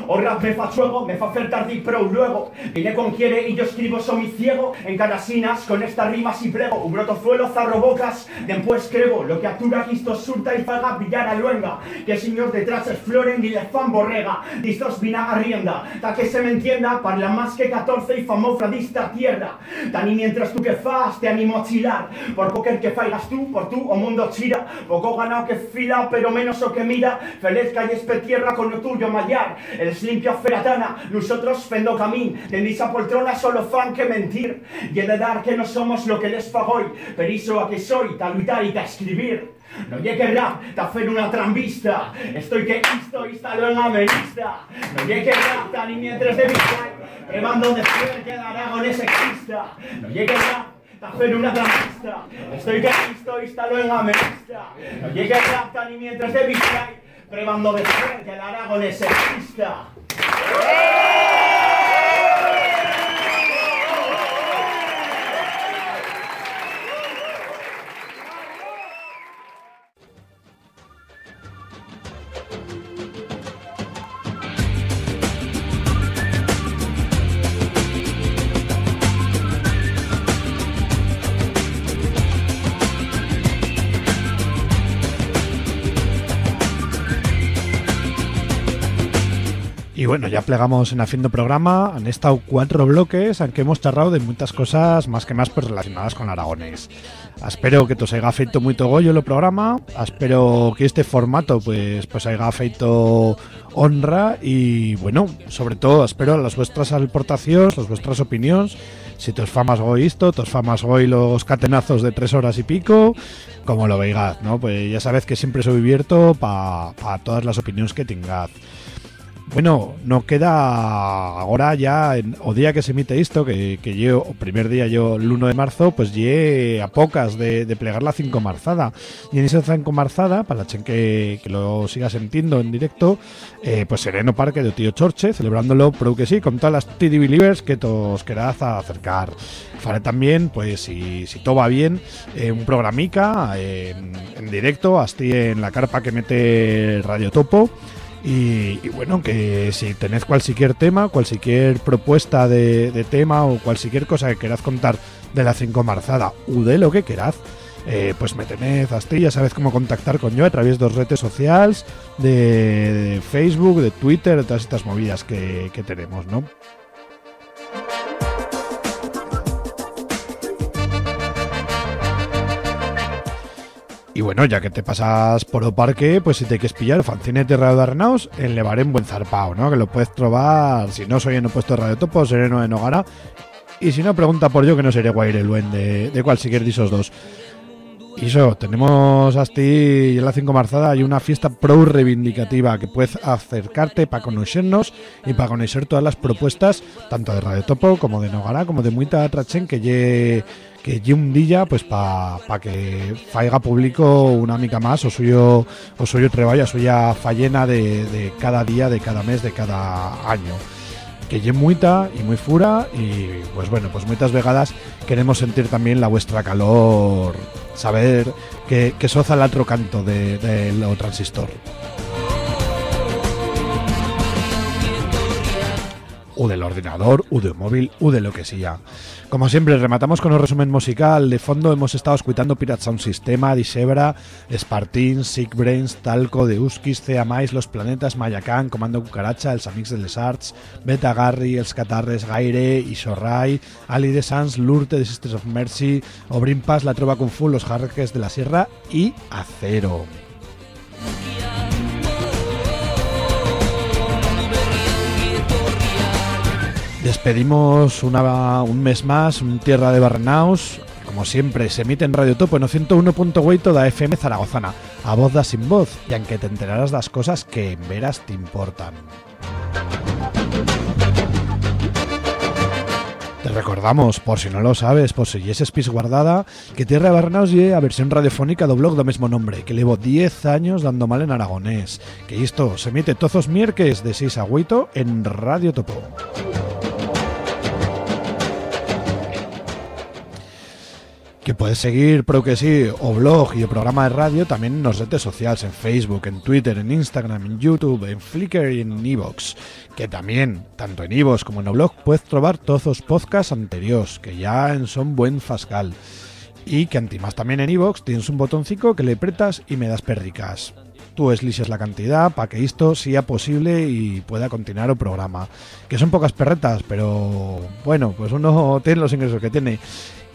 O rap me fa chuego, me fa fer tardí pro luego Vine con quiere y yo escribo so mi ciego En carasinas, con estas rimas y plego Un brotozuelo, zarro bocas, después crego Lo que actura quisto surta y faga pillar a luenga Que señor detrás es floren y le fan borrega Distos vina a rienda, ta que se me entienda Parla más que 14 y famofra dista tierra Tan y mientras tú que fas te animo a chilar Por poker que faigas tú, por tú o mundo chira Poco ganado que fila, pero menos o que mira Feliz calles pe tierra con lo tuyo mallar El limpia feratana, nosotros fendo camín Tendís a poltrona solo fan que mentir. Y he de dar que no somos lo que les fagoy Periso a que soy, taluitar y ta escribir. No llegue rap, ta fer una trambista. Estoy que isto instaló en amenista No llegue rap, ni mientras de Bitcoin Remando de fer que el aragonés exista. No llegue rap, ta fer una trambista. Estoy que isto instaló en amenista No llegue rap, ni mientras de Bitcoin Ser que el aragonés exista bueno, ya plegamos en Haciendo Programa. Han estado cuatro bloques en que hemos charlado de muchas cosas más que más pues, relacionadas con Aragones. Espero que os haya feito muy togollo el programa. Espero que este formato pues, pues haya feito honra y bueno, sobre todo espero las vuestras aportaciones, las vuestras opiniones. Si te os fa más goy esto, te os fa más goy los catenazos de tres horas y pico, como lo veáis, ¿no? Pues ya sabéis que siempre soy abierto para todas las opiniones que tengáis. Bueno, no queda ahora ya en, o día que se emite esto, que, que yo, o primer día yo, el 1 de marzo, pues lle a pocas de, de plegar la 5 marzada. Y en esa 5 marzada, para la chen que, lo siga sintiendo en directo, eh, pues sereno parque de Tío Chorche, celebrándolo, pero que sí, con todas las TD Believers que tos queraz a acercar. Faré también, pues si, si todo va bien, eh, un programica eh, en, en directo, así en la carpa que mete Radio Topo. Y, bueno, que si tenéis cualquier tema, cualquier propuesta de, tema o cualquier cosa que queráis contar de la 5 marzada o de lo que queráis, eh, pues me tenéis así, ya sabéis cómo contactar con yo a través de dos redes sociales, de, Facebook, de Twitter, de todas estas movidas que tenemos, ¿no? Y bueno, ya que te pasas por o parque, pues si te quieres pillar o fanzine de Radio Arnaus, en Levaré en Buen Zarpao, ¿no? Que lo puedes trobar, si no soy en el puesto de Radio Topo, sereno de Nogara. Y si no, pregunta por yo que no seré Guaire Luen de, de cualquier de esos dos. Y eso, tenemos hasta ahí en la 5 marzada hay una fiesta pro reivindicativa que puedes acercarte para conocernos y para conocer todas las propuestas, tanto de Radio Topo como de Nogara, como de Muita Trachen, que lle que un día pues para pa que faiga público una mica más o suyo o suyo suya fallena de, de cada día, de cada mes, de cada año que lle muita y muy fura y pues bueno, pues muchas vegadas queremos sentir también la vuestra calor, saber que, que soza el otro canto de, de transistor. O del ordenador, o del móvil, o de lo que sea. Como siempre, rematamos con un resumen musical. De fondo hemos estado escuchando Pirate Sound Systema, Disebra, Spartin, Sick Brains, Talco, Deuskis, Ceamais, Los Planetas, Mayacán, Comando Cucaracha, Els Amics de les Arts, Beta Garry, Els Catarres, Gaire, Isorrai, Ali de Sans, Lurte, The Sisters of Mercy, Obrin Pass, La Trova Kung Fu, Los Jarques de la Sierra y Acero. Despedimos un mes más, un Tierra de Barrenaus. Como siempre, se emite en Radio Topo en 101.8 da FM Zaragozana, a voz da sin voz, y aunque te enterarás las cosas que en veras te importan. Te recordamos, por si no lo sabes, por si es pis guardada, que Tierra de Barrenaus lle a versión radiofónica do blog do mismo nombre, que llevo 10 años dando mal en aragonés, que esto se emite todos los miércoles de 6 a 8 en Radio Topo. Que puedes seguir, pero que sí, o blog y el programa de radio también en las redes sociales, en Facebook, en Twitter, en Instagram, en YouTube, en Flickr y en Evox. Que también, tanto en Evox como en el blog, puedes trobar todos los podcasts anteriores, que ya en son buen fascal. Y que antimás también en Evox tienes un botoncito que le apretas y me das perricas. Tú eliges la cantidad para que esto sea posible y pueda continuar el programa. Que son pocas perretas, pero bueno, pues uno tiene los ingresos que tiene.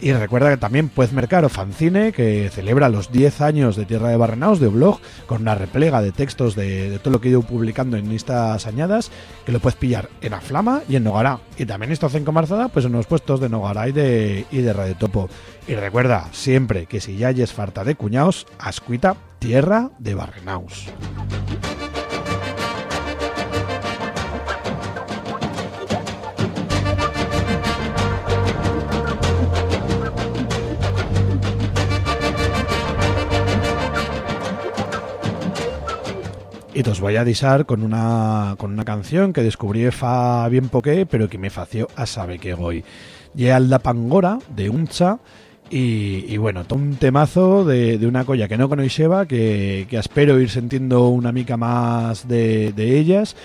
Y recuerda que también puedes mercar o fanzine que celebra los 10 años de Tierra de Barrenaos de blog con una replega de textos de, todo lo que he ido publicando en estas añadas que lo puedes pillar en Aflama y en Nogará. Y también esto hacen marzada pues en los puestos de Nogará y de, y de Topo. Y recuerda siempre que si ya es farta de cuñaos, ascuita Tierra de Barrenaus. Y os voy a disar con una, con una canción que descubrí fa bien poqué, pero que me fació a sabe que voy. Y Alda Pangora, de Uncha, y, y bueno, un temazo de, de una colla que no conoceba, que, que espero ir sintiendo una mica más de, de ellas,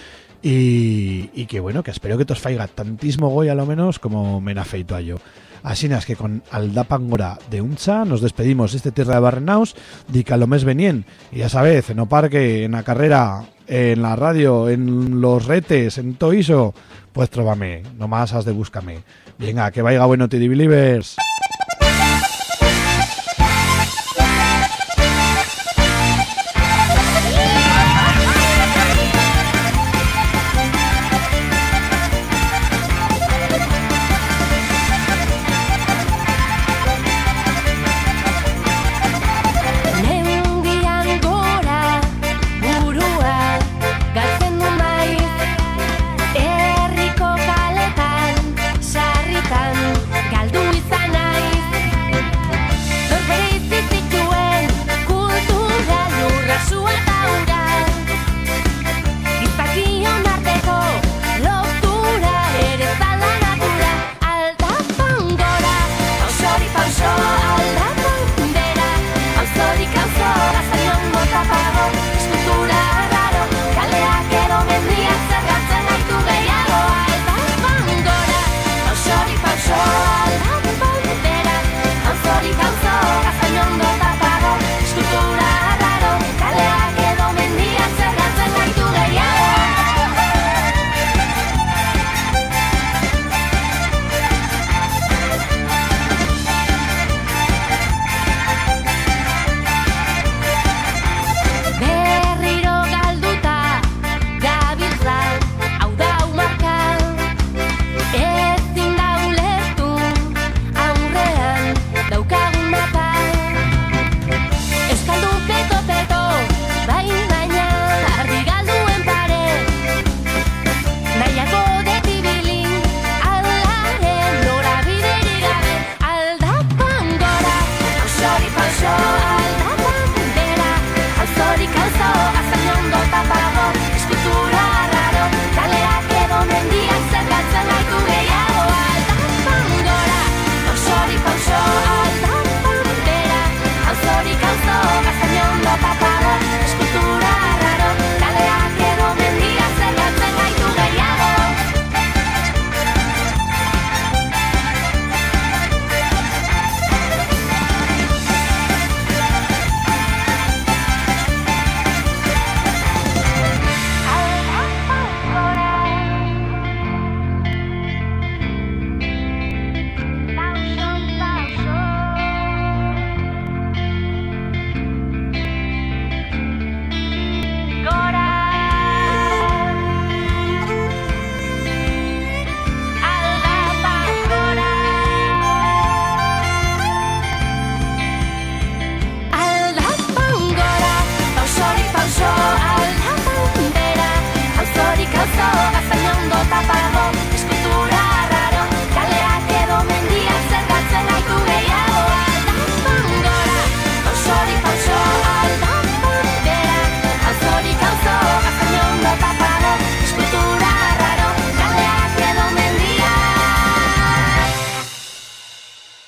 y, y que bueno, que espero que os faiga tantísimo goy a lo menos como me feito a yo. Así es que con Aldapangora de Uncha nos despedimos de este Tierra de Barrenaus, lo mes venien, y ya sabéis, en o parque, en la carrera, en la radio, en los retes, en todo eso, pues tróvame, nomás has de búscame. Venga, que vaya bueno, TD Believers.